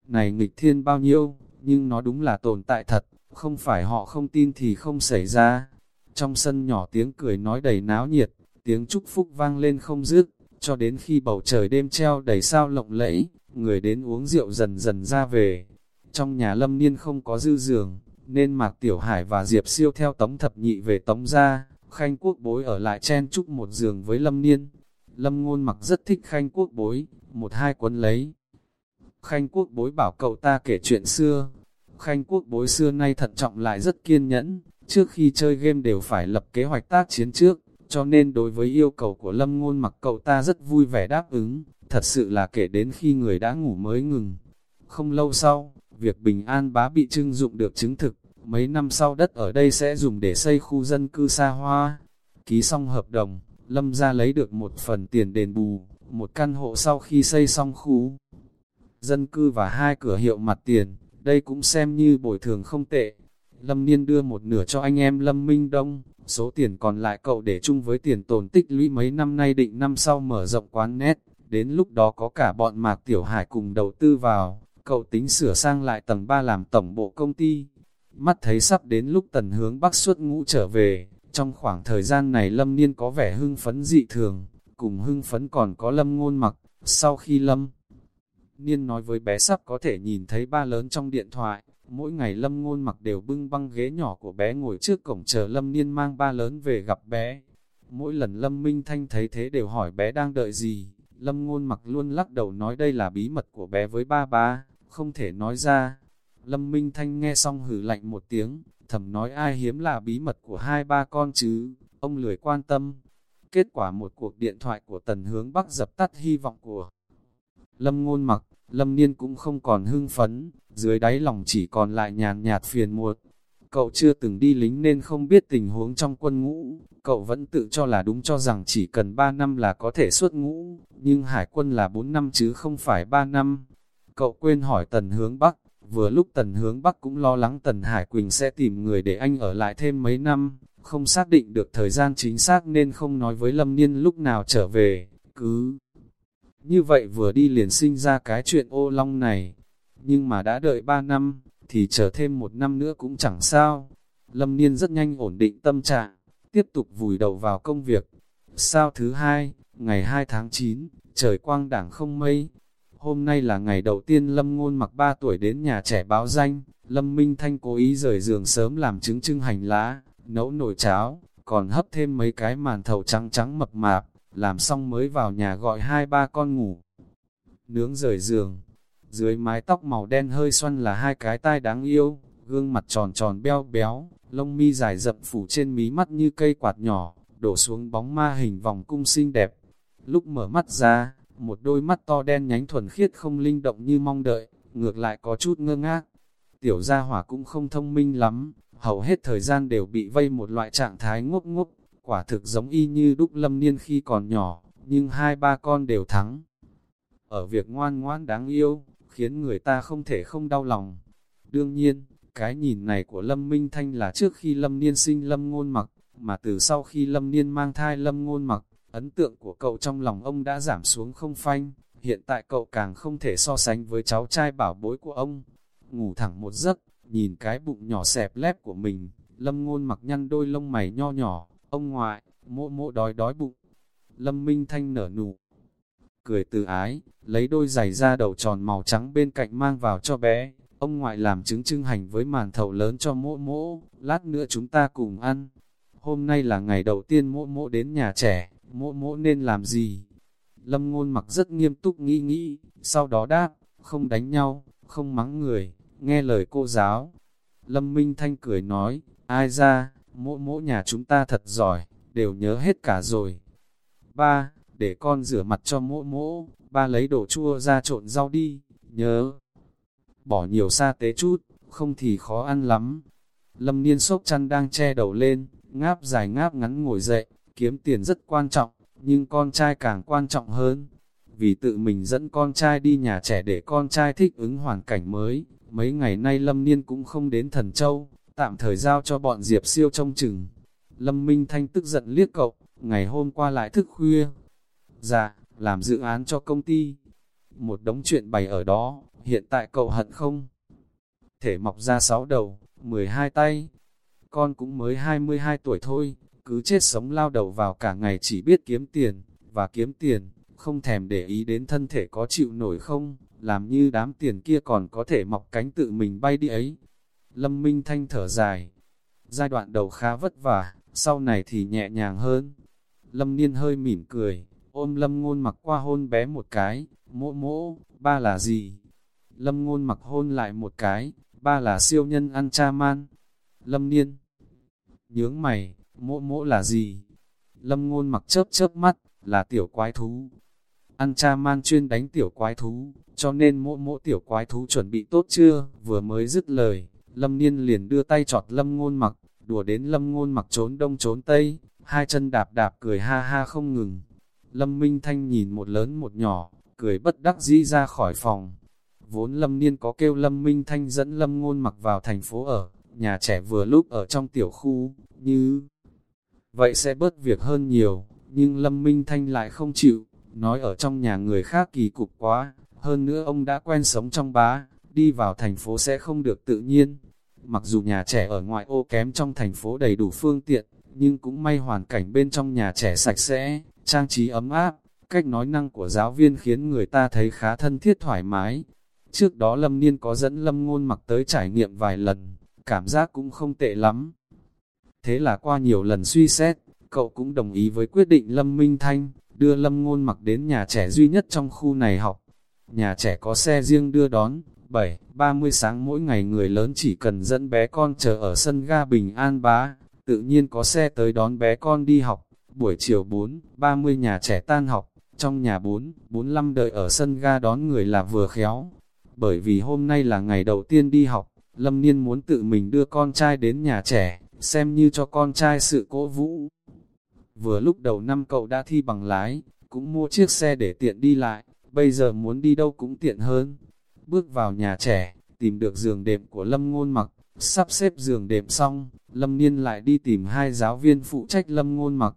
Này nghịch thiên bao nhiêu, nhưng nó đúng là tồn tại thật, không phải họ không tin thì không xảy ra. Trong sân nhỏ tiếng cười nói đầy náo nhiệt, tiếng chúc phúc vang lên không dứt, cho đến khi bầu trời đêm treo đầy sao lộng lẫy, người đến uống rượu dần dần ra về. Trong nhà lâm niên không có dư giường, nên Mạc Tiểu Hải và Diệp Siêu theo tống thập nhị về tống ra, khanh quốc bối ở lại chen chúc một giường với lâm niên. Lâm ngôn mặc rất thích khanh quốc bối, một hai quấn lấy. Khanh quốc bối bảo cậu ta kể chuyện xưa. Khanh quốc bối xưa nay thận trọng lại rất kiên nhẫn, trước khi chơi game đều phải lập kế hoạch tác chiến trước, cho nên đối với yêu cầu của Lâm Ngôn mặc cậu ta rất vui vẻ đáp ứng, thật sự là kể đến khi người đã ngủ mới ngừng. Không lâu sau, việc Bình An bá bị trưng dụng được chứng thực, mấy năm sau đất ở đây sẽ dùng để xây khu dân cư xa hoa. Ký xong hợp đồng, Lâm ra lấy được một phần tiền đền bù, một căn hộ sau khi xây xong khu dân cư và hai cửa hiệu mặt tiền, đây cũng xem như bồi thường không tệ. Lâm Niên đưa một nửa cho anh em Lâm Minh Đông, số tiền còn lại cậu để chung với tiền tồn tích lũy mấy năm nay định năm sau mở rộng quán nét, đến lúc đó có cả bọn Mạc Tiểu Hải cùng đầu tư vào, cậu tính sửa sang lại tầng 3 làm tổng bộ công ty. Mắt thấy sắp đến lúc tần hướng Bắc xuất ngũ trở về, trong khoảng thời gian này Lâm Niên có vẻ hưng phấn dị thường, cùng hưng phấn còn có Lâm Ngôn Mặc, Sau khi Lâm Niên nói với bé sắp có thể nhìn thấy ba lớn trong điện thoại, mỗi ngày Lâm Ngôn mặc đều bưng băng ghế nhỏ của bé ngồi trước cổng chờ Lâm Niên mang ba lớn về gặp bé. Mỗi lần Lâm Minh Thanh thấy thế đều hỏi bé đang đợi gì, Lâm Ngôn mặc luôn lắc đầu nói đây là bí mật của bé với ba ba, không thể nói ra. Lâm Minh Thanh nghe xong hử lạnh một tiếng, thầm nói ai hiếm là bí mật của hai ba con chứ, ông lười quan tâm. Kết quả một cuộc điện thoại của Tần Hướng Bắc dập tắt hy vọng của Lâm Ngôn mặc, Lâm Niên cũng không còn hưng phấn, dưới đáy lòng chỉ còn lại nhàn nhạt phiền muộn. Cậu chưa từng đi lính nên không biết tình huống trong quân ngũ, cậu vẫn tự cho là đúng cho rằng chỉ cần 3 năm là có thể xuất ngũ, nhưng hải quân là 4 năm chứ không phải 3 năm. Cậu quên hỏi Tần Hướng Bắc, vừa lúc Tần Hướng Bắc cũng lo lắng Tần Hải Quỳnh sẽ tìm người để anh ở lại thêm mấy năm, không xác định được thời gian chính xác nên không nói với Lâm Niên lúc nào trở về, cứ như vậy vừa đi liền sinh ra cái chuyện ô long này, nhưng mà đã đợi 3 năm, thì chờ thêm một năm nữa cũng chẳng sao. Lâm Niên rất nhanh ổn định tâm trạng, tiếp tục vùi đầu vào công việc. Sao thứ hai, ngày 2 tháng 9, trời quang đảng không mây. Hôm nay là ngày đầu tiên Lâm Ngôn mặc 3 tuổi đến nhà trẻ báo danh, Lâm Minh Thanh cố ý rời giường sớm làm trứng trưng hành lá, nấu nồi cháo, còn hấp thêm mấy cái màn thầu trắng trắng mập mạp, làm xong mới vào nhà gọi hai ba con ngủ. Nướng rời giường, dưới mái tóc màu đen hơi xoăn là hai cái tai đáng yêu, gương mặt tròn tròn beo béo, lông mi dài rậm phủ trên mí mắt như cây quạt nhỏ, đổ xuống bóng ma hình vòng cung xinh đẹp. Lúc mở mắt ra, một đôi mắt to đen nhánh thuần khiết không linh động như mong đợi, ngược lại có chút ngơ ngác. Tiểu gia hỏa cũng không thông minh lắm, hầu hết thời gian đều bị vây một loại trạng thái ngốc ngốc, quả thực giống y như đúc lâm niên khi còn nhỏ, nhưng hai ba con đều thắng. Ở việc ngoan ngoan đáng yêu, khiến người ta không thể không đau lòng. Đương nhiên, cái nhìn này của Lâm Minh Thanh là trước khi Lâm Niên sinh Lâm Ngôn Mặc, mà từ sau khi Lâm Niên mang thai Lâm Ngôn Mặc, ấn tượng của cậu trong lòng ông đã giảm xuống không phanh, hiện tại cậu càng không thể so sánh với cháu trai bảo bối của ông. Ngủ thẳng một giấc, nhìn cái bụng nhỏ xẹp lép của mình, Lâm Ngôn Mặc nhăn đôi lông mày nho nhỏ, ông ngoại, mộ mộ đói đói bụng. Lâm Minh Thanh nở nụ, cười từ ái, lấy đôi giày da đầu tròn màu trắng bên cạnh mang vào cho bé. Ông ngoại làm trứng trưng hành với màn thầu lớn cho mỗ mỗ, lát nữa chúng ta cùng ăn. Hôm nay là ngày đầu tiên mỗ mỗ đến nhà trẻ, mỗ mỗ nên làm gì? Lâm ngôn mặc rất nghiêm túc nghĩ nghĩ, sau đó đáp, không đánh nhau, không mắng người, nghe lời cô giáo. Lâm Minh Thanh cười nói, ai ra, mỗ mỗ nhà chúng ta thật giỏi, đều nhớ hết cả rồi. Ba, để con rửa mặt cho mỗ mỗ, ba lấy đồ chua ra trộn rau đi, nhớ. Bỏ nhiều sa tế chút, không thì khó ăn lắm. Lâm niên sốc chăn đang che đầu lên, ngáp dài ngáp ngắn ngồi dậy, kiếm tiền rất quan trọng, nhưng con trai càng quan trọng hơn. Vì tự mình dẫn con trai đi nhà trẻ để con trai thích ứng hoàn cảnh mới, mấy ngày nay Lâm Niên cũng không đến Thần Châu, tạm thời giao cho bọn Diệp siêu trông chừng. Lâm Minh Thanh tức giận liếc cậu, ngày hôm qua lại thức khuya, Dạ, làm dự án cho công ty. Một đống chuyện bày ở đó, hiện tại cậu hận không? Thể mọc ra sáu đầu, 12 tay. Con cũng mới 22 tuổi thôi, cứ chết sống lao đầu vào cả ngày chỉ biết kiếm tiền, và kiếm tiền, không thèm để ý đến thân thể có chịu nổi không, làm như đám tiền kia còn có thể mọc cánh tự mình bay đi ấy. Lâm Minh Thanh thở dài. Giai đoạn đầu khá vất vả, sau này thì nhẹ nhàng hơn. Lâm Niên hơi mỉm cười, ôm lâm ngôn mặc qua hôn bé một cái, mỗ mỗ, ba là gì? Lâm ngôn mặc hôn lại một cái, ba là siêu nhân ăn cha man. Lâm niên, nhướng mày, mỗ mỗ là gì? Lâm ngôn mặc chớp chớp mắt, là tiểu quái thú. Ăn cha man chuyên đánh tiểu quái thú, cho nên mỗ mỗ tiểu quái thú chuẩn bị tốt chưa? Vừa mới dứt lời, Lâm niên liền đưa tay trọt lâm ngôn mặc, đùa đến lâm ngôn mặc trốn đông trốn tây, hai chân đạp đạp cười ha ha không ngừng. Lâm Minh Thanh nhìn một lớn một nhỏ, cười bất đắc dĩ ra khỏi phòng. Vốn Lâm Niên có kêu Lâm Minh Thanh dẫn Lâm Ngôn mặc vào thành phố ở, nhà trẻ vừa lúc ở trong tiểu khu, như... Vậy sẽ bớt việc hơn nhiều, nhưng Lâm Minh Thanh lại không chịu, nói ở trong nhà người khác kỳ cục quá, hơn nữa ông đã quen sống trong bá, đi vào thành phố sẽ không được tự nhiên. Mặc dù nhà trẻ ở ngoại ô kém trong thành phố đầy đủ phương tiện, nhưng cũng may hoàn cảnh bên trong nhà trẻ sạch sẽ, trang trí ấm áp, Cách nói năng của giáo viên khiến người ta thấy khá thân thiết thoải mái. Trước đó Lâm Niên có dẫn Lâm Ngôn mặc tới trải nghiệm vài lần, cảm giác cũng không tệ lắm. Thế là qua nhiều lần suy xét, cậu cũng đồng ý với quyết định Lâm Minh Thanh, đưa Lâm Ngôn mặc đến nhà trẻ duy nhất trong khu này học. Nhà trẻ có xe riêng đưa đón, 7, 30 sáng mỗi ngày người lớn chỉ cần dẫn bé con chờ ở sân ga Bình An Bá, tự nhiên có xe tới đón bé con đi học. Buổi chiều 4, 30 nhà trẻ tan học, trong nhà 4, 45 đợi ở sân ga đón người là vừa khéo. Bởi vì hôm nay là ngày đầu tiên đi học, Lâm Niên muốn tự mình đưa con trai đến nhà trẻ, xem như cho con trai sự cố vũ. Vừa lúc đầu năm cậu đã thi bằng lái, cũng mua chiếc xe để tiện đi lại, bây giờ muốn đi đâu cũng tiện hơn. Bước vào nhà trẻ, tìm được giường đệm của Lâm Ngôn mặc, sắp xếp giường đệm xong, Lâm Niên lại đi tìm hai giáo viên phụ trách Lâm Ngôn mặc.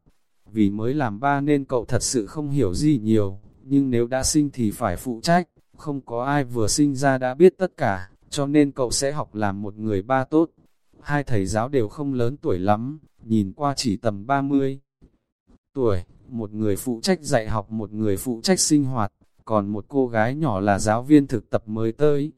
Vì mới làm ba nên cậu thật sự không hiểu gì nhiều, nhưng nếu đã sinh thì phải phụ trách, không có ai vừa sinh ra đã biết tất cả, cho nên cậu sẽ học làm một người ba tốt. Hai thầy giáo đều không lớn tuổi lắm, nhìn qua chỉ tầm 30 tuổi, một người phụ trách dạy học một người phụ trách sinh hoạt, còn một cô gái nhỏ là giáo viên thực tập mới tới.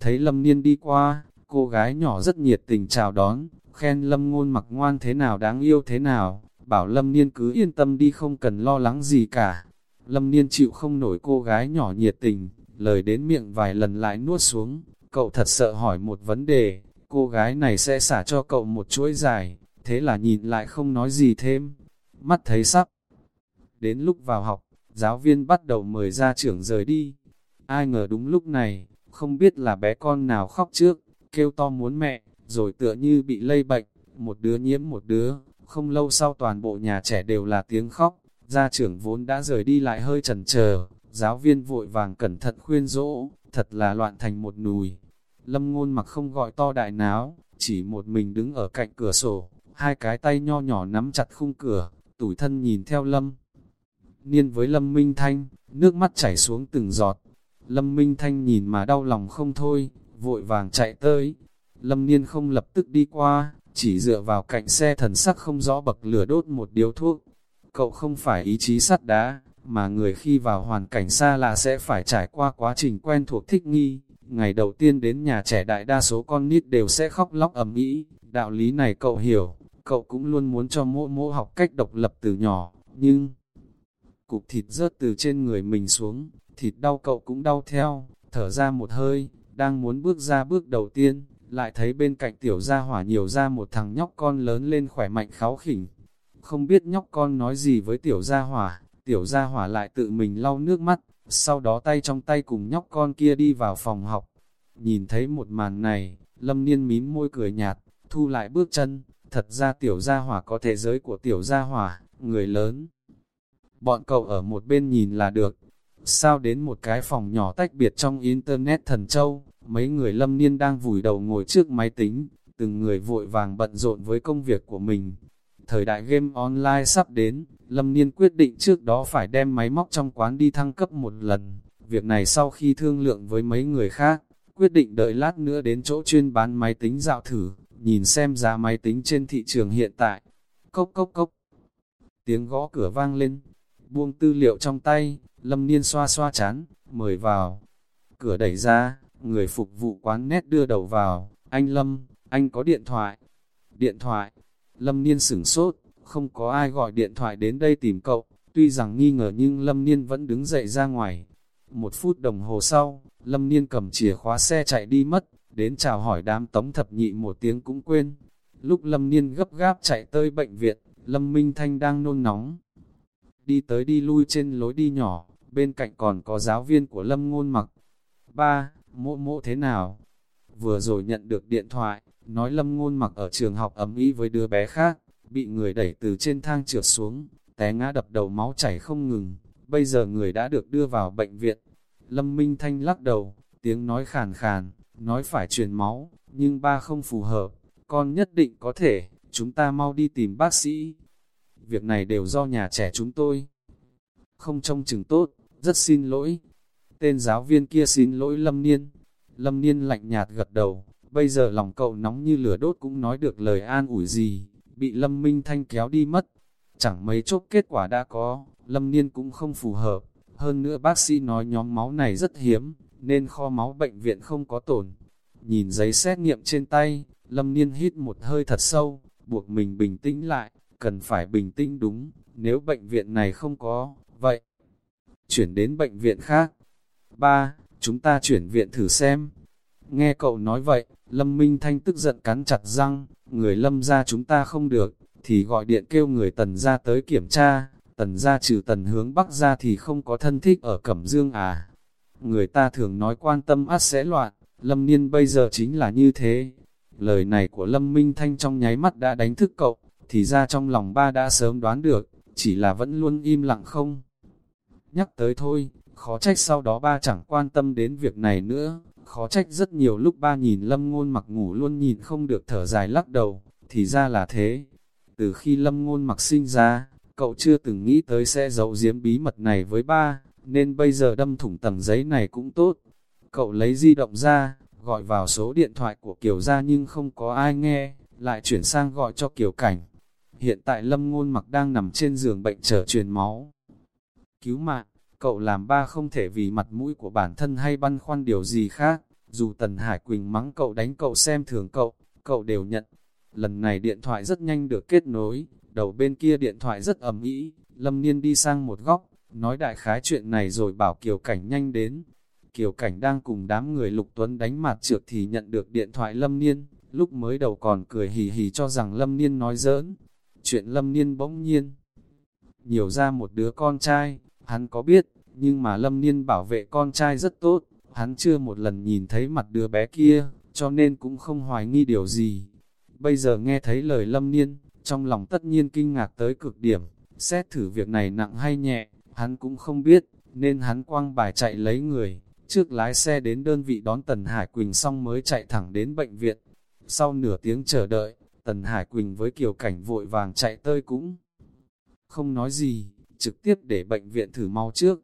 Thấy Lâm Niên đi qua, cô gái nhỏ rất nhiệt tình chào đón, khen Lâm ngôn mặc ngoan thế nào đáng yêu thế nào, bảo Lâm Niên cứ yên tâm đi không cần lo lắng gì cả. Lâm Niên chịu không nổi cô gái nhỏ nhiệt tình, lời đến miệng vài lần lại nuốt xuống, cậu thật sợ hỏi một vấn đề, cô gái này sẽ xả cho cậu một chuỗi dài, thế là nhìn lại không nói gì thêm, mắt thấy sắp. Đến lúc vào học, giáo viên bắt đầu mời ra trưởng rời đi. Ai ngờ đúng lúc này, không biết là bé con nào khóc trước, kêu to muốn mẹ, rồi tựa như bị lây bệnh, một đứa nhiễm một đứa, không lâu sau toàn bộ nhà trẻ đều là tiếng khóc, gia trưởng vốn đã rời đi lại hơi chần chờ, giáo viên vội vàng cẩn thận khuyên dỗ, thật là loạn thành một nùi. Lâm ngôn mặc không gọi to đại náo, chỉ một mình đứng ở cạnh cửa sổ, hai cái tay nho nhỏ nắm chặt khung cửa, tủi thân nhìn theo Lâm. Niên với Lâm Minh Thanh, nước mắt chảy xuống từng giọt. Lâm Minh Thanh nhìn mà đau lòng không thôi, vội vàng chạy tới. Lâm Niên không lập tức đi qua, chỉ dựa vào cạnh xe thần sắc không rõ bậc lửa đốt một điếu thuốc. Cậu không phải ý chí sắt đá, mà người khi vào hoàn cảnh xa lạ sẽ phải trải qua quá trình quen thuộc thích nghi. Ngày đầu tiên đến nhà trẻ đại đa số con nít đều sẽ khóc lóc ầm ĩ, đạo lý này cậu hiểu, cậu cũng luôn muốn cho mỗi mỗi học cách độc lập từ nhỏ, nhưng cục thịt rớt từ trên người mình xuống, thịt đau cậu cũng đau theo, thở ra một hơi, đang muốn bước ra bước đầu tiên, lại thấy bên cạnh tiểu gia hỏa nhiều ra một thằng nhóc con lớn lên khỏe mạnh kháo khỉnh. Không biết nhóc con nói gì với tiểu gia hỏa, tiểu gia hỏa lại tự mình lau nước mắt, sau đó tay trong tay cùng nhóc con kia đi vào phòng học. Nhìn thấy một màn này, lâm niên mím môi cười nhạt, thu lại bước chân, thật ra tiểu gia hỏa có thế giới của tiểu gia hỏa, người lớn. Bọn cậu ở một bên nhìn là được. Sao đến một cái phòng nhỏ tách biệt trong Internet thần châu, mấy người lâm niên đang vùi đầu ngồi trước máy tính, từng người vội vàng bận rộn với công việc của mình. Thời đại game online sắp đến, Lâm Niên quyết định trước đó phải đem máy móc trong quán đi thăng cấp một lần. Việc này sau khi thương lượng với mấy người khác, quyết định đợi lát nữa đến chỗ chuyên bán máy tính dạo thử, nhìn xem giá máy tính trên thị trường hiện tại. Cốc cốc cốc. Tiếng gõ cửa vang lên, buông tư liệu trong tay, Lâm Niên xoa xoa chán, mời vào. Cửa đẩy ra, Người phục vụ quán nét đưa đầu vào, anh Lâm, anh có điện thoại. Điện thoại, Lâm Niên sửng sốt, không có ai gọi điện thoại đến đây tìm cậu, tuy rằng nghi ngờ nhưng Lâm Niên vẫn đứng dậy ra ngoài. Một phút đồng hồ sau, Lâm Niên cầm chìa khóa xe chạy đi mất, đến chào hỏi đám tống thập nhị một tiếng cũng quên. Lúc Lâm Niên gấp gáp chạy tới bệnh viện, Lâm Minh Thanh đang nôn nóng. Đi tới đi lui trên lối đi nhỏ, bên cạnh còn có giáo viên của Lâm Ngôn Mặc. 3 mộ mộ thế nào? Vừa rồi nhận được điện thoại, nói lâm ngôn mặc ở trường học ấm ý với đứa bé khác, bị người đẩy từ trên thang trượt xuống, té ngã đập đầu máu chảy không ngừng, bây giờ người đã được đưa vào bệnh viện. Lâm Minh Thanh lắc đầu, tiếng nói khàn khàn, nói phải truyền máu, nhưng ba không phù hợp, con nhất định có thể, chúng ta mau đi tìm bác sĩ. Việc này đều do nhà trẻ chúng tôi. Không trông chừng tốt, rất xin lỗi, Tên giáo viên kia xin lỗi Lâm Niên. Lâm Niên lạnh nhạt gật đầu, bây giờ lòng cậu nóng như lửa đốt cũng nói được lời an ủi gì, bị Lâm Minh Thanh kéo đi mất. Chẳng mấy chốc kết quả đã có, Lâm Niên cũng không phù hợp, hơn nữa bác sĩ nói nhóm máu này rất hiếm, nên kho máu bệnh viện không có tổn. Nhìn giấy xét nghiệm trên tay, Lâm Niên hít một hơi thật sâu, buộc mình bình tĩnh lại, cần phải bình tĩnh đúng, nếu bệnh viện này không có, vậy chuyển đến bệnh viện khác. Ba, chúng ta chuyển viện thử xem. Nghe cậu nói vậy, Lâm Minh Thanh tức giận cắn chặt răng, người Lâm ra chúng ta không được, thì gọi điện kêu người Tần ra tới kiểm tra, Tần ra trừ Tần hướng Bắc ra thì không có thân thích ở Cẩm Dương à. Người ta thường nói quan tâm át sẽ loạn, Lâm Niên bây giờ chính là như thế. Lời này của Lâm Minh Thanh trong nháy mắt đã đánh thức cậu, thì ra trong lòng ba đã sớm đoán được, chỉ là vẫn luôn im lặng không. Nhắc tới thôi, khó trách sau đó ba chẳng quan tâm đến việc này nữa, khó trách rất nhiều lúc ba nhìn lâm ngôn mặc ngủ luôn nhìn không được thở dài lắc đầu, thì ra là thế. Từ khi lâm ngôn mặc sinh ra, cậu chưa từng nghĩ tới sẽ giấu giếm bí mật này với ba, nên bây giờ đâm thủng tầng giấy này cũng tốt. Cậu lấy di động ra, gọi vào số điện thoại của Kiều gia nhưng không có ai nghe, lại chuyển sang gọi cho Kiều Cảnh. Hiện tại Lâm Ngôn mặc đang nằm trên giường bệnh chờ truyền máu. Cứu mạng, cậu làm ba không thể vì mặt mũi của bản thân hay băn khoăn điều gì khác, dù Tần Hải Quỳnh mắng cậu đánh cậu xem thường cậu, cậu đều nhận. Lần này điện thoại rất nhanh được kết nối, đầu bên kia điện thoại rất ầm ĩ, Lâm Niên đi sang một góc, nói đại khái chuyện này rồi bảo Kiều Cảnh nhanh đến. Kiều Cảnh đang cùng đám người Lục Tuấn đánh mặt trượt thì nhận được điện thoại Lâm Niên, lúc mới đầu còn cười hì hì cho rằng Lâm Niên nói giỡn. Chuyện Lâm Niên bỗng nhiên, nhiều ra một đứa con trai, hắn có biết, nhưng mà Lâm Niên bảo vệ con trai rất tốt, hắn chưa một lần nhìn thấy mặt đứa bé kia, cho nên cũng không hoài nghi điều gì. Bây giờ nghe thấy lời Lâm Niên, trong lòng tất nhiên kinh ngạc tới cực điểm, xét thử việc này nặng hay nhẹ, hắn cũng không biết, nên hắn quăng bài chạy lấy người, trước lái xe đến đơn vị đón Tần Hải Quỳnh xong mới chạy thẳng đến bệnh viện. Sau nửa tiếng chờ đợi, Tần Hải Quỳnh với Kiều Cảnh vội vàng chạy tơi cũng không nói gì, trực tiếp để bệnh viện thử mau trước.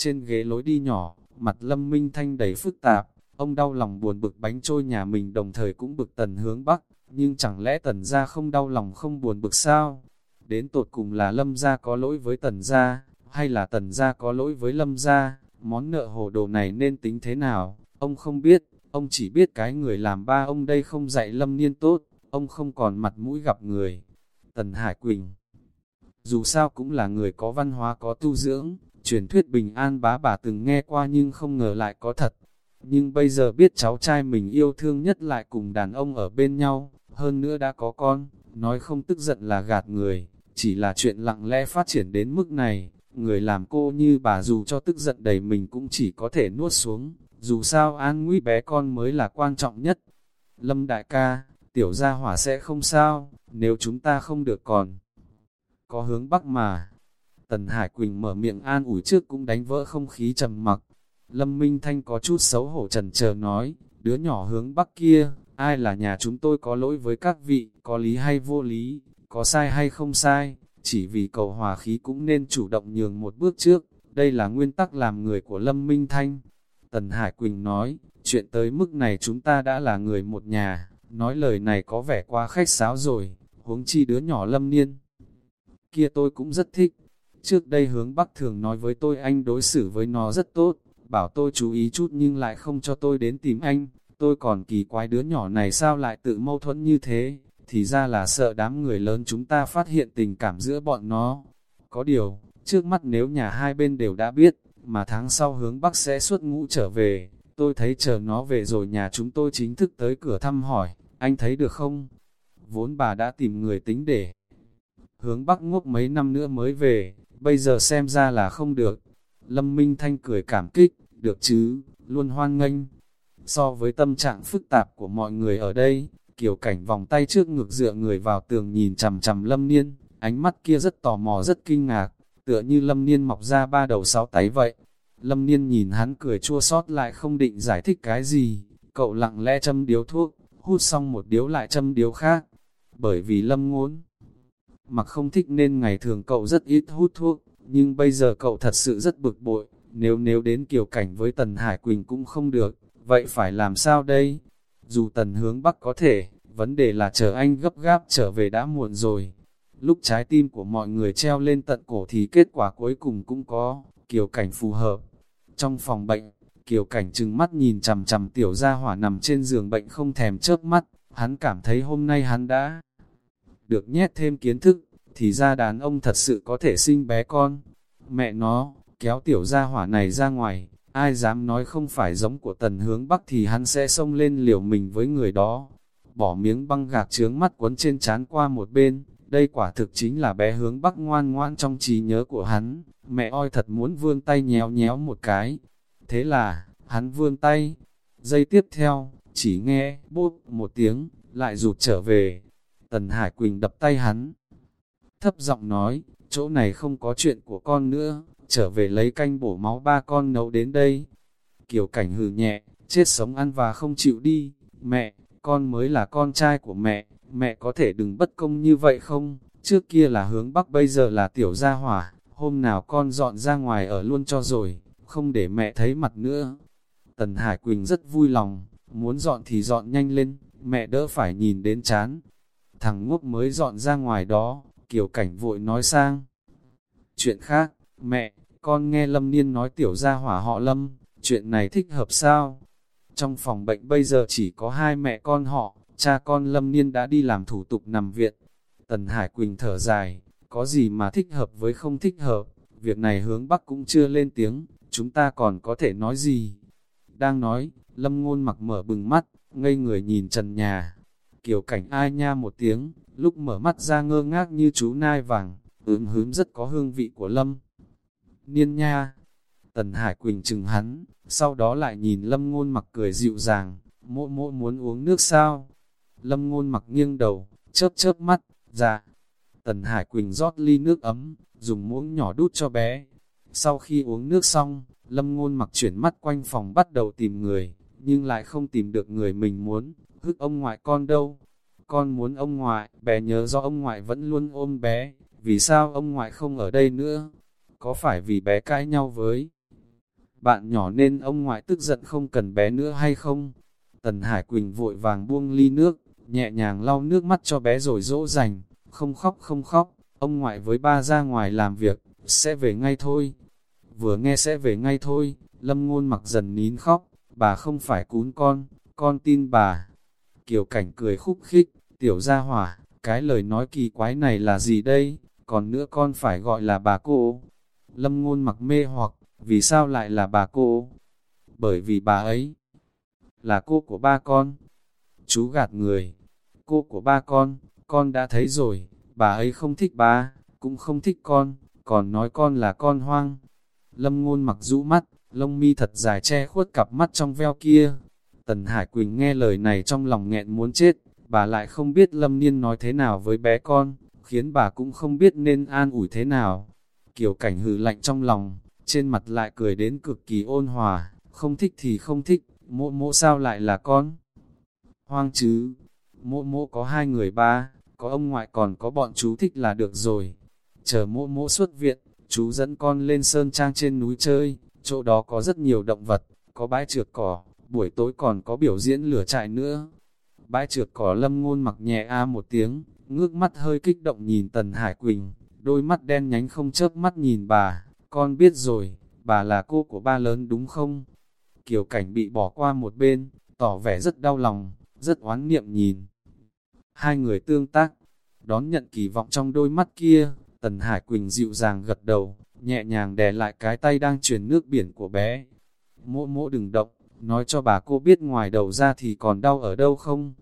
Trên ghế lối đi nhỏ, mặt Lâm Minh Thanh đầy phức tạp, ông đau lòng buồn bực bánh trôi nhà mình đồng thời cũng bực Tần hướng Bắc, nhưng chẳng lẽ Tần gia không đau lòng không buồn bực sao? Đến tột cùng là Lâm gia có lỗi với Tần gia, hay là Tần gia có lỗi với Lâm gia? Món nợ hồ đồ này nên tính thế nào? Ông không biết, ông chỉ biết cái người làm ba ông đây không dạy Lâm Niên tốt, ông không còn mặt mũi gặp người. Tần Hải Quỳnh Dù sao cũng là người có văn hóa có tu dưỡng, truyền thuyết bình an bá bà từng nghe qua nhưng không ngờ lại có thật. Nhưng bây giờ biết cháu trai mình yêu thương nhất lại cùng đàn ông ở bên nhau, hơn nữa đã có con, nói không tức giận là gạt người, chỉ là chuyện lặng lẽ phát triển đến mức này, người làm cô như bà dù cho tức giận đầy mình cũng chỉ có thể nuốt xuống, dù sao an nguy bé con mới là quan trọng nhất. Lâm đại ca, tiểu gia hỏa sẽ không sao, nếu chúng ta không được còn. Có hướng bắc mà. Tần Hải Quỳnh mở miệng an ủi trước cũng đánh vỡ không khí trầm mặc. Lâm Minh Thanh có chút xấu hổ trần chờ nói, đứa nhỏ hướng bắc kia, ai là nhà chúng tôi có lỗi với các vị, có lý hay vô lý, có sai hay không sai, chỉ vì cầu hòa khí cũng nên chủ động nhường một bước trước, đây là nguyên tắc làm người của Lâm Minh Thanh. Tần Hải Quỳnh nói, chuyện tới mức này chúng ta đã là người một nhà, nói lời này có vẻ quá khách sáo rồi, huống chi đứa nhỏ lâm niên. Kia tôi cũng rất thích. Trước đây hướng Bắc thường nói với tôi anh đối xử với nó rất tốt, bảo tôi chú ý chút nhưng lại không cho tôi đến tìm anh. Tôi còn kỳ quái đứa nhỏ này sao lại tự mâu thuẫn như thế, thì ra là sợ đám người lớn chúng ta phát hiện tình cảm giữa bọn nó. Có điều, trước mắt nếu nhà hai bên đều đã biết, mà tháng sau hướng Bắc sẽ xuất ngũ trở về, tôi thấy chờ nó về rồi nhà chúng tôi chính thức tới cửa thăm hỏi, anh thấy được không? Vốn bà đã tìm người tính để hướng Bắc ngốc mấy năm nữa mới về, bây giờ xem ra là không được. Lâm Minh Thanh cười cảm kích, được chứ, luôn hoan nghênh. So với tâm trạng phức tạp của mọi người ở đây, Kiều Cảnh vòng tay trước ngực dựa người vào tường nhìn chằm chằm Lâm Niên, ánh mắt kia rất tò mò rất kinh ngạc, tựa như Lâm Niên mọc ra ba đầu sáu tay vậy. Lâm Niên nhìn hắn cười chua xót lại không định giải thích cái gì, cậu lặng lẽ châm điếu thuốc, hút xong một điếu lại châm điếu khác. Bởi vì Lâm ngốn, mặc không thích nên ngày thường cậu rất ít hút thuốc, nhưng bây giờ cậu thật sự rất bực bội, nếu nếu đến kiều cảnh với Tần Hải Quỳnh cũng không được, vậy phải làm sao đây? Dù Tần hướng Bắc có thể, vấn đề là chờ anh gấp gáp trở về đã muộn rồi. lúc trái tim của mọi người treo lên tận cổ thì kết quả cuối cùng cũng có, kiều cảnh phù hợp. Trong phòng bệnh, kiều cảnh trừng mắt nhìn chằm chằm tiểu gia hỏa nằm trên giường bệnh không thèm chớp mắt, hắn cảm thấy hôm nay hắn đã được nhét thêm kiến thức, thì ra đàn ông thật sự có thể sinh bé con. Mẹ nó, kéo tiểu gia hỏa này ra ngoài, ai dám nói không phải giống của tần hướng bắc thì hắn sẽ xông lên liều mình với người đó. Bỏ miếng băng gạc trướng mắt quấn trên chán qua một bên, đây quả thực chính là bé hướng bắc ngoan ngoan trong trí nhớ của hắn, mẹ oi thật muốn vươn tay nhéo nhéo một cái. Thế là, hắn vươn tay, giây tiếp theo, chỉ nghe, bốp một tiếng, lại rụt trở về. Tần Hải Quỳnh đập tay hắn, thấp giọng nói, chỗ này không có chuyện của con nữa, trở về lấy canh bổ máu ba con nấu đến đây. Kiều cảnh hừ nhẹ, chết sống ăn và không chịu đi, mẹ, con mới là con trai của mẹ, mẹ có thể đừng bất công như vậy không? Trước kia là hướng bắc bây giờ là tiểu gia hỏa, hôm nào con dọn ra ngoài ở luôn cho rồi, không để mẹ thấy mặt nữa. Tần Hải Quỳnh rất vui lòng, muốn dọn thì dọn nhanh lên, mẹ đỡ phải nhìn đến chán. Thằng ngốc mới dọn ra ngoài đó, Kiều Cảnh vội nói sang. Chuyện khác, mẹ, con nghe Lâm Niên nói tiểu gia hỏa họ Lâm, chuyện này thích hợp sao? Trong phòng bệnh bây giờ chỉ có hai mẹ con họ, cha con Lâm Niên đã đi làm thủ tục nằm viện. Tần Hải Quỳnh thở dài, có gì mà thích hợp với không thích hợp, việc này hướng Bắc cũng chưa lên tiếng, chúng ta còn có thể nói gì? Đang nói, Lâm Ngôn mặc mở bừng mắt, ngây người nhìn trần nhà. Kiều cảnh ai nha một tiếng, lúc mở mắt ra ngơ ngác như chú nai vàng, ướm hướm rất có hương vị của Lâm. Niên nha, Tần Hải Quỳnh chừng hắn, sau đó lại nhìn Lâm Ngôn mặc cười dịu dàng, mộ mộ muốn uống nước sao? Lâm Ngôn mặc nghiêng đầu, chớp chớp mắt, dạ. Tần Hải Quỳnh rót ly nước ấm, dùng muỗng nhỏ đút cho bé. Sau khi uống nước xong, Lâm Ngôn mặc chuyển mắt quanh phòng bắt đầu tìm người, nhưng lại không tìm được người mình muốn, hức ông ngoại con đâu. Con muốn ông ngoại, bé nhớ do ông ngoại vẫn luôn ôm bé, vì sao ông ngoại không ở đây nữa? Có phải vì bé cãi nhau với bạn nhỏ nên ông ngoại tức giận không cần bé nữa hay không? Tần Hải Quỳnh vội vàng buông ly nước, nhẹ nhàng lau nước mắt cho bé rồi dỗ dành, không khóc không khóc, ông ngoại với ba ra ngoài làm việc, sẽ về ngay thôi. Vừa nghe sẽ về ngay thôi, lâm ngôn mặc dần nín khóc, bà không phải cún con, con tin bà. Kiều cảnh cười khúc khích, tiểu gia hỏa, cái lời nói kỳ quái này là gì đây, còn nữa con phải gọi là bà cô. Lâm ngôn mặc mê hoặc, vì sao lại là bà cô? Bởi vì bà ấy là cô của ba con. Chú gạt người, cô của ba con, con đã thấy rồi, bà ấy không thích ba, cũng không thích con, còn nói con là con hoang. Lâm ngôn mặc rũ mắt, lông mi thật dài che khuất cặp mắt trong veo kia. Tần Hải Quỳnh nghe lời này trong lòng nghẹn muốn chết, bà lại không biết Lâm Niên nói thế nào với bé con, khiến bà cũng không biết nên an ủi thế nào. Kiều cảnh hừ lạnh trong lòng, trên mặt lại cười đến cực kỳ ôn hòa, không thích thì không thích, mộ mộ sao lại là con? Hoang chứ, mộ mộ có hai người ba, có ông ngoại còn có bọn chú thích là được rồi. Chờ mộ mộ xuất viện, chú dẫn con lên sơn trang trên núi chơi, chỗ đó có rất nhiều động vật, có bãi trượt cỏ, buổi tối còn có biểu diễn lửa trại nữa. Bãi trượt cỏ lâm ngôn mặc nhẹ a một tiếng, ngước mắt hơi kích động nhìn Tần Hải Quỳnh, đôi mắt đen nhánh không chớp mắt nhìn bà, con biết rồi, bà là cô của ba lớn đúng không? Kiều cảnh bị bỏ qua một bên, tỏ vẻ rất đau lòng, rất oán niệm nhìn. Hai người tương tác, đón nhận kỳ vọng trong đôi mắt kia, Tần Hải Quỳnh dịu dàng gật đầu, nhẹ nhàng đè lại cái tay đang truyền nước biển của bé. Mỗ mỗ đừng động, nói cho bà cô biết ngoài đầu ra thì còn đau ở đâu không?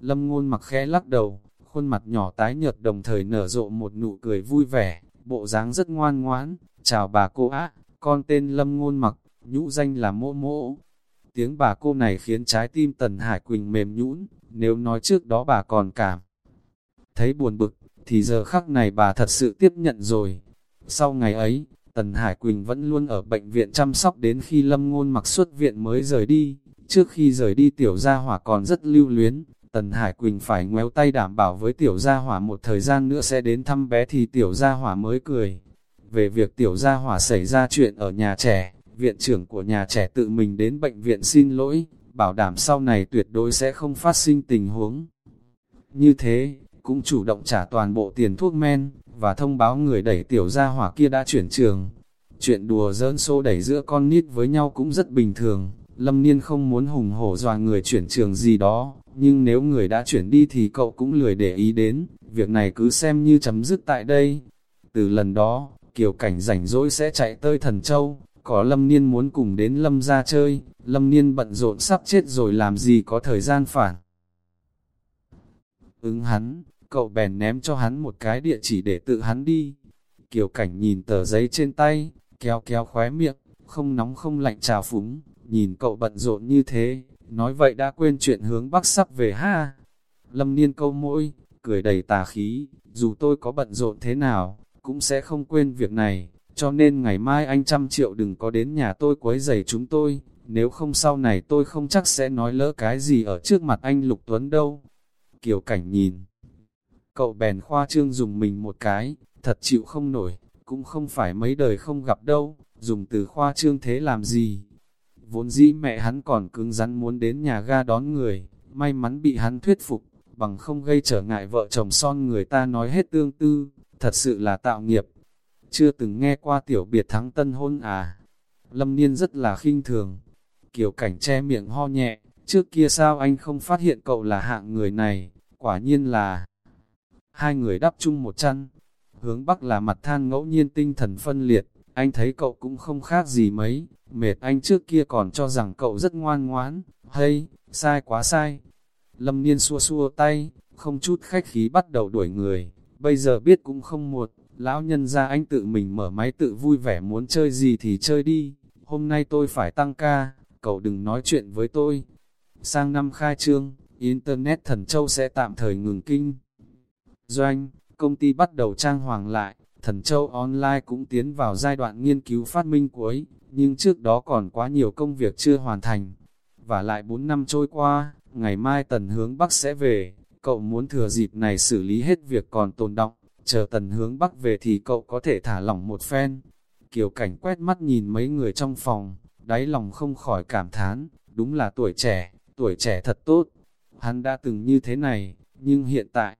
Lâm ngôn mặc khẽ lắc đầu, khuôn mặt nhỏ tái nhợt đồng thời nở rộ một nụ cười vui vẻ, bộ dáng rất ngoan ngoãn, chào bà cô á, con tên Lâm ngôn mặc, nhũ danh là mỗ mỗ. Tiếng bà cô này khiến trái tim Tần Hải Quỳnh mềm nhũn, nếu nói trước đó bà còn cảm thấy buồn bực, thì giờ khắc này bà thật sự tiếp nhận rồi. Sau ngày ấy, Tần Hải Quỳnh vẫn luôn ở bệnh viện chăm sóc đến khi Lâm Ngôn mặc xuất viện mới rời đi. Trước khi rời đi tiểu gia hỏa còn rất lưu luyến, Tần Hải Quỳnh phải ngoéo tay đảm bảo với tiểu gia hỏa một thời gian nữa sẽ đến thăm bé thì tiểu gia hỏa mới cười. Về việc tiểu gia hỏa xảy ra chuyện ở nhà trẻ, viện trưởng của nhà trẻ tự mình đến bệnh viện xin lỗi, bảo đảm sau này tuyệt đối sẽ không phát sinh tình huống. Như thế, cũng chủ động trả toàn bộ tiền thuốc men, và thông báo người đẩy tiểu gia hỏa kia đã chuyển trường. Chuyện đùa dỡn xô đẩy giữa con nít với nhau cũng rất bình thường, Lâm Niên không muốn hùng hổ dòa người chuyển trường gì đó, nhưng nếu người đã chuyển đi thì cậu cũng lười để ý đến, việc này cứ xem như chấm dứt tại đây. Từ lần đó, Kiều Cảnh rảnh rỗi sẽ chạy tới Thần Châu, có Lâm Niên muốn cùng đến Lâm ra chơi, Lâm Niên bận rộn sắp chết rồi làm gì có thời gian phản. Ứng hắn, cậu bèn ném cho hắn một cái địa chỉ để tự hắn đi. Kiều Cảnh nhìn tờ giấy trên tay, kéo kéo khóe miệng, không nóng không lạnh trào phúng, nhìn cậu bận rộn như thế, nói vậy đã quên chuyện hướng bắc sắp về ha. Lâm Niên câu môi, cười đầy tà khí, dù tôi có bận rộn thế nào, cũng sẽ không quên việc này, cho nên ngày mai anh trăm triệu đừng có đến nhà tôi quấy rầy chúng tôi, nếu không sau này tôi không chắc sẽ nói lỡ cái gì ở trước mặt anh Lục Tuấn đâu. Kiều Cảnh nhìn, cậu bèn khoa trương dùng mình một cái, thật chịu không nổi, cũng không phải mấy đời không gặp đâu, dùng từ khoa trương thế làm gì. Vốn dĩ mẹ hắn còn cứng rắn muốn đến nhà ga đón người, may mắn bị hắn thuyết phục, bằng không gây trở ngại vợ chồng son người ta nói hết tương tư, thật sự là tạo nghiệp. Chưa từng nghe qua tiểu biệt thắng tân hôn à. Lâm Niên rất là khinh thường. Kiều cảnh che miệng ho nhẹ, trước kia sao anh không phát hiện cậu là hạng người này, quả nhiên là... Hai người đắp chung một chăn, hướng bắc là mặt than ngẫu nhiên tinh thần phân liệt, anh thấy cậu cũng không khác gì mấy, mệt anh trước kia còn cho rằng cậu rất ngoan ngoãn, hay, sai quá sai. Lâm Niên xua xua tay, không chút khách khí bắt đầu đuổi người, bây giờ biết cũng không muộn, lão nhân ra anh tự mình mở máy tự vui vẻ muốn chơi gì thì chơi đi, hôm nay tôi phải tăng ca, cậu đừng nói chuyện với tôi. Sang năm khai trương, Internet Thần Châu sẽ tạm thời ngừng kinh. Doanh, công ty bắt đầu trang hoàng lại, Thần Châu Online cũng tiến vào giai đoạn nghiên cứu phát minh cuối, nhưng trước đó còn quá nhiều công việc chưa hoàn thành. Và lại 4 năm trôi qua, ngày mai tần hướng Bắc sẽ về, cậu muốn thừa dịp này xử lý hết việc còn tồn động, chờ tần hướng Bắc về thì cậu có thể thả lỏng một phen. Kiều cảnh quét mắt nhìn mấy người trong phòng, đáy lòng không khỏi cảm thán, đúng là tuổi trẻ, tuổi trẻ thật tốt. Hắn đã từng như thế này, nhưng hiện tại,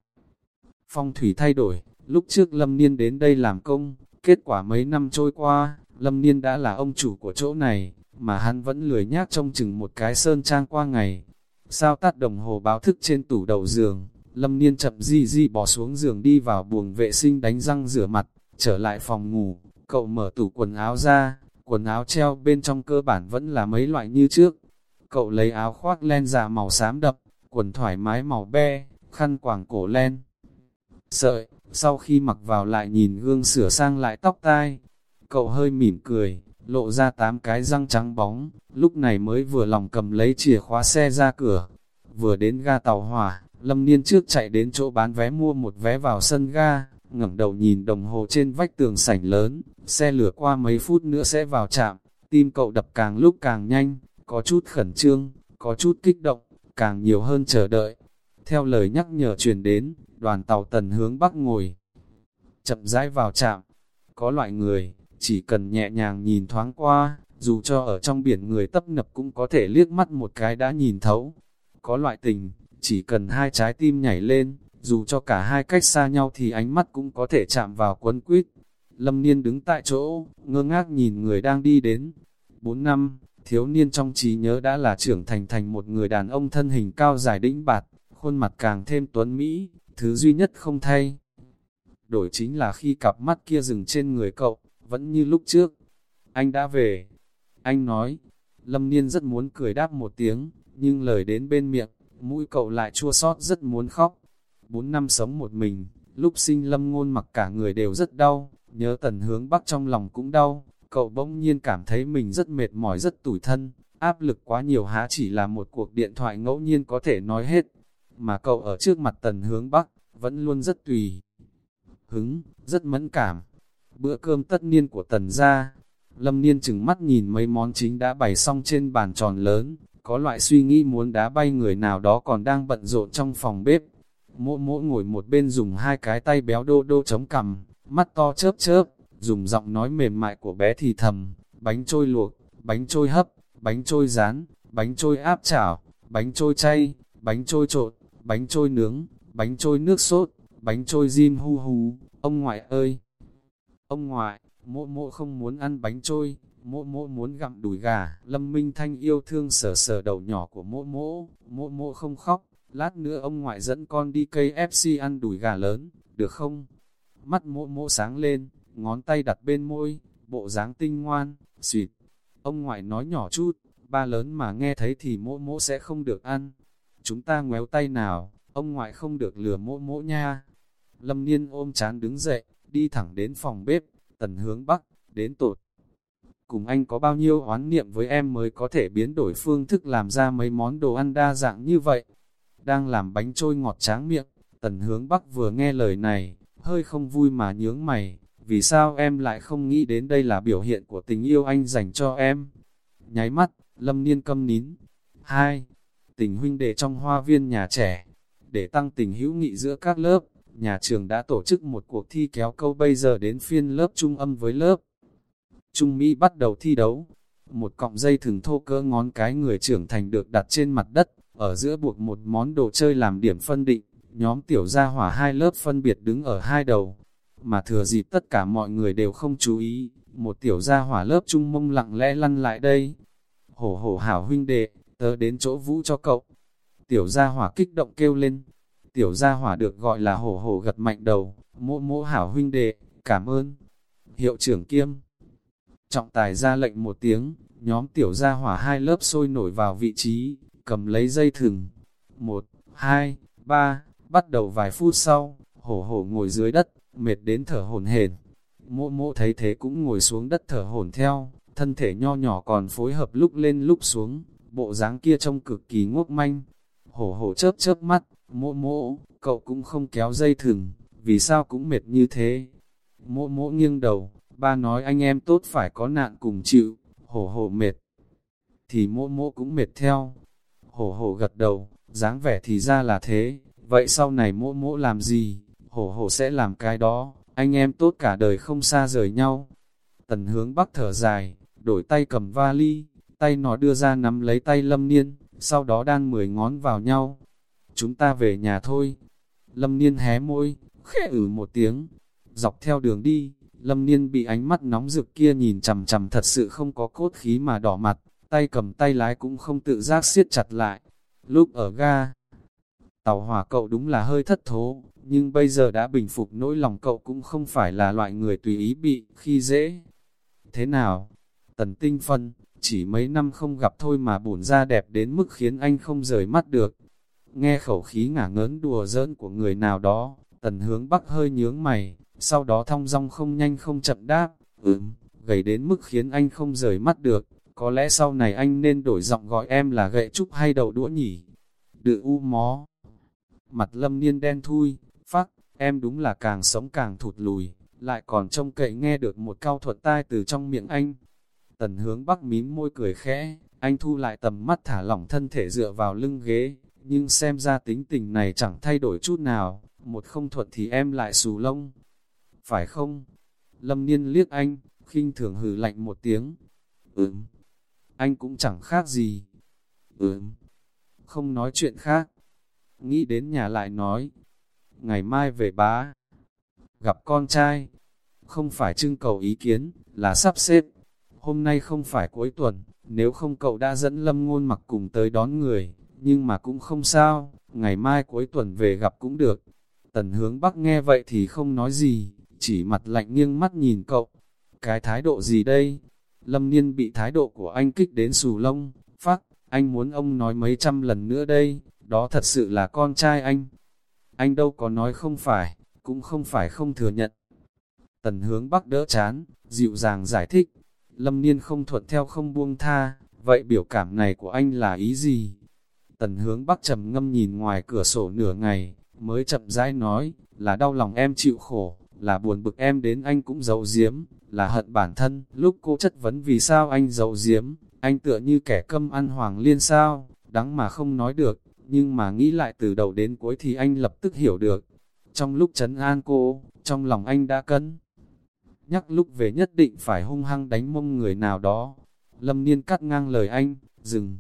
phong thủy thay đổi, lúc trước Lâm Niên đến đây làm công, kết quả mấy năm trôi qua, Lâm Niên đã là ông chủ của chỗ này, mà hắn vẫn lười nhác trong chừng một cái sơn trang qua ngày. Sao tắt đồng hồ báo thức trên tủ đầu giường, Lâm Niên chậm di di bỏ xuống giường đi vào buồng vệ sinh đánh răng rửa mặt, trở lại phòng ngủ, cậu mở tủ quần áo ra, quần áo treo bên trong cơ bản vẫn là mấy loại như trước. Cậu lấy áo khoác len dạ màu xám đậm, quần thoải mái màu be, khăn quàng cổ len. Sợi, sau khi mặc vào lại nhìn gương sửa sang lại tóc tai, cậu hơi mỉm cười, lộ ra tám cái răng trắng bóng, lúc này mới vừa lòng cầm lấy chìa khóa xe ra cửa. Vừa đến ga tàu hỏa, Lâm Niên trước chạy đến chỗ bán vé mua một vé vào sân ga, ngẩng đầu nhìn đồng hồ trên vách tường sảnh lớn, xe lửa qua mấy phút nữa sẽ vào trạm, tim cậu đập càng lúc càng nhanh, có chút khẩn trương, có chút kích động, càng nhiều hơn chờ đợi. Theo lời nhắc nhở truyền đến, đoàn tàu tần hướng bắc ngồi, chậm rãi vào trạm, có loại người, chỉ cần nhẹ nhàng nhìn thoáng qua, dù cho ở trong biển người tấp nập cũng có thể liếc mắt một cái đã nhìn thấu. Có loại tình, chỉ cần hai trái tim nhảy lên, dù cho cả hai cách xa nhau thì ánh mắt cũng có thể chạm vào quấn quýt. Lâm Niên đứng tại chỗ, ngơ ngác nhìn người đang đi đến. Bốn năm, thiếu niên trong trí nhớ đã là trưởng thành thành một người đàn ông thân hình cao dài đĩnh bạt, khuôn mặt càng thêm tuấn Mỹ, thứ duy nhất không thay. Đổi chính là khi cặp mắt kia dừng trên người cậu, vẫn như lúc trước. Anh đã về. Anh nói, Lâm Niên rất muốn cười đáp một tiếng, nhưng lời đến bên miệng, mũi cậu lại chua xót rất muốn khóc. Bốn năm sống một mình, lúc sinh Lâm ngôn mặc cả người đều rất đau, nhớ tần hướng bắc trong lòng cũng đau. Cậu bỗng nhiên cảm thấy mình rất mệt mỏi rất tủi thân, áp lực quá nhiều há chỉ là một cuộc điện thoại ngẫu nhiên có thể nói hết. Mà cậu ở trước mặt tần hướng bắc, vẫn luôn rất tùy. Hứng, rất mẫn cảm, bữa cơm tất niên của tần gia. Lâm Niên chừng mắt nhìn mấy món chính đã bày xong trên bàn tròn lớn, có loại suy nghĩ muốn đá bay người nào đó còn đang bận rộn trong phòng bếp. Mỗ mỗ ngồi một bên dùng hai cái tay béo đô đô chống cằm, mắt to chớp chớp, dùng giọng nói mềm mại của bé thì thầm, bánh trôi luộc, bánh trôi hấp, bánh trôi rán, bánh trôi áp chảo, bánh trôi chay, bánh trôi trộn, bánh trôi nướng, bánh trôi nước sốt, bánh trôi diêm hu hú, ông ngoại ơi! Ông ngoại, mộ mộ không muốn ăn bánh trôi, mộ mộ muốn gặm đùi gà. Lâm Minh Thanh yêu thương sờ sờ đầu nhỏ của mộ mộ, mộ mộ không khóc, lát nữa ông ngoại dẫn con đi cây FC ăn đùi gà lớn, được không? Mắt mộ mộ sáng lên, ngón tay đặt bên môi, bộ dáng tinh ngoan, suyệt. Ông ngoại nói nhỏ chút, ba lớn mà nghe thấy thì mộ mộ sẽ không được ăn. Chúng ta ngoéo tay nào, ông ngoại không được lừa mỗ mỗ nha. Lâm Niên ôm chán đứng dậy, đi thẳng đến phòng bếp, tần hướng bắc, đến tột. Cùng anh có bao nhiêu oán niệm với em mới có thể biến đổi phương thức làm ra mấy món đồ ăn đa dạng như vậy. Đang làm bánh trôi ngọt tráng miệng, tần hướng bắc vừa nghe lời này, hơi không vui mà nhướng mày, vì sao em lại không nghĩ đến đây là biểu hiện của tình yêu anh dành cho em. Nháy mắt, lâm niên câm nín. hai Tình huynh đệ trong hoa viên nhà trẻ, để tăng tình hữu nghị giữa các lớp, nhà trường đã tổ chức một cuộc thi kéo câu bây giờ đến phiên lớp trung âm với lớp. Trung Mỹ bắt đầu thi đấu. Một cọng dây thừng thô cỡ ngón cái người trưởng thành được đặt trên mặt đất, ở giữa buộc một món đồ chơi làm điểm phân định. Nhóm tiểu gia hỏa hai lớp phân biệt đứng ở hai đầu. Mà thừa dịp tất cả mọi người đều không chú ý, một tiểu gia hỏa lớp trung mông lặng lẽ lăn lại đây. Hổ hổ hảo huynh đệ, tớ đến chỗ vũ cho cậu. Tiểu gia hỏa kích động kêu lên, Tiểu gia hỏa được gọi là hổ hổ gật mạnh đầu, mỗ mỗ hảo huynh đệ, cảm ơn. Hiệu trưởng kiêm. Trọng tài ra lệnh một tiếng, nhóm tiểu gia hỏa hai lớp sôi nổi vào vị trí, cầm lấy dây thừng. Một, hai, ba, bắt đầu vài phút sau, hổ hổ ngồi dưới đất, mệt đến thở hổn hển. Mộ mộ thấy thế cũng ngồi xuống đất thở hổn theo, thân thể nho nhỏ còn phối hợp lúc lên lúc xuống, bộ dáng kia trông cực kỳ ngốc manh. Hổ hổ chớp chớp mắt, mỗ mỗ, cậu cũng không kéo dây thừng, vì sao cũng mệt như thế? mỗ mỗ nghiêng đầu, ba nói anh em tốt phải có nạn cùng chịu, hổ hổ mệt. Thì mỗ mỗ cũng mệt theo. Hổ hổ gật đầu, dáng vẻ thì ra là thế, vậy sau này mỗ mỗ làm gì? Hổ hổ sẽ làm cái đó, anh em tốt cả đời không xa rời nhau. Tần hướng bắc thở dài, đổi tay cầm vali, tay nó đưa ra nắm lấy tay lâm niên, sau đó đan mười ngón vào nhau, chúng ta về nhà thôi. Lâm Niên hé môi, khẽ ử một tiếng, dọc theo đường đi, Lâm Niên bị ánh mắt nóng rực kia nhìn chằm chằm thật sự không có cốt khí mà đỏ mặt, tay cầm tay lái cũng không tự giác siết chặt lại. Lúc ở ga, tàu hỏa cậu đúng là hơi thất thố, nhưng bây giờ đã bình phục nỗi lòng cậu cũng không phải là loại người tùy ý bị khi dễ. Thế nào? Tần tinh phân, chỉ mấy năm không gặp thôi mà bổn ra đẹp đến mức khiến anh không rời mắt được. Nghe khẩu khí ngả ngớn đùa giỡn của người nào đó, tần hướng bắc hơi nhướng mày, sau đó thong dong không nhanh không chậm đáp, ừm, gầy đến mức khiến anh không rời mắt được, có lẽ sau này anh nên đổi giọng gọi em là gậy trúc hay đầu đũa nhỉ. Đự u mó. Mặt lâm niên đen thui, phắc, em đúng là càng sống càng thụt lùi, lại còn trông cậy nghe được một cao thuật tai từ trong miệng anh. Tần hướng bắc mím môi cười khẽ, anh thu lại tầm mắt thả lỏng thân thể dựa vào lưng ghế, nhưng xem ra tính tình này chẳng thay đổi chút nào, một không thuận thì em lại xù lông. Phải không? Lâm Niên liếc anh, khinh thường hừ lạnh một tiếng. Ừm, anh cũng chẳng khác gì. Ừm, không nói chuyện khác. Nghĩ đến nhà lại nói, ngày mai về bá. Gặp con trai, không phải trưng cầu ý kiến, là sắp xếp. Hôm nay không phải cuối tuần, nếu không cậu đã dẫn Lâm Ngôn mặc cùng tới đón người nhưng mà cũng không sao, ngày mai cuối tuần về gặp cũng được. Tần hướng bắc nghe vậy thì không nói gì, chỉ mặt lạnh nghiêng mắt nhìn cậu. Cái thái độ gì đây? Lâm Niên bị thái độ của anh kích đến sù lông, phát, anh muốn ông nói mấy trăm lần nữa đây, đó thật sự là con trai anh. Anh đâu có nói không phải, cũng không phải không thừa nhận. Tần hướng bắc đỡ chán, dịu dàng giải thích. Lâm Niên không thuận theo không buông tha, vậy biểu cảm này của anh là ý gì? Tần hướng bắc trầm ngâm nhìn ngoài cửa sổ nửa ngày, mới chậm rãi nói, là đau lòng em chịu khổ, là buồn bực em đến anh cũng giấu giếm, là hận bản thân. Lúc cô chất vấn vì sao anh giấu giếm, anh tựa như kẻ câm ăn hoàng liên sao, đắng mà không nói được, nhưng mà nghĩ lại từ đầu đến cuối thì anh lập tức hiểu được. Trong lúc chấn an cô, trong lòng anh đã cân. Nhắc lúc về nhất định phải hung hăng đánh mông người nào đó. Lâm Niên cắt ngang lời anh, dừng,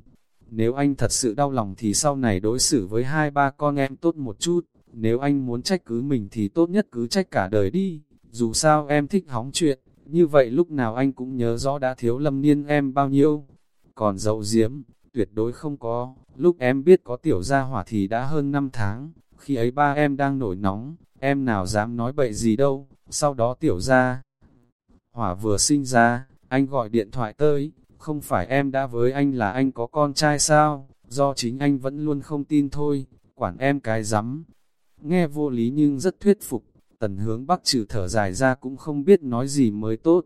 nếu anh thật sự đau lòng thì sau này đối xử với hai ba con em tốt một chút, nếu anh muốn trách cứ mình thì tốt nhất cứ trách cả đời đi, dù sao em thích hóng chuyện, như vậy lúc nào anh cũng nhớ rõ đã thiếu lâm niên em bao nhiêu. Còn dậu diếm, tuyệt đối không có, lúc em biết có tiểu gia hỏa thì đã hơn 5 tháng, khi ấy ba em đang nổi nóng, em nào dám nói bậy gì đâu, sau đó tiểu gia hỏa vừa sinh ra, anh gọi điện thoại tới, không phải em đã với anh là anh có con trai sao, do chính anh vẫn luôn không tin thôi, quản em cái rắm. Nghe vô lý nhưng rất thuyết phục, tần hướng bắc trừ thở dài ra cũng không biết nói gì mới tốt.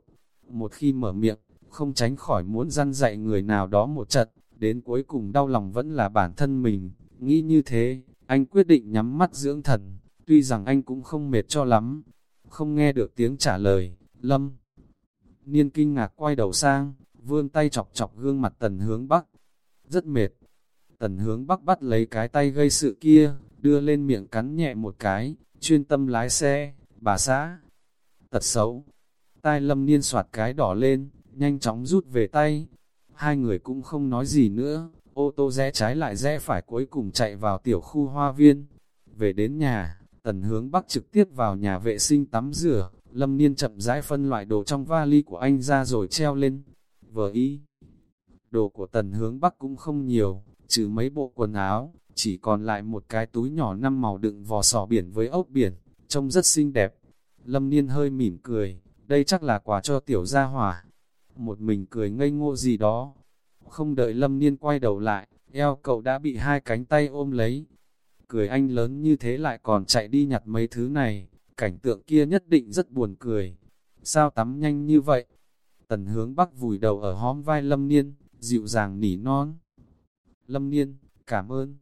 Một khi mở miệng, không tránh khỏi muốn răn dạy người nào đó một trận, đến cuối cùng đau lòng vẫn là bản thân mình. Nghĩ như thế, anh quyết định nhắm mắt dưỡng thần, tuy rằng anh cũng không mệt cho lắm. Không nghe được tiếng trả lời, Lâm. Niên kinh ngạc quay đầu sang, vươn tay chọc chọc gương mặt tần hướng bắc. Rất mệt. Tần hướng bắc bắt lấy cái tay gây sự kia, đưa lên miệng cắn nhẹ một cái, chuyên tâm lái xe, bà xã. Tật xấu. Tai lâm niên soạt cái đỏ lên, nhanh chóng rút về tay. Hai người cũng không nói gì nữa, ô tô rẽ trái lại rẽ phải cuối cùng chạy vào tiểu khu hoa viên. Về đến nhà, tần hướng bắc trực tiếp vào nhà vệ sinh tắm rửa, lâm niên chậm rãi phân loại đồ trong vali của anh ra rồi treo lên. Vờ ý, đồ của tần hướng bắc cũng không nhiều, trừ mấy bộ quần áo, chỉ còn lại một cái túi nhỏ năm màu đựng vò sò biển với ốc biển, trông rất xinh đẹp. Lâm Niên hơi mỉm cười, đây chắc là quà cho tiểu gia hỏa. Một mình cười ngây ngô gì đó. Không đợi Lâm Niên quay đầu lại, eo cậu đã bị hai cánh tay ôm lấy. Cười anh lớn như thế lại còn chạy đi nhặt mấy thứ này, cảnh tượng kia nhất định rất buồn cười. Sao tắm nhanh như vậy? Tần hướng bắc vùi đầu ở hóm vai Lâm Niên, dịu dàng nỉ non. Lâm Niên, cảm ơn.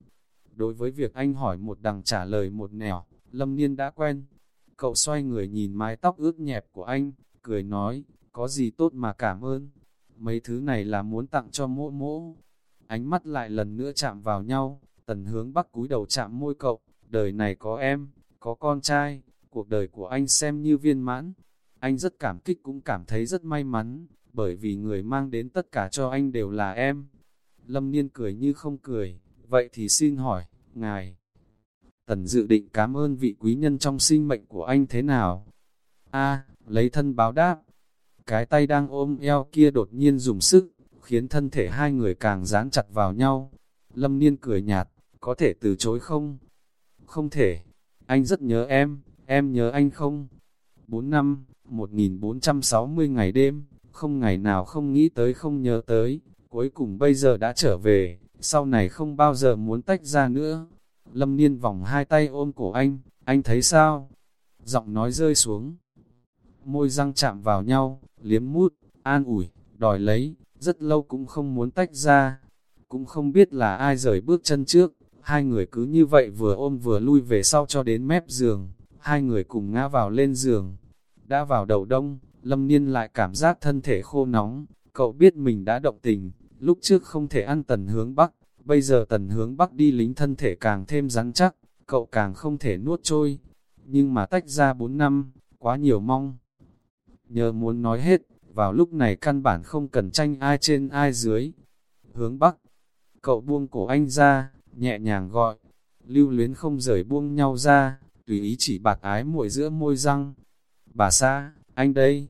Đối với việc anh hỏi một đằng trả lời một nẻo, Lâm Niên đã quen. Cậu xoay người nhìn mái tóc ướt nhẹp của anh, cười nói, có gì tốt mà cảm ơn. Mấy thứ này là muốn tặng cho mỗ mỗ. Ánh mắt lại lần nữa chạm vào nhau, tần hướng bắc cúi đầu chạm môi cậu, đời này có em, có con trai, cuộc đời của anh xem như viên mãn. Anh rất cảm kích cũng cảm thấy rất may mắn, bởi vì người mang đến tất cả cho anh đều là em. Lâm Niên cười như không cười, vậy thì xin hỏi, ngài. Tần dự định cảm ơn vị quý nhân trong sinh mệnh của anh thế nào? A, lấy thân báo đáp. Cái tay đang ôm eo kia đột nhiên dùng sức, khiến thân thể hai người càng dán chặt vào nhau. Lâm Niên cười nhạt, có thể từ chối không? Không thể, anh rất nhớ em, em nhớ anh không? 4 năm, 1460 ngày đêm, không ngày nào không nghĩ tới không nhớ tới, cuối cùng bây giờ đã trở về, sau này không bao giờ muốn tách ra nữa. Lâm Niên vòng hai tay ôm cổ anh, anh thấy sao? Giọng nói rơi xuống. Môi răng chạm vào nhau, liếm mút, an ủi, đòi lấy, rất lâu cũng không muốn tách ra. Cũng không biết là ai rời bước chân trước, hai người cứ như vậy vừa ôm vừa lui về sau cho đến mép giường. Hai người cùng ngã vào lên giường. Đã vào đầu đông, Lâm Niên lại cảm giác thân thể khô nóng, cậu biết mình đã động tình, lúc trước không thể ăn tần hướng bắc, bây giờ tần hướng bắc đi lính thân thể càng thêm rắn chắc, cậu càng không thể nuốt trôi, nhưng mà tách ra 4 năm, quá nhiều mong. Nhờ muốn nói hết, vào lúc này căn bản không cần tranh ai trên ai dưới. Hướng bắc, cậu buông cổ anh ra, nhẹ nhàng gọi, lưu luyến không rời buông nhau ra, tùy ý chỉ bạc ái muội giữa môi răng. Bà xa anh đây,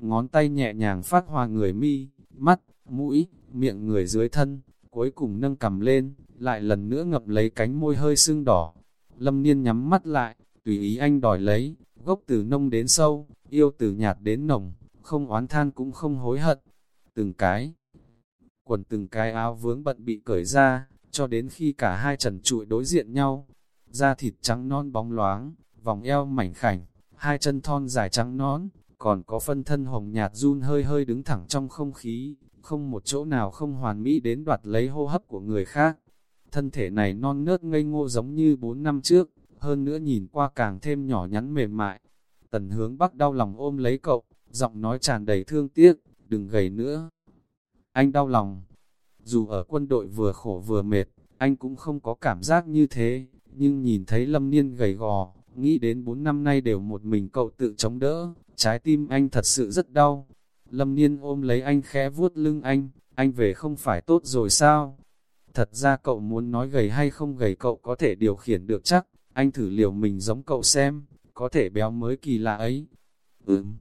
ngón tay nhẹ nhàng phát hoa người mi, mắt, mũi, miệng người dưới thân, cuối cùng nâng cầm lên, lại lần nữa ngập lấy cánh môi hơi sưng đỏ. Lâm Niên nhắm mắt lại, tùy ý anh đòi lấy, gốc từ nông đến sâu, yêu từ nhạt đến nồng, không oán than cũng không hối hận. Từng cái, quần từng cái áo vướng bận bị cởi ra, cho đến khi cả hai trần trụi đối diện nhau. Da thịt trắng non bóng loáng, vòng eo mảnh khảnh, hai chân thon dài trắng nón, còn có phân thân hồng nhạt run hơi hơi đứng thẳng trong không khí, không một chỗ nào không hoàn mỹ đến đoạt lấy hô hấp của người khác. Thân thể này non nớt ngây ngô giống như 4 năm trước, hơn nữa nhìn qua càng thêm nhỏ nhắn mềm mại. Tần hướng bắc đau lòng ôm lấy cậu, giọng nói tràn đầy thương tiếc, đừng gầy nữa. Anh đau lòng, dù ở quân đội vừa khổ vừa mệt, anh cũng không có cảm giác như thế, nhưng nhìn thấy lâm niên gầy gò, nghĩ đến 4 năm nay đều một mình cậu tự chống đỡ, trái tim anh thật sự rất đau. Lâm Niên ôm lấy anh khẽ vuốt lưng anh, anh về không phải tốt rồi sao? Thật ra cậu muốn nói gầy hay không gầy cậu có thể điều khiển được chắc, anh thử liều mình giống cậu xem, có thể béo mới kỳ lạ ấy. Ừm,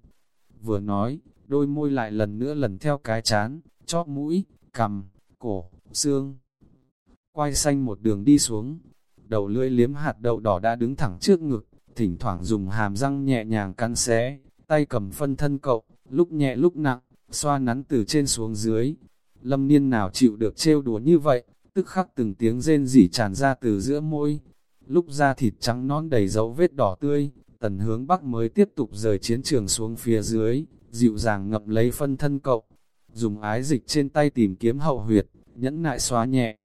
vừa nói, đôi môi lại lần nữa lần theo cái chán, chóp mũi, cằm, cổ, xương. Quay xanh một đường đi xuống, đầu lưỡi liếm hạt đậu đỏ đã đứng thẳng trước ngực, thỉnh thoảng dùng hàm răng nhẹ nhàng cắn xé, tay cầm phân thân cậu, lúc nhẹ lúc nặng, xoa nắn từ trên xuống dưới. Lâm niên nào chịu được trêu đùa như vậy, tức khắc từng tiếng rên rỉ tràn ra từ giữa môi. Lúc da thịt trắng non đầy dấu vết đỏ tươi, tần hướng bắc mới tiếp tục rời chiến trường xuống phía dưới, dịu dàng ngậm lấy phân thân cậu, dùng ái dịch trên tay tìm kiếm hậu huyệt, nhẫn nại xóa nhẹ.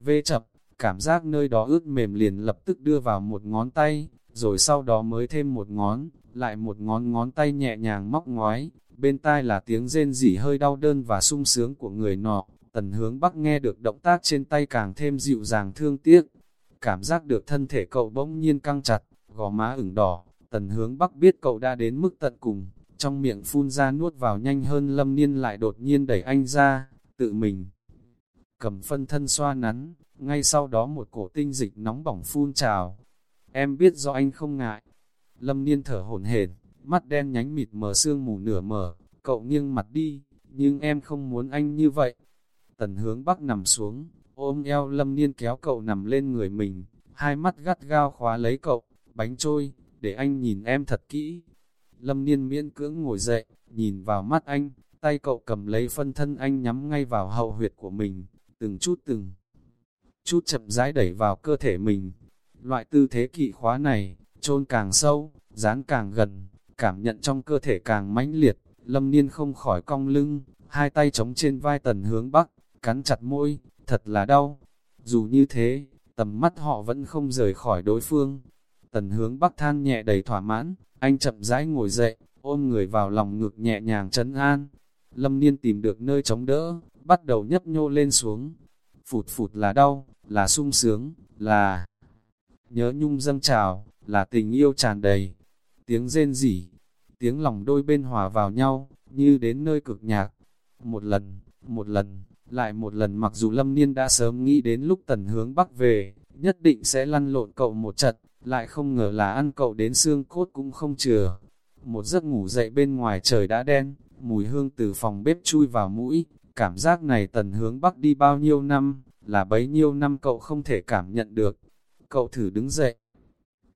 Vê chập, cảm giác nơi đó ướt mềm liền lập tức đưa vào một ngón tay, rồi sau đó mới thêm một ngón, lại một ngón ngón tay nhẹ nhàng móc ngoái, bên tai là tiếng rên rỉ hơi đau đơn và sung sướng của người nọ, tần hướng bắc nghe được động tác trên tay càng thêm dịu dàng thương tiếc, cảm giác được thân thể cậu bỗng nhiên căng chặt, gò má ửng đỏ, tần hướng bắc biết cậu đã đến mức tận cùng, trong miệng phun ra nuốt vào nhanh hơn lâm niên lại đột nhiên đẩy anh ra, tự mình cầm phân thân xoa nắn, ngay sau đó một cổ tinh dịch nóng bỏng phun trào. Em biết do anh không ngại. Lâm niên thở hổn hển, mắt đen nhánh mịt mờ sương mù nửa mở, cậu nghiêng mặt đi, nhưng em không muốn anh như vậy. Tần hướng bắc nằm xuống, ôm eo lâm niên kéo cậu nằm lên người mình, hai mắt gắt gao khóa lấy cậu, bánh trôi, để anh nhìn em thật kỹ. Lâm niên miễn cưỡng ngồi dậy, nhìn vào mắt anh, tay cậu cầm lấy phân thân anh nhắm ngay vào hậu huyệt của mình, từng chút từng chút chậm rãi đẩy vào cơ thể mình. Loại tư thế kỵ khóa này, chôn càng sâu, dán càng gần, cảm nhận trong cơ thể càng mãnh liệt, lâm niên không khỏi cong lưng, hai tay chống trên vai tần hướng bắc, cắn chặt môi, thật là đau. Dù như thế, tầm mắt họ vẫn không rời khỏi đối phương. Tần hướng bắc than nhẹ đầy thỏa mãn, anh chậm rãi ngồi dậy, ôm người vào lòng ngực nhẹ nhàng trấn an. Lâm niên tìm được nơi chống đỡ, bắt đầu nhấp nhô lên xuống. Phụt phụt là đau, là sung sướng, là nhớ nhung dâng trào, là tình yêu tràn đầy. Tiếng rên rỉ, tiếng lòng đôi bên hòa vào nhau, như đến nơi cực nhạc. Một lần, một lần, lại một lần mặc dù Lâm Niên đã sớm nghĩ đến lúc tần hướng bắc về, nhất định sẽ lăn lộn cậu một trận, lại không ngờ là ăn cậu đến xương cốt cũng không chừa. Một giấc ngủ dậy bên ngoài trời đã đen, mùi hương từ phòng bếp chui vào mũi, cảm giác này tần hướng bắc đi bao nhiêu năm, là bấy nhiêu năm cậu không thể cảm nhận được. Cậu thử đứng dậy,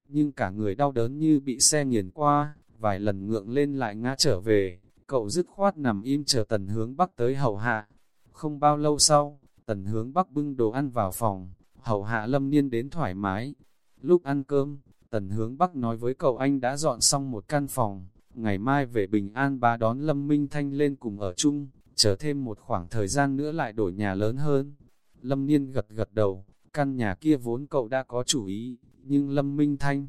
nhưng cả người đau đớn như bị xe nghiền qua, vài lần ngượng lên lại ngã trở về, cậu dứt khoát nằm im chờ tần hướng bắc tới hậu hạ. Không bao lâu sau, tần hướng bắc bưng đồ ăn vào phòng, hậu hạ lâm niên đến thoải mái. Lúc ăn cơm, tần hướng bắc nói với cậu anh đã dọn xong một căn phòng, ngày mai về Bình An bá đón Lâm Minh Thanh lên cùng ở chung, chờ thêm một khoảng thời gian nữa lại đổi nhà lớn hơn. Lâm Niên gật gật đầu, căn nhà kia vốn cậu đã có chủ ý, nhưng Lâm Minh Thanh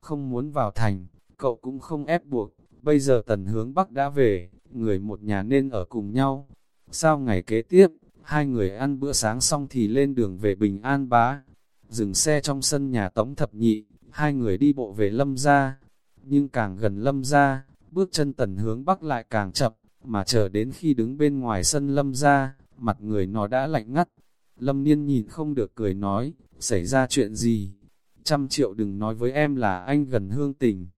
không muốn vào thành, cậu cũng không ép buộc, bây giờ tần hướng Bắc đã về, người một nhà nên ở cùng nhau. Sau ngày kế tiếp, hai người ăn bữa sáng xong thì lên đường về Bình An Bá, dừng xe trong sân nhà Tống Thập Nhị, hai người đi bộ về Lâm gia. Nhưng càng gần Lâm gia, bước chân tần hướng Bắc lại càng chậm, mà chờ đến khi đứng bên ngoài sân Lâm gia, mặt người nó đã lạnh ngắt. Lâm Niên nhìn không được cười nói, xảy ra chuyện gì? Trăm triệu đừng nói với em là anh gần hương tình.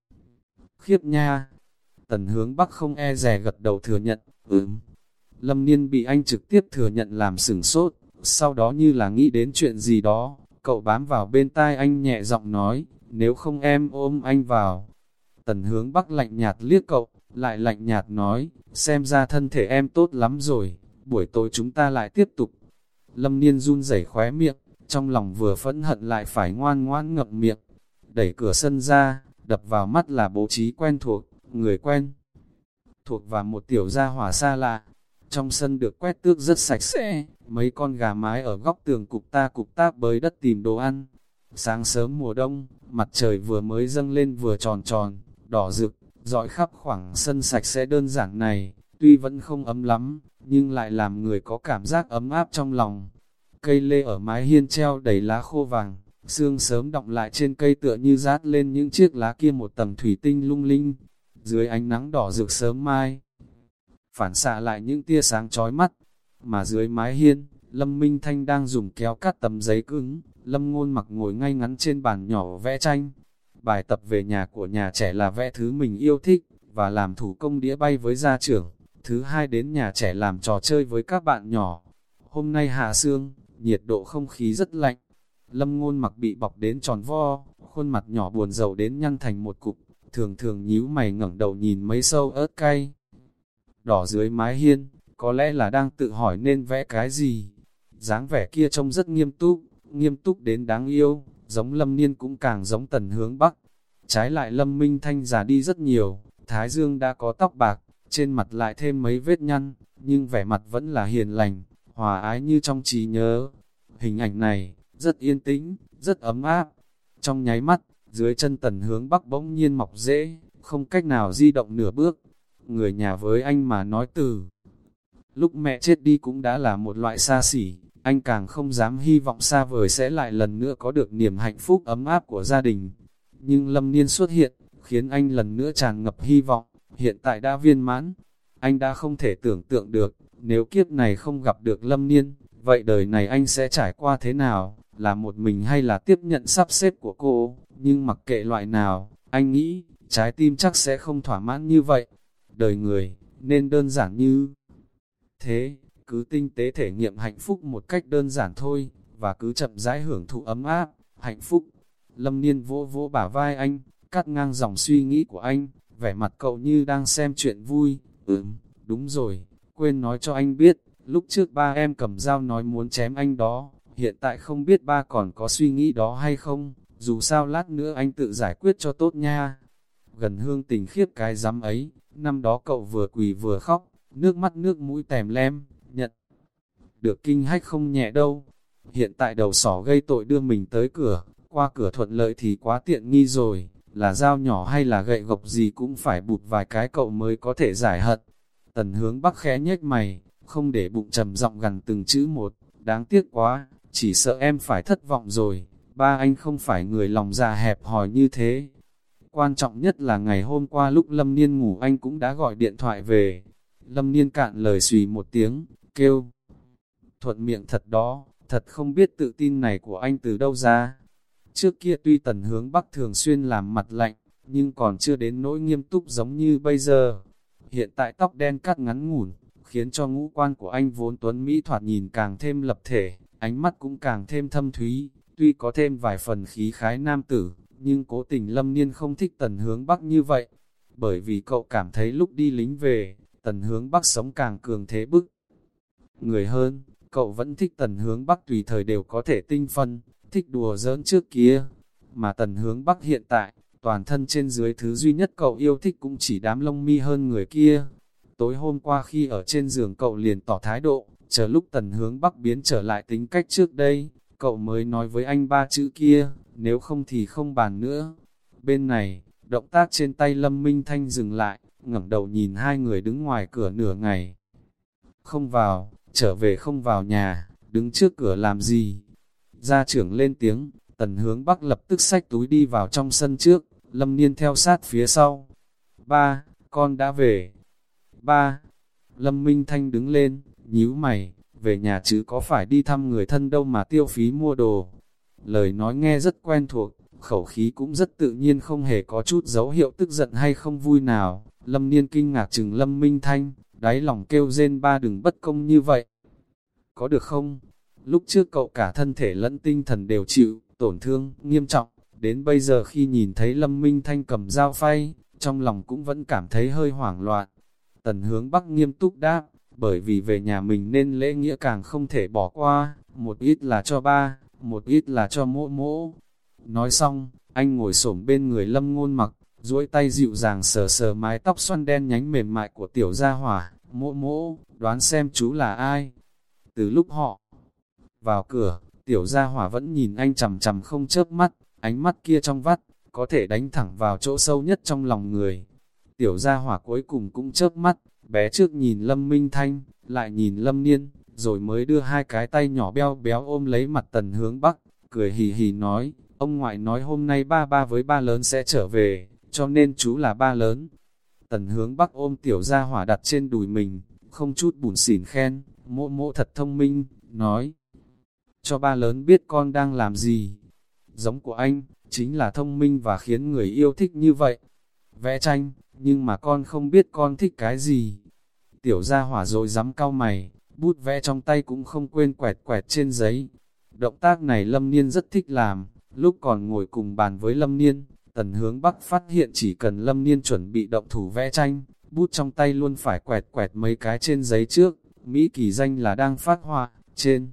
Khiếp nha! Tần hướng Bắc không e rè gật đầu thừa nhận, ừm. Lâm Niên bị anh trực tiếp thừa nhận làm sửng sốt, sau đó như là nghĩ đến chuyện gì đó, cậu bám vào bên tai anh nhẹ giọng nói, nếu không em ôm anh vào. Tần hướng Bắc lạnh nhạt liếc cậu, lại lạnh nhạt nói, xem ra thân thể em tốt lắm rồi, buổi tối chúng ta lại tiếp tục. Lâm Niên run rẩy khóe miệng, trong lòng vừa phẫn hận lại phải ngoan ngoan ngậm miệng. Đẩy cửa sân ra, đập vào mắt là bố trí quen thuộc, người quen. Thuộc và một tiểu gia hỏa xa lạ. Trong sân được quét tước rất sạch sẽ, mấy con gà mái ở góc tường cục ta cục tác bới đất tìm đồ ăn. Sáng sớm mùa đông, mặt trời vừa mới dâng lên vừa tròn tròn, đỏ rực, dọi khắp khoảng sân sạch sẽ đơn giản này, tuy vẫn không ấm lắm, nhưng lại làm người có cảm giác ấm áp trong lòng. Cây lê ở mái hiên treo đầy lá khô vàng, sương sớm động lại trên cây tựa như rát lên những chiếc lá kia một tầng thủy tinh lung linh, dưới ánh nắng đỏ rực sớm mai. Phản xạ lại những tia sáng chói mắt, mà dưới mái hiên, Lâm Minh Thanh đang dùng kéo cắt tấm giấy cứng, Lâm ngôn mặc ngồi ngay ngắn trên bàn nhỏ vẽ tranh. Bài tập về nhà của nhà trẻ là vẽ thứ mình yêu thích, và làm thủ công đĩa bay với gia trưởng. Thứ hai đến nhà trẻ làm trò chơi với các bạn nhỏ. Hôm nay hạ sương, nhiệt độ không khí rất lạnh. Lâm ngôn mặc bị bọc đến tròn vo, khuôn mặt nhỏ buồn rầu đến nhăn thành một cục, thường thường nhíu mày ngẩng đầu nhìn mấy sâu ớt cay. Đỏ dưới mái hiên, có lẽ là đang tự hỏi nên vẽ cái gì. dáng vẻ kia trông rất nghiêm túc, nghiêm túc đến đáng yêu, giống lâm niên cũng càng giống tần hướng bắc. Trái lại lâm minh thanh già đi rất nhiều, thái dương đã có tóc bạc, trên mặt lại thêm mấy vết nhăn, nhưng vẻ mặt vẫn là hiền lành, hòa ái như trong trí nhớ. Hình ảnh này, rất yên tĩnh, rất ấm áp. Trong nháy mắt, dưới chân tần hướng bắc bỗng nhiên mọc dễ, không cách nào di động nửa bước. Người nhà với anh mà nói từ. Lúc mẹ chết đi cũng đã là một loại xa xỉ, anh càng không dám hy vọng xa vời sẽ lại lần nữa có được niềm hạnh phúc ấm áp của gia đình. Nhưng lâm niên xuất hiện, khiến anh lần nữa tràn ngập hy vọng, hiện tại đã viên mãn. Anh đã không thể tưởng tượng được, nếu kiếp này không gặp được lâm niên, vậy đời này anh sẽ trải qua thế nào, là một mình hay là tiếp nhận sắp xếp của cô, nhưng mặc kệ loại nào, anh nghĩ, trái tim chắc sẽ không thỏa mãn như vậy. Đời người, nên đơn giản như thế, cứ tinh tế thể nghiệm hạnh phúc một cách đơn giản thôi, và cứ chậm rãi hưởng thụ ấm áp, hạnh phúc. Lâm Niên vỗ vỗ bả vai anh, cắt ngang dòng suy nghĩ của anh, vẻ mặt cậu như đang xem chuyện vui. Ừm, đúng rồi, quên nói cho anh biết, lúc trước ba em cầm dao nói muốn chém anh đó, hiện tại không biết ba còn có suy nghĩ đó hay không, dù sao lát nữa anh tự giải quyết cho tốt nha. Gần hương tình khiếp cái dám ấy, năm đó cậu vừa quỳ vừa khóc, nước mắt nước mũi tèm lem, nhận. Được kinh hách không nhẹ đâu, hiện tại đầu sỏ gây tội đưa mình tới cửa, qua cửa thuận lợi thì quá tiện nghi rồi, là dao nhỏ hay là gậy gộc gì cũng phải bụt vài cái cậu mới có thể giải hận. Tần hướng bắc khẽ nhếch mày, không để bụng trầm giọng gần từng chữ một, đáng tiếc quá, chỉ sợ em phải thất vọng rồi, ba anh không phải người lòng già hẹp hòi như thế. Quan trọng nhất là ngày hôm qua lúc Lâm Niên ngủ anh cũng đã gọi điện thoại về. Lâm Niên cạn lời xùy một tiếng, kêu. Thuận miệng thật đó, thật không biết tự tin này của anh từ đâu ra. Trước kia tuy tần hướng Bắc thường xuyên làm mặt lạnh, nhưng còn chưa đến nỗi nghiêm túc giống như bây giờ. Hiện tại tóc đen cắt ngắn ngủn, khiến cho ngũ quan của anh vốn tuấn Mỹ thoạt nhìn càng thêm lập thể, ánh mắt cũng càng thêm thâm thúy, tuy có thêm vài phần khí khái nam tử, nhưng cố tình lâm niên không thích tần hướng Bắc như vậy, bởi vì cậu cảm thấy lúc đi lính về, tần hướng Bắc sống càng cường thế bức. Người hơn, cậu vẫn thích tần hướng Bắc tùy thời đều có thể tinh phân, thích đùa giỡn trước kia, mà tần hướng Bắc hiện tại, toàn thân trên dưới thứ duy nhất cậu yêu thích cũng chỉ đám lông mi hơn người kia. Tối hôm qua khi ở trên giường cậu liền tỏ thái độ, chờ lúc tần hướng Bắc biến trở lại tính cách trước đây, cậu mới nói với anh ba chữ kia, nếu không thì không bàn nữa. Bên này, động tác trên tay Lâm Minh Thanh dừng lại, ngẩng đầu nhìn hai người đứng ngoài cửa nửa ngày. Không vào, trở về không vào nhà, đứng trước cửa làm gì? Gia trưởng lên tiếng, tần hướng Bắc lập tức xách túi đi vào trong sân trước, Lâm Niên theo sát phía sau. Ba, con đã về. Ba, Lâm Minh Thanh đứng lên, nhíu mày, về nhà chứ có phải đi thăm người thân đâu mà tiêu phí mua đồ. Lời nói nghe rất quen thuộc, khẩu khí cũng rất tự nhiên không hề có chút dấu hiệu tức giận hay không vui nào. Lâm Niên kinh ngạc chừng Lâm Minh Thanh, đáy lòng kêu rên ba đừng bất công như vậy. Có được không? Lúc trước cậu cả thân thể lẫn tinh thần đều chịu, tổn thương, nghiêm trọng. Đến bây giờ khi nhìn thấy Lâm Minh Thanh cầm dao phay, trong lòng cũng vẫn cảm thấy hơi hoảng loạn. Tần hướng Bắc nghiêm túc đáp, bởi vì về nhà mình nên lễ nghĩa càng không thể bỏ qua, một ít là cho ba, một ít là cho mỗ mỗ. Nói xong, anh ngồi xổm bên người lâm ngôn mặc, duỗi tay dịu dàng sờ sờ mái tóc xoăn đen nhánh mềm mại của tiểu gia hỏa, mỗ mỗ, đoán xem chú là ai. Từ lúc họ vào cửa, tiểu gia hỏa vẫn nhìn anh chầm chầm không chớp mắt, ánh mắt kia trong vắt, có thể đánh thẳng vào chỗ sâu nhất trong lòng người. Tiểu gia hỏa cuối cùng cũng chớp mắt, Bé trước nhìn Lâm Minh Thanh, lại nhìn Lâm Niên, rồi mới đưa hai cái tay nhỏ beo béo ôm lấy mặt tần hướng bắc, cười hì hì nói, ông ngoại nói hôm nay ba ba với ba lớn sẽ trở về, cho nên chú là ba lớn. Tần hướng bắc ôm tiểu gia hỏa đặt trên đùi mình, không chút bùn xỉn khen, mộ mộ thật thông minh, nói cho ba lớn biết con đang làm gì. Giống của anh, chính là thông minh và khiến người yêu thích như vậy. Vẽ tranh, nhưng mà con không biết con thích cái gì. Tiểu gia hỏa rồi dám cao mày, bút vẽ trong tay cũng không quên quẹt quẹt trên giấy. Động tác này Lâm Niên rất thích làm, lúc còn ngồi cùng bàn với Lâm Niên, tần hướng Bắc phát hiện chỉ cần Lâm Niên chuẩn bị động thủ vẽ tranh, bút trong tay luôn phải quẹt quẹt mấy cái trên giấy trước, Mỹ kỳ danh là đang phát họa trên.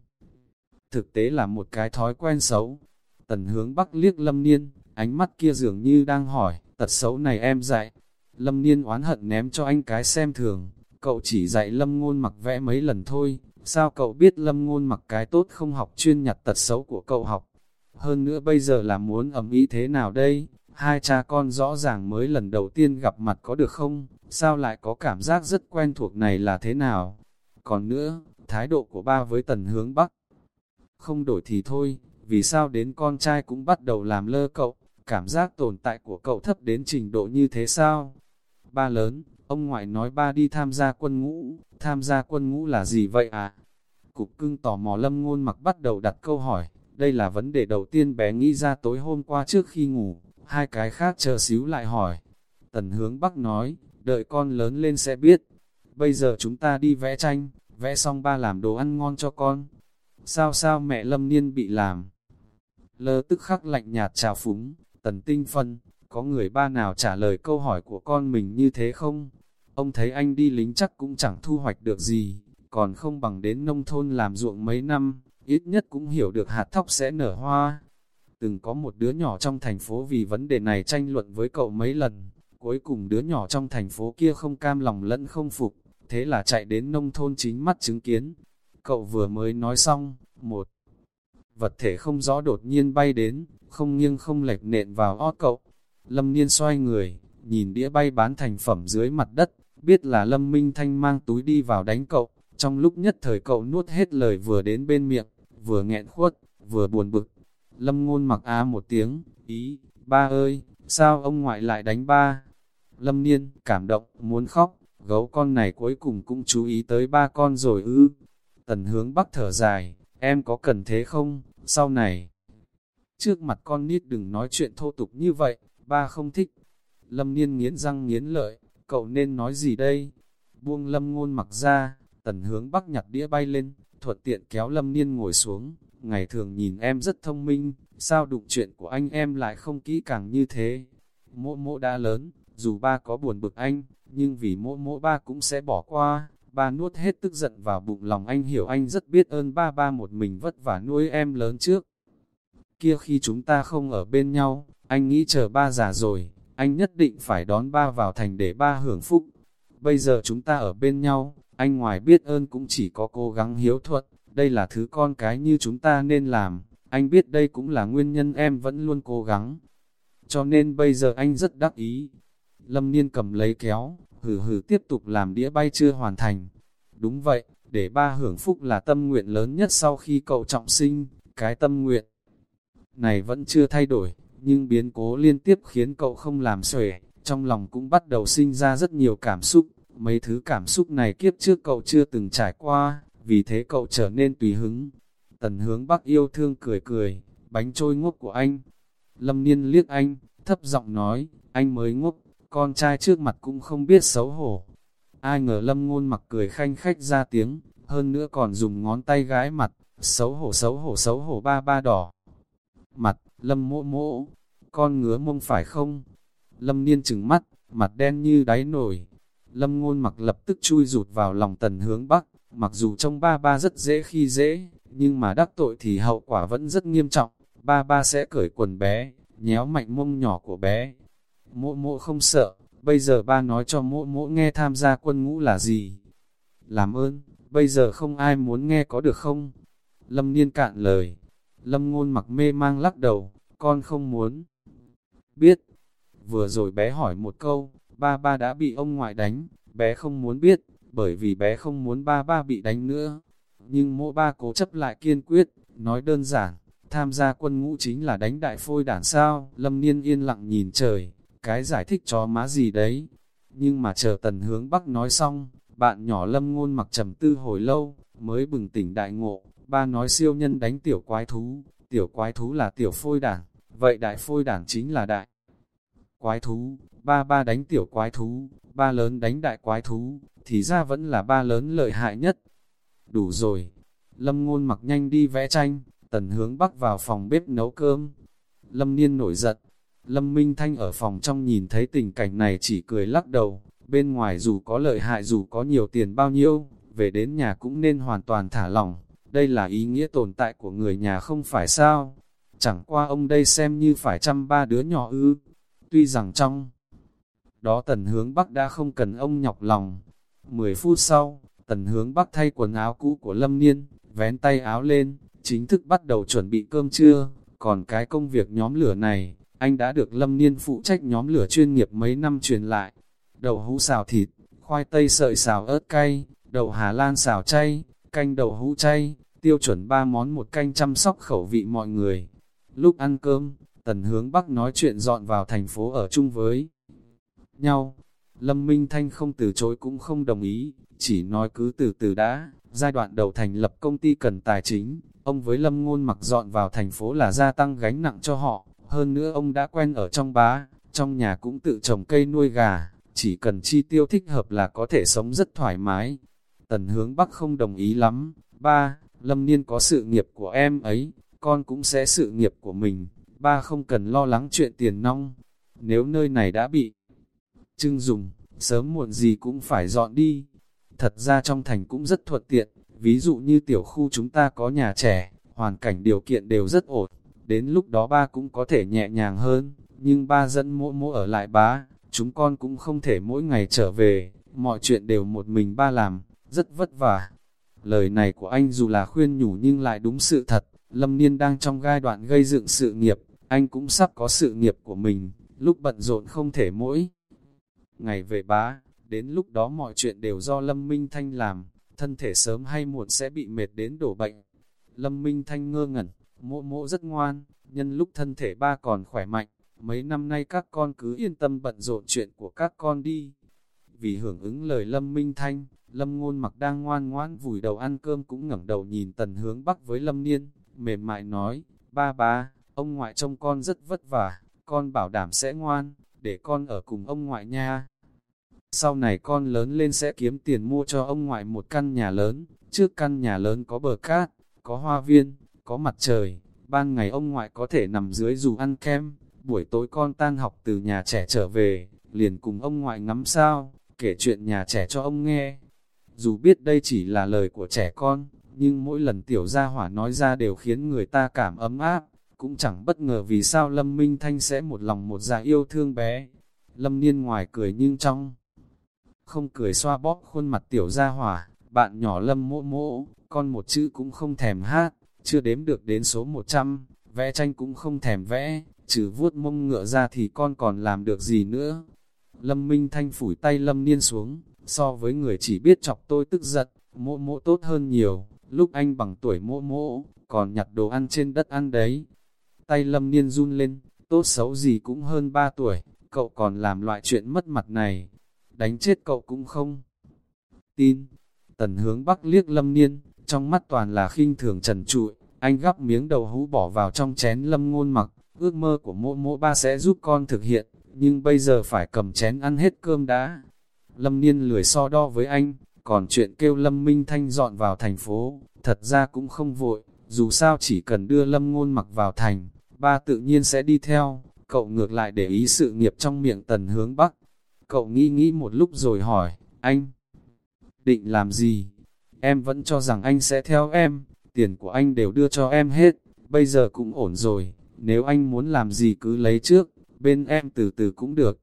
Thực tế là một cái thói quen xấu. Tần hướng Bắc liếc Lâm Niên, ánh mắt kia dường như đang hỏi, tật xấu này em dạy. Lâm Niên oán hận ném cho anh cái xem thường, cậu chỉ dạy Lâm Ngôn mặc vẽ mấy lần thôi, sao cậu biết Lâm Ngôn mặc cái tốt không học chuyên nhặt tật xấu của cậu học. Hơn nữa bây giờ là muốn ẩm ý thế nào đây, hai cha con rõ ràng mới lần đầu tiên gặp mặt có được không, sao lại có cảm giác rất quen thuộc này là thế nào. Còn nữa, thái độ của ba với tần hướng Bắc, không đổi thì thôi, vì sao đến con trai cũng bắt đầu làm lơ cậu, cảm giác tồn tại của cậu thấp đến trình độ như thế sao? Ba lớn, ông ngoại nói ba đi tham gia quân ngũ, tham gia quân ngũ là gì vậy à? Cục cưng tò mò lâm ngôn mặc bắt đầu đặt câu hỏi, đây là vấn đề đầu tiên bé nghĩ ra tối hôm qua trước khi ngủ, hai cái khác chờ xíu lại hỏi. Tần hướng Bắc nói, đợi con lớn lên sẽ biết. Bây giờ chúng ta đi vẽ tranh, vẽ xong ba làm đồ ăn ngon cho con. Sao sao mẹ Lâm Niên bị làm? Lơ tức khắc lạnh nhạt trào phúng, tần tinh phân, có người ba nào trả lời câu hỏi của con mình như thế không? Ông thấy anh đi lính chắc cũng chẳng thu hoạch được gì, còn không bằng đến nông thôn làm ruộng mấy năm, ít nhất cũng hiểu được hạt thóc sẽ nở hoa. Từng có một đứa nhỏ trong thành phố vì vấn đề này tranh luận với cậu mấy lần, cuối cùng đứa nhỏ trong thành phố kia không cam lòng lẫn không phục, thế là chạy đến nông thôn chính mắt chứng kiến. Cậu vừa mới nói xong, một vật thể không rõ đột nhiên bay đến, không nghiêng không lệch nện vào ót cậu. Lâm Niên xoay người, nhìn đĩa bay bán thành phẩm dưới mặt đất, biết là Lâm Minh Thanh mang túi đi vào đánh cậu. Trong lúc nhất thời cậu nuốt hết lời vừa đến bên miệng, vừa nghẹn khuất, vừa buồn bực. Lâm ngôn mặc á một tiếng, ý, ba ơi, sao ông ngoại lại đánh ba? Lâm Niên, cảm động, muốn khóc, gấu con này cuối cùng cũng chú ý tới ba con rồi ư. Tần hướng bắc thở dài, em có cần thế không, sau này. Trước mặt con nít đừng nói chuyện thô tục như vậy, ba không thích. Lâm Niên nghiến răng nghiến lợi, cậu nên nói gì đây? Buông Lâm ngôn mặc ra, tần hướng bắc nhặt đĩa bay lên, thuận tiện kéo Lâm Niên ngồi xuống. Ngày thường nhìn em rất thông minh, sao đụng chuyện của anh em lại không kỹ càng như thế? Mộ mộ đã lớn, dù ba có buồn bực anh, nhưng vì mộ mộ ba cũng sẽ bỏ qua, ba nuốt hết tức giận vào bụng lòng anh hiểu anh rất biết ơn ba ba một mình vất vả nuôi em lớn trước. Kia khi chúng ta không ở bên nhau, anh nghĩ chờ ba già rồi, anh nhất định phải đón ba vào thành để ba hưởng phúc. Bây giờ chúng ta ở bên nhau, anh ngoài biết ơn cũng chỉ có cố gắng hiếu thuận, đây là thứ con cái như chúng ta nên làm, anh biết đây cũng là nguyên nhân em vẫn luôn cố gắng. Cho nên bây giờ anh rất đắc ý. Lâm Niên cầm lấy kéo, hừ hừ tiếp tục làm đĩa bay chưa hoàn thành. Đúng vậy, để ba hưởng phúc là tâm nguyện lớn nhất sau khi cậu trọng sinh, cái tâm nguyện này vẫn chưa thay đổi, nhưng biến cố liên tiếp khiến cậu không làm xuể, trong lòng cũng bắt đầu sinh ra rất nhiều cảm xúc, mấy thứ cảm xúc này kiếp trước cậu chưa từng trải qua, vì thế cậu trở nên tùy hứng. Tần hướng bắc yêu thương cười cười, bánh trôi ngốc của anh. Lâm niên liếc anh, thấp giọng nói, anh mới ngốc, con trai trước mặt cũng không biết xấu hổ. Ai ngờ lâm ngôn mặc cười khanh khách ra tiếng, hơn nữa còn dùng ngón tay gái mặt, xấu hổ xấu hổ xấu hổ ba ba đỏ. Mặt, lâm mỗ mỗ, con ngứa mông phải không? Lâm niên chừng mắt, mặt đen như đáy nổi. Lâm ngôn mặc lập tức chui rụt vào lòng tần hướng bắc, mặc dù trong ba ba rất dễ khi dễ, nhưng mà đắc tội thì hậu quả vẫn rất nghiêm trọng. Ba ba sẽ cởi quần bé, nhéo mạnh mông nhỏ của bé, Mộ mộ không sợ, bây giờ ba nói cho mộ mộ nghe tham gia quân ngũ là gì. Làm ơn, bây giờ không ai muốn nghe có được không? Lâm niên cạn lời. Lâm ngôn mặc mê mang lắc đầu, con không muốn. Biết, vừa rồi bé hỏi một câu, ba ba đã bị ông ngoại đánh, bé không muốn biết, bởi vì bé không muốn ba ba bị đánh nữa. Nhưng mộ ba cố chấp lại kiên quyết, nói đơn giản, tham gia quân ngũ chính là đánh đại phôi đản sao. Lâm niên yên lặng nhìn trời, cái giải thích cho má gì đấy. Nhưng mà chờ tần hướng bắc nói xong, bạn nhỏ lâm ngôn mặc trầm tư hồi lâu, mới bừng tỉnh đại ngộ, Ba nói siêu nhân đánh tiểu quái thú, tiểu quái thú là tiểu phôi đảng, vậy đại phôi đảng chính là đại quái thú, ba ba đánh tiểu quái thú, ba lớn đánh đại quái thú, thì ra vẫn là ba lớn lợi hại nhất. Đủ rồi, Lâm ngôn mặc nhanh đi vẽ tranh, tần hướng bắc vào phòng bếp nấu cơm. Lâm niên nổi giận, Lâm Minh Thanh ở phòng trong nhìn thấy tình cảnh này chỉ cười lắc đầu, bên ngoài dù có lợi hại dù có nhiều tiền bao nhiêu, về đến nhà cũng nên hoàn toàn thả lỏng, đây là ý nghĩa tồn tại của người nhà không phải sao. Chẳng qua ông đây xem như phải chăm ba đứa nhỏ ư, tuy rằng trong đó tần hướng bắc đã không cần ông nhọc lòng. Mười phút sau, tần hướng bắc thay quần áo cũ của Lâm Niên, vén tay áo lên, chính thức bắt đầu chuẩn bị cơm trưa, còn cái công việc nhóm lửa này, anh đã được Lâm Niên phụ trách nhóm lửa chuyên nghiệp mấy năm truyền lại. Đậu hũ xào thịt, khoai tây sợi xào ớt cay, đậu Hà Lan xào chay, canh đậu hũ chay, tiêu chuẩn ba món một canh chăm sóc khẩu vị mọi người. Lúc ăn cơm, Tần Hướng Bắc nói chuyện dọn vào thành phố ở chung với nhau. Lâm Minh Thanh không từ chối cũng không đồng ý, chỉ nói cứ từ từ đã, giai đoạn đầu thành lập công ty cần tài chính, ông với Lâm Ngôn mặc dọn vào thành phố là gia tăng gánh nặng cho họ, hơn nữa ông đã quen ở trong bá, trong nhà cũng tự trồng cây nuôi gà, chỉ cần chi tiêu thích hợp là có thể sống rất thoải mái. Tần hướng Bắc không đồng ý lắm, ba, Lâm Niên có sự nghiệp của em ấy, con cũng sẽ sự nghiệp của mình, ba không cần lo lắng chuyện tiền nong. Nếu nơi này đã bị trưng dùng, sớm muộn gì cũng phải dọn đi. Thật ra trong thành cũng rất thuận tiện, ví dụ như tiểu khu chúng ta có nhà trẻ, hoàn cảnh điều kiện đều rất ổn, đến lúc đó ba cũng có thể nhẹ nhàng hơn, nhưng ba dẫn mỗ mỗ ở lại bá, chúng con cũng không thể mỗi ngày trở về, mọi chuyện đều một mình ba làm, rất vất vả. Lời này của anh dù là khuyên nhủ nhưng lại đúng sự thật, Lâm Niên đang trong giai đoạn gây dựng sự nghiệp, anh cũng sắp có sự nghiệp của mình, lúc bận rộn không thể mỗi ngày về bá, đến lúc đó mọi chuyện đều do Lâm Minh Thanh làm, thân thể sớm hay muộn sẽ bị mệt đến đổ bệnh. Lâm Minh Thanh ngơ ngẩn, mộ mộ rất ngoan, nhân lúc thân thể ba còn khỏe mạnh, mấy năm nay các con cứ yên tâm bận rộn chuyện của các con đi. Vì hưởng ứng lời Lâm Minh Thanh, Lâm Ngôn mặc đang ngoan ngoãn vùi đầu ăn cơm cũng ngẩng đầu nhìn tần hướng bắc với Lâm Niên, mềm mại nói, ba ba, ông ngoại trông con rất vất vả, con bảo đảm sẽ ngoan, để con ở cùng ông ngoại nha. Sau này con lớn lên sẽ kiếm tiền mua cho ông ngoại một căn nhà lớn, trước căn nhà lớn có bờ cát, có hoa viên, có mặt trời, ban ngày ông ngoại có thể nằm dưới dù ăn kem, buổi tối con tan học từ nhà trẻ trở về, liền cùng ông ngoại ngắm sao, kể chuyện nhà trẻ cho ông nghe. Dù biết đây chỉ là lời của trẻ con, nhưng mỗi lần tiểu gia hỏa nói ra đều khiến người ta cảm ấm áp, cũng chẳng bất ngờ vì sao Lâm Minh Thanh sẽ một lòng một dạ yêu thương bé. Lâm Niên ngoài cười nhưng trong không cười xoa bóp khuôn mặt tiểu gia hỏa, bạn nhỏ Lâm mỗ mỗ, con một chữ cũng không thèm hát, chưa đếm được đến số 100, vẽ tranh cũng không thèm vẽ, trừ vuốt mông ngựa ra thì con còn làm được gì nữa. Lâm Minh Thanh phủi tay Lâm Niên xuống, so với người chỉ biết chọc tôi tức giận, mỗ mỗ tốt hơn nhiều, lúc anh bằng tuổi mỗ mỗ, còn nhặt đồ ăn trên đất ăn đấy. Tay Lâm Niên run lên, tốt xấu gì cũng hơn 3 tuổi, cậu còn làm loại chuyện mất mặt này, đánh chết cậu cũng không. Tin, tần hướng bắc liếc Lâm Niên, trong mắt toàn là khinh thường trần trụi, anh gắp miếng đầu hũ bỏ vào trong chén lâm ngôn mặc, ước mơ của mỗi mỗi ba sẽ giúp con thực hiện, nhưng bây giờ phải cầm chén ăn hết cơm đã. Lâm Niên lười so đo với anh, còn chuyện kêu Lâm Minh Thanh dọn vào thành phố, thật ra cũng không vội, dù sao chỉ cần đưa Lâm ngôn mặc vào thành, ba tự nhiên sẽ đi theo, cậu ngược lại để ý sự nghiệp trong miệng tần hướng Bắc. Cậu nghĩ nghĩ một lúc rồi hỏi, anh định làm gì? Em vẫn cho rằng anh sẽ theo em, tiền của anh đều đưa cho em hết, bây giờ cũng ổn rồi, nếu anh muốn làm gì cứ lấy trước, bên em từ từ cũng được.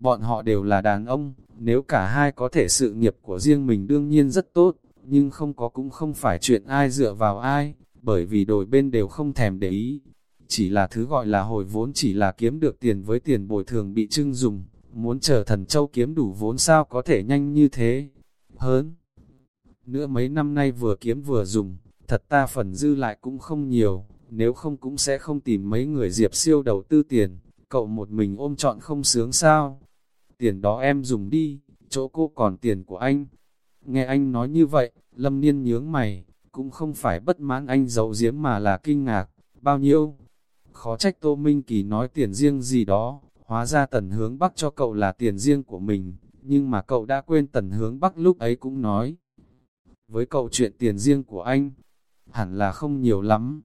Bọn họ đều là đàn ông, nếu cả hai có thể sự nghiệp của riêng mình đương nhiên rất tốt, nhưng không có cũng không phải chuyện ai dựa vào ai, bởi vì đôi bên đều không thèm để ý. Chỉ là thứ gọi là hồi vốn chỉ là kiếm được tiền với tiền bồi thường bị trưng dùng, muốn chờ thần châu kiếm đủ vốn sao có thể nhanh như thế. Hơn nữa mấy năm nay vừa kiếm vừa dùng, thật ta phần dư lại cũng không nhiều, nếu không cũng sẽ không tìm mấy người diệp siêu đầu tư tiền, cậu một mình ôm chọn không sướng sao. Tiền đó em dùng đi, chỗ cô còn tiền của anh. Nghe anh nói như vậy, Lâm Niên nhướng mày, cũng không phải bất mãn anh giấu giếm mà là kinh ngạc, bao nhiêu. Khó trách Tô Minh Kỳ nói tiền riêng gì đó, hóa ra tần hướng Bắc cho cậu là tiền riêng của mình, nhưng mà cậu đã quên tần hướng Bắc lúc ấy cũng nói. Với cậu chuyện tiền riêng của anh, hẳn là không nhiều lắm.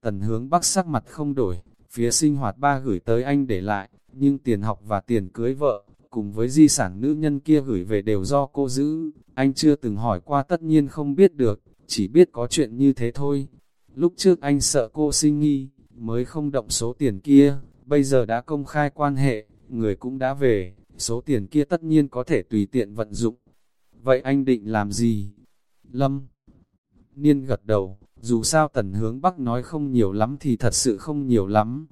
Tần hướng Bắc sắc mặt không đổi, phía sinh hoạt ba gửi tới anh để lại, nhưng tiền học và tiền cưới vợ, cùng với di sản nữ nhân kia gửi về đều do cô giữ, anh chưa từng hỏi qua tất nhiên không biết được, chỉ biết có chuyện như thế thôi. Lúc trước anh sợ cô sinh nghi, mới không động số tiền kia, bây giờ đã công khai quan hệ, người cũng đã về, số tiền kia tất nhiên có thể tùy tiện vận dụng. Vậy anh định làm gì? Lâm Niên gật đầu, dù sao tần hướng Bắc nói không nhiều lắm thì thật sự không nhiều lắm.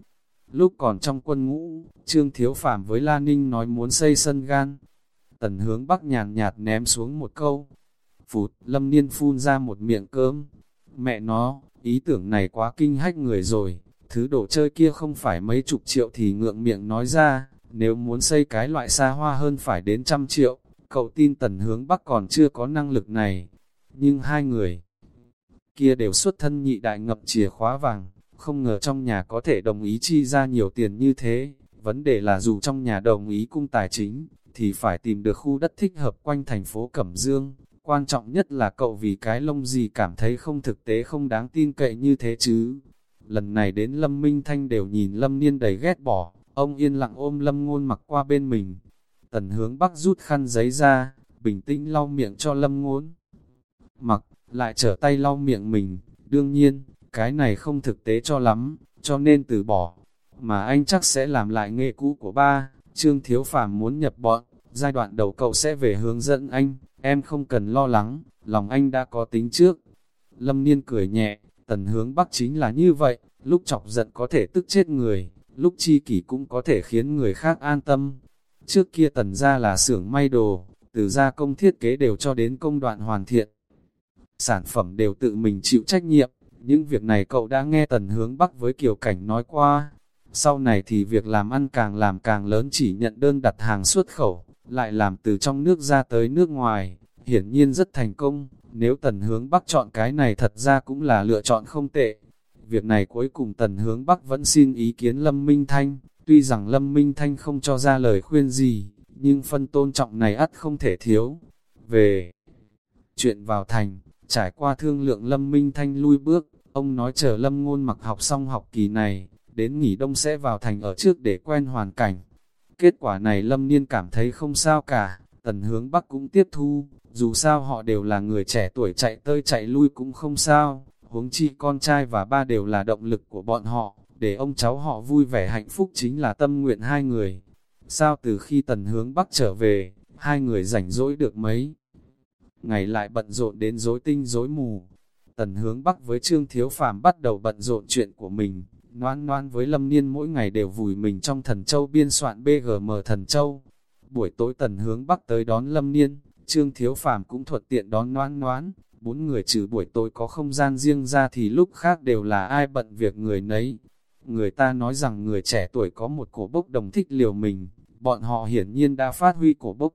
Lúc còn trong quân ngũ, Trương Thiếu Phạm với La Ninh nói muốn xây sân gan. Tần hướng Bắc nhàn nhạt ném xuống một câu. Phụt, Lâm Niên phun ra một miệng cơm. Mẹ nó, ý tưởng này quá kinh hách người rồi. Thứ đồ chơi kia không phải mấy chục triệu thì ngượng miệng nói ra. Nếu muốn xây cái loại xa hoa hơn phải đến trăm triệu, cậu tin tần hướng Bắc còn chưa có năng lực này. Nhưng hai người kia đều xuất thân nhị đại ngập chìa khóa vàng, không ngờ trong nhà có thể đồng ý chi ra nhiều tiền như thế. Vấn đề là dù trong nhà đồng ý cung tài chính, thì phải tìm được khu đất thích hợp quanh thành phố Cẩm Dương. Quan trọng nhất là cậu vì cái lông gì cảm thấy không thực tế không đáng tin cậy như thế chứ. Lần này đến Lâm Minh Thanh đều nhìn Lâm Niên đầy ghét bỏ, ông yên lặng ôm Lâm Ngôn mặc qua bên mình. Tần hướng bắc rút khăn giấy ra, bình tĩnh lau miệng cho Lâm Ngôn. Mặc, lại trở tay lau miệng mình, đương nhiên, cái này không thực tế cho lắm, cho nên từ bỏ. Mà anh chắc sẽ làm lại nghề cũ của ba, Trương Thiếu Phàm muốn nhập bọn, giai đoạn đầu cậu sẽ về hướng dẫn anh, em không cần lo lắng, lòng anh đã có tính trước. Lâm Niên cười nhẹ, tần hướng bắc chính là như vậy, lúc chọc giận có thể tức chết người, lúc chi kỷ cũng có thể khiến người khác an tâm. Trước kia tần ra là xưởng may đồ, từ gia công thiết kế đều cho đến công đoạn hoàn thiện. Sản phẩm đều tự mình chịu trách nhiệm, những việc này cậu đã nghe tần hướng bắc với Kiều Cảnh nói qua. Sau này thì việc làm ăn càng làm càng lớn chỉ nhận đơn đặt hàng xuất khẩu, lại làm từ trong nước ra tới nước ngoài, hiển nhiên rất thành công. Nếu tần hướng bắc chọn cái này thật ra cũng là lựa chọn không tệ. Việc này cuối cùng tần hướng bắc vẫn xin ý kiến Lâm Minh Thanh, tuy rằng Lâm Minh Thanh không cho ra lời khuyên gì, nhưng phân tôn trọng này ắt không thể thiếu. Về chuyện vào thành, trải qua thương lượng Lâm Minh Thanh lui bước, Ông nói chờ lâm ngôn mặc học xong học kỳ này, đến nghỉ đông sẽ vào thành ở trước để quen hoàn cảnh. Kết quả này lâm niên cảm thấy không sao cả, tần hướng bắc cũng tiếp thu, dù sao họ đều là người trẻ tuổi chạy tơi chạy lui cũng không sao, huống chi con trai và ba đều là động lực của bọn họ, để ông cháu họ vui vẻ hạnh phúc chính là tâm nguyện hai người. Sao từ khi tần hướng bắc trở về, hai người rảnh rỗi được mấy? Ngày lại bận rộn đến rối tinh rối mù, Tần hướng Bắc với Trương Thiếu Phàm bắt đầu bận rộn chuyện của mình, noan noan với Lâm Niên mỗi ngày đều vùi mình trong thần châu biên soạn BGM thần châu. Buổi tối tần hướng Bắc tới đón Lâm Niên, Trương Thiếu Phàm cũng thuận tiện đón noan noan, bốn người trừ buổi tối có không gian riêng ra thì lúc khác đều là ai bận việc người nấy. Người ta nói rằng người trẻ tuổi có một cổ bốc đồng thích liều mình, bọn họ hiển nhiên đã phát huy cổ bốc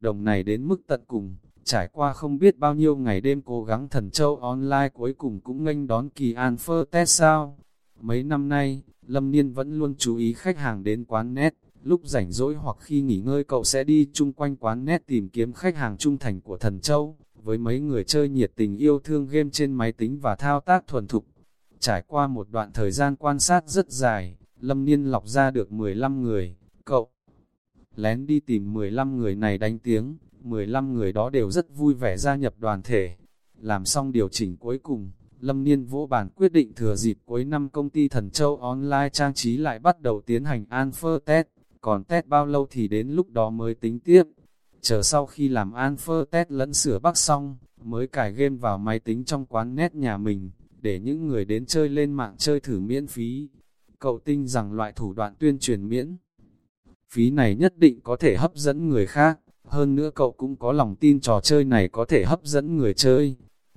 đồng này đến mức tận cùng Trải qua không biết bao nhiêu ngày đêm cố gắng thần châu online cuối cùng cũng nghênh đón kỳ an phơ test sao. Mấy năm nay, Lâm Niên vẫn luôn chú ý khách hàng đến quán nét, lúc rảnh rỗi hoặc khi nghỉ ngơi cậu sẽ đi chung quanh quán nét tìm kiếm khách hàng trung thành của thần châu, với mấy người chơi nhiệt tình yêu thương game trên máy tính và thao tác thuần thục. Trải qua một đoạn thời gian quan sát rất dài, Lâm Niên lọc ra được 15 người, cậu lén đi tìm 15 người này đánh tiếng, 15 người đó đều rất vui vẻ gia nhập đoàn thể. Làm xong điều chỉnh cuối cùng, Lâm Niên vỗ bàn quyết định thừa dịp cuối năm công ty Thần Châu Online trang trí lại bắt đầu tiến hành Alpha Test, còn test bao lâu thì đến lúc đó mới tính tiếp. Chờ sau khi làm Alpha Test lẫn sửa bắc xong, mới cài game vào máy tính trong quán nét nhà mình, để những người đến chơi lên mạng chơi thử miễn phí. Cậu tin rằng loại thủ đoạn tuyên truyền miễn phí này nhất định có thể hấp dẫn người khác. Hơn nữa cậu cũng có lòng tin trò chơi này có thể hấp dẫn người chơi.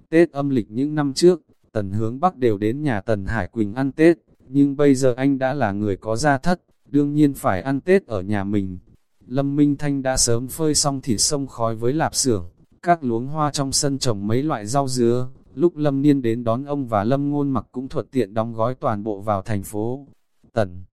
Tết âm lịch những năm trước, Tần Hướng Bắc đều đến nhà Tần Hải Quỳnh ăn Tết, nhưng bây giờ anh đã là người có gia thất, đương nhiên phải ăn Tết ở nhà mình. Lâm Minh Thanh đã sớm phơi xong thịt sông khói với lạp xưởng, các luống hoa trong sân trồng mấy loại rau dứa, Lúc Lâm Niên đến đón ông và Lâm Ngôn mặc cũng thuận tiện đóng gói toàn bộ vào thành phố. Tần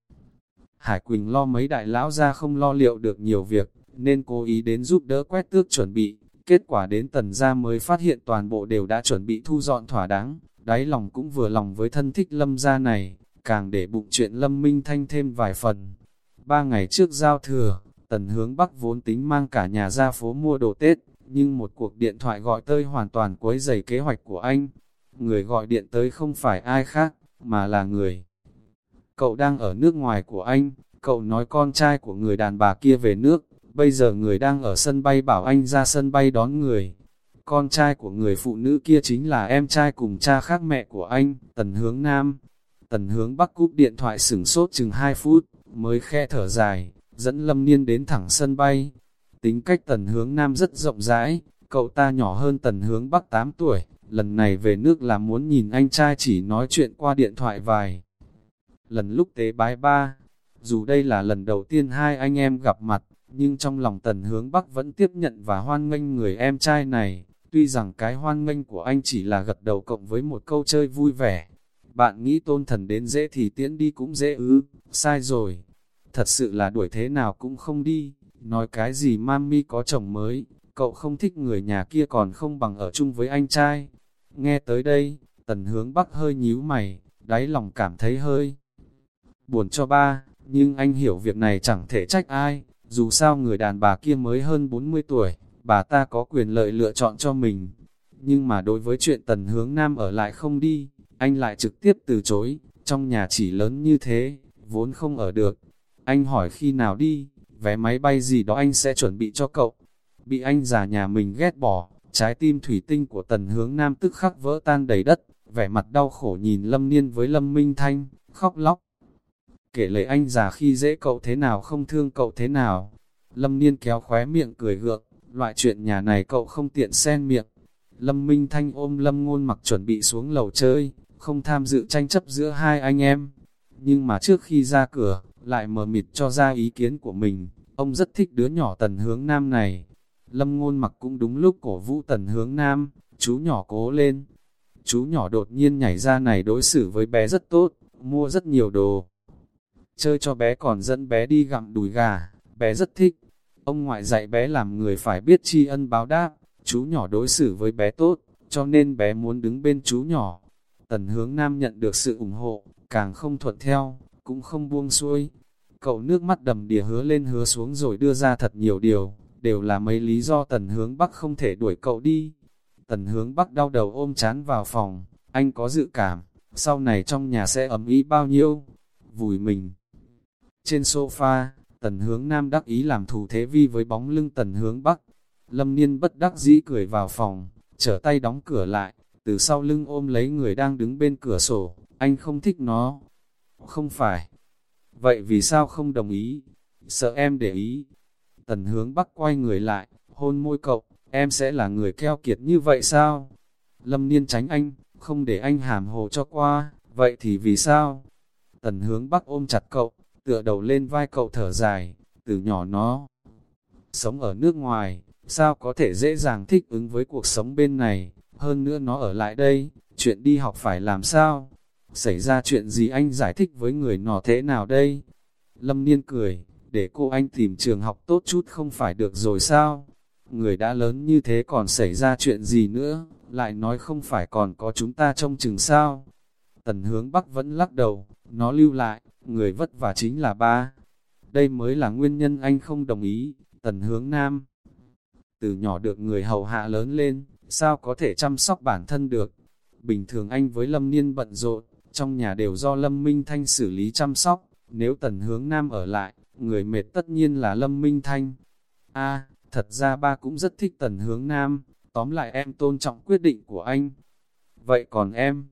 Hải Quỳnh lo mấy đại lão ra không lo liệu được nhiều việc, nên cố ý đến giúp đỡ quét tước chuẩn bị. Kết quả đến tần gia mới phát hiện toàn bộ đều đã chuẩn bị thu dọn thỏa đáng, đáy lòng cũng vừa lòng với thân thích lâm gia này, càng để bụng chuyện lâm minh thanh thêm vài phần. Ba ngày trước giao thừa, tần hướng bắc vốn tính mang cả nhà ra phố mua đồ Tết, nhưng một cuộc điện thoại gọi tới hoàn toàn quấy dày kế hoạch của anh. Người gọi điện tới không phải ai khác, mà là người. Cậu đang ở nước ngoài của anh, cậu nói con trai của người đàn bà kia về nước, bây giờ người đang ở sân bay bảo anh ra sân bay đón người. Con trai của người phụ nữ kia chính là em trai cùng cha khác mẹ của anh, Tần Hướng Nam. Tần Hướng Bắc cúp điện thoại sửng sốt chừng 2 phút, mới khe thở dài, dẫn Lâm Niên đến thẳng sân bay. Tính cách Tần Hướng Nam rất rộng rãi, cậu ta nhỏ hơn Tần Hướng Bắc 8 tuổi, lần này về nước là muốn nhìn anh trai chỉ nói chuyện qua điện thoại vài. Lần lúc tế bái ba, dù đây là lần đầu tiên hai anh em gặp mặt, nhưng trong lòng Tần Hướng Bắc vẫn tiếp nhận và hoan nghênh người em trai này. Tuy rằng cái hoan nghênh của anh chỉ là gật đầu cộng với một câu chơi vui vẻ. Bạn nghĩ tôn thần đến dễ thì tiễn đi cũng dễ ư, sai rồi. Thật sự là đuổi thế nào cũng không đi, nói cái gì mami có chồng mới, cậu không thích người nhà kia còn không bằng ở chung với anh trai. Nghe tới đây, tần hướng bắc hơi nhíu mày, đáy lòng cảm thấy hơi buồn cho ba, nhưng anh hiểu việc này chẳng thể trách ai, dù sao người đàn bà kia mới hơn 40 tuổi, bà ta có quyền lợi lựa chọn cho mình. Nhưng mà đối với chuyện tần hướng nam ở lại không đi, anh lại trực tiếp từ chối, trong nhà chỉ lớn như thế, vốn không ở được. Anh hỏi khi nào đi, vé máy bay gì đó anh sẽ chuẩn bị cho cậu. Bị anh già nhà mình ghét bỏ, trái tim thủy tinh của tần hướng nam tức khắc vỡ tan đầy đất, vẻ mặt đau khổ nhìn Lâm Niên với Lâm Minh Thanh, khóc lóc. Kể lời anh già khi dễ cậu thế nào không thương cậu thế nào. Lâm Niên kéo khóe miệng cười gượng, loại chuyện nhà này cậu không tiện xen miệng. Lâm Minh Thanh ôm Lâm Ngôn mặc chuẩn bị xuống lầu chơi, không tham dự tranh chấp giữa hai anh em. Nhưng mà trước khi ra cửa, lại mờ mịt cho ra ý kiến của mình, ông rất thích đứa nhỏ tần hướng nam này. Lâm Ngôn mặc cũng đúng lúc cổ vũ tần hướng nam, chú nhỏ cố lên. Chú nhỏ đột nhiên nhảy ra này đối xử với bé rất tốt, mua rất nhiều đồ. Chơi cho bé còn dẫn bé đi gặm đùi gà, bé rất thích. Ông ngoại dạy bé làm người phải biết tri ân báo đáp, chú nhỏ đối xử với bé tốt, cho nên bé muốn đứng bên chú nhỏ. Tần hướng nam nhận được sự ủng hộ, càng không thuận theo, cũng không buông xuôi. Cậu nước mắt đầm đìa hứa lên hứa xuống rồi đưa ra thật nhiều điều, đều là mấy lý do tần hướng bắc không thể đuổi cậu đi. Tần hướng bắc đau đầu ôm chán vào phòng, anh có dự cảm, sau này trong nhà sẽ ấm ý bao nhiêu. Vùi mình. Trên sofa, tần hướng nam đắc ý làm thủ thế vi với bóng lưng tần hướng bắc. Lâm niên bất đắc dĩ cười vào phòng, trở tay đóng cửa lại, từ sau lưng ôm lấy người đang đứng bên cửa sổ, anh không thích nó. Không phải. Vậy vì sao không đồng ý? Sợ em để ý. Tần hướng bắc quay người lại, hôn môi cậu, em sẽ là người keo kiệt như vậy sao? Lâm niên tránh anh, không để anh hàm hồ cho qua, vậy thì vì sao? Tần hướng bắc ôm chặt cậu, tựa đầu lên vai cậu thở dài, từ nhỏ nó. Sống ở nước ngoài, sao có thể dễ dàng thích ứng với cuộc sống bên này, hơn nữa nó ở lại đây, chuyện đi học phải làm sao? Xảy ra chuyện gì anh giải thích với người nọ thế nào đây? Lâm Niên cười, để cô anh tìm trường học tốt chút không phải được rồi sao? Người đã lớn như thế còn xảy ra chuyện gì nữa, lại nói không phải còn có chúng ta trông chừng sao? Tần hướng Bắc vẫn lắc đầu, nó lưu lại, người vất vả chính là ba. Đây mới là nguyên nhân anh không đồng ý, tần hướng nam. Từ nhỏ được người hầu hạ lớn lên, sao có thể chăm sóc bản thân được. Bình thường anh với Lâm Niên bận rộn, trong nhà đều do Lâm Minh Thanh xử lý chăm sóc. Nếu tần hướng nam ở lại, người mệt tất nhiên là Lâm Minh Thanh. a thật ra ba cũng rất thích tần hướng nam, tóm lại em tôn trọng quyết định của anh. Vậy còn em,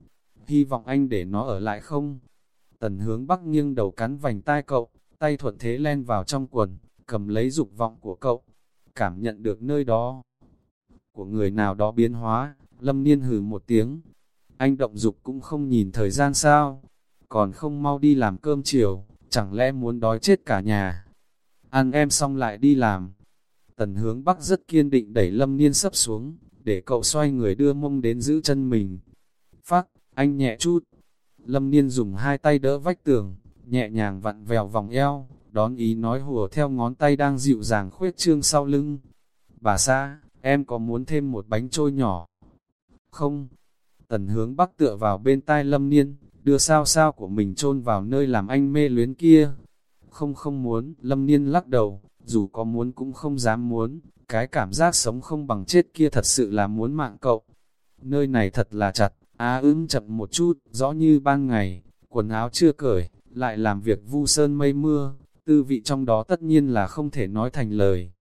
hy vọng anh để nó ở lại không? Tần hướng bắc nghiêng đầu cắn vành tai cậu, tay thuận thế len vào trong quần, cầm lấy dục vọng của cậu. Cảm nhận được nơi đó của người nào đó biến hóa, lâm niên hừ một tiếng. Anh động dục cũng không nhìn thời gian sao, còn không mau đi làm cơm chiều, chẳng lẽ muốn đói chết cả nhà. Ăn em xong lại đi làm. Tần hướng bắc rất kiên định đẩy lâm niên sấp xuống, để cậu xoay người đưa mông đến giữ chân mình. Phác, anh nhẹ chút. Lâm Niên dùng hai tay đỡ vách tường, nhẹ nhàng vặn vèo vòng eo, đón ý nói hùa theo ngón tay đang dịu dàng khuyết trương sau lưng. Bà xa, em có muốn thêm một bánh trôi nhỏ? Không. Tần hướng bắc tựa vào bên tai Lâm Niên, đưa sao sao của mình chôn vào nơi làm anh mê luyến kia. Không không muốn, Lâm Niên lắc đầu, dù có muốn cũng không dám muốn, cái cảm giác sống không bằng chết kia thật sự là muốn mạng cậu. Nơi này thật là chặt, á ưng chậm một chút, rõ như ban ngày, quần áo chưa cởi, lại làm việc vu sơn mây mưa, tư vị trong đó tất nhiên là không thể nói thành lời.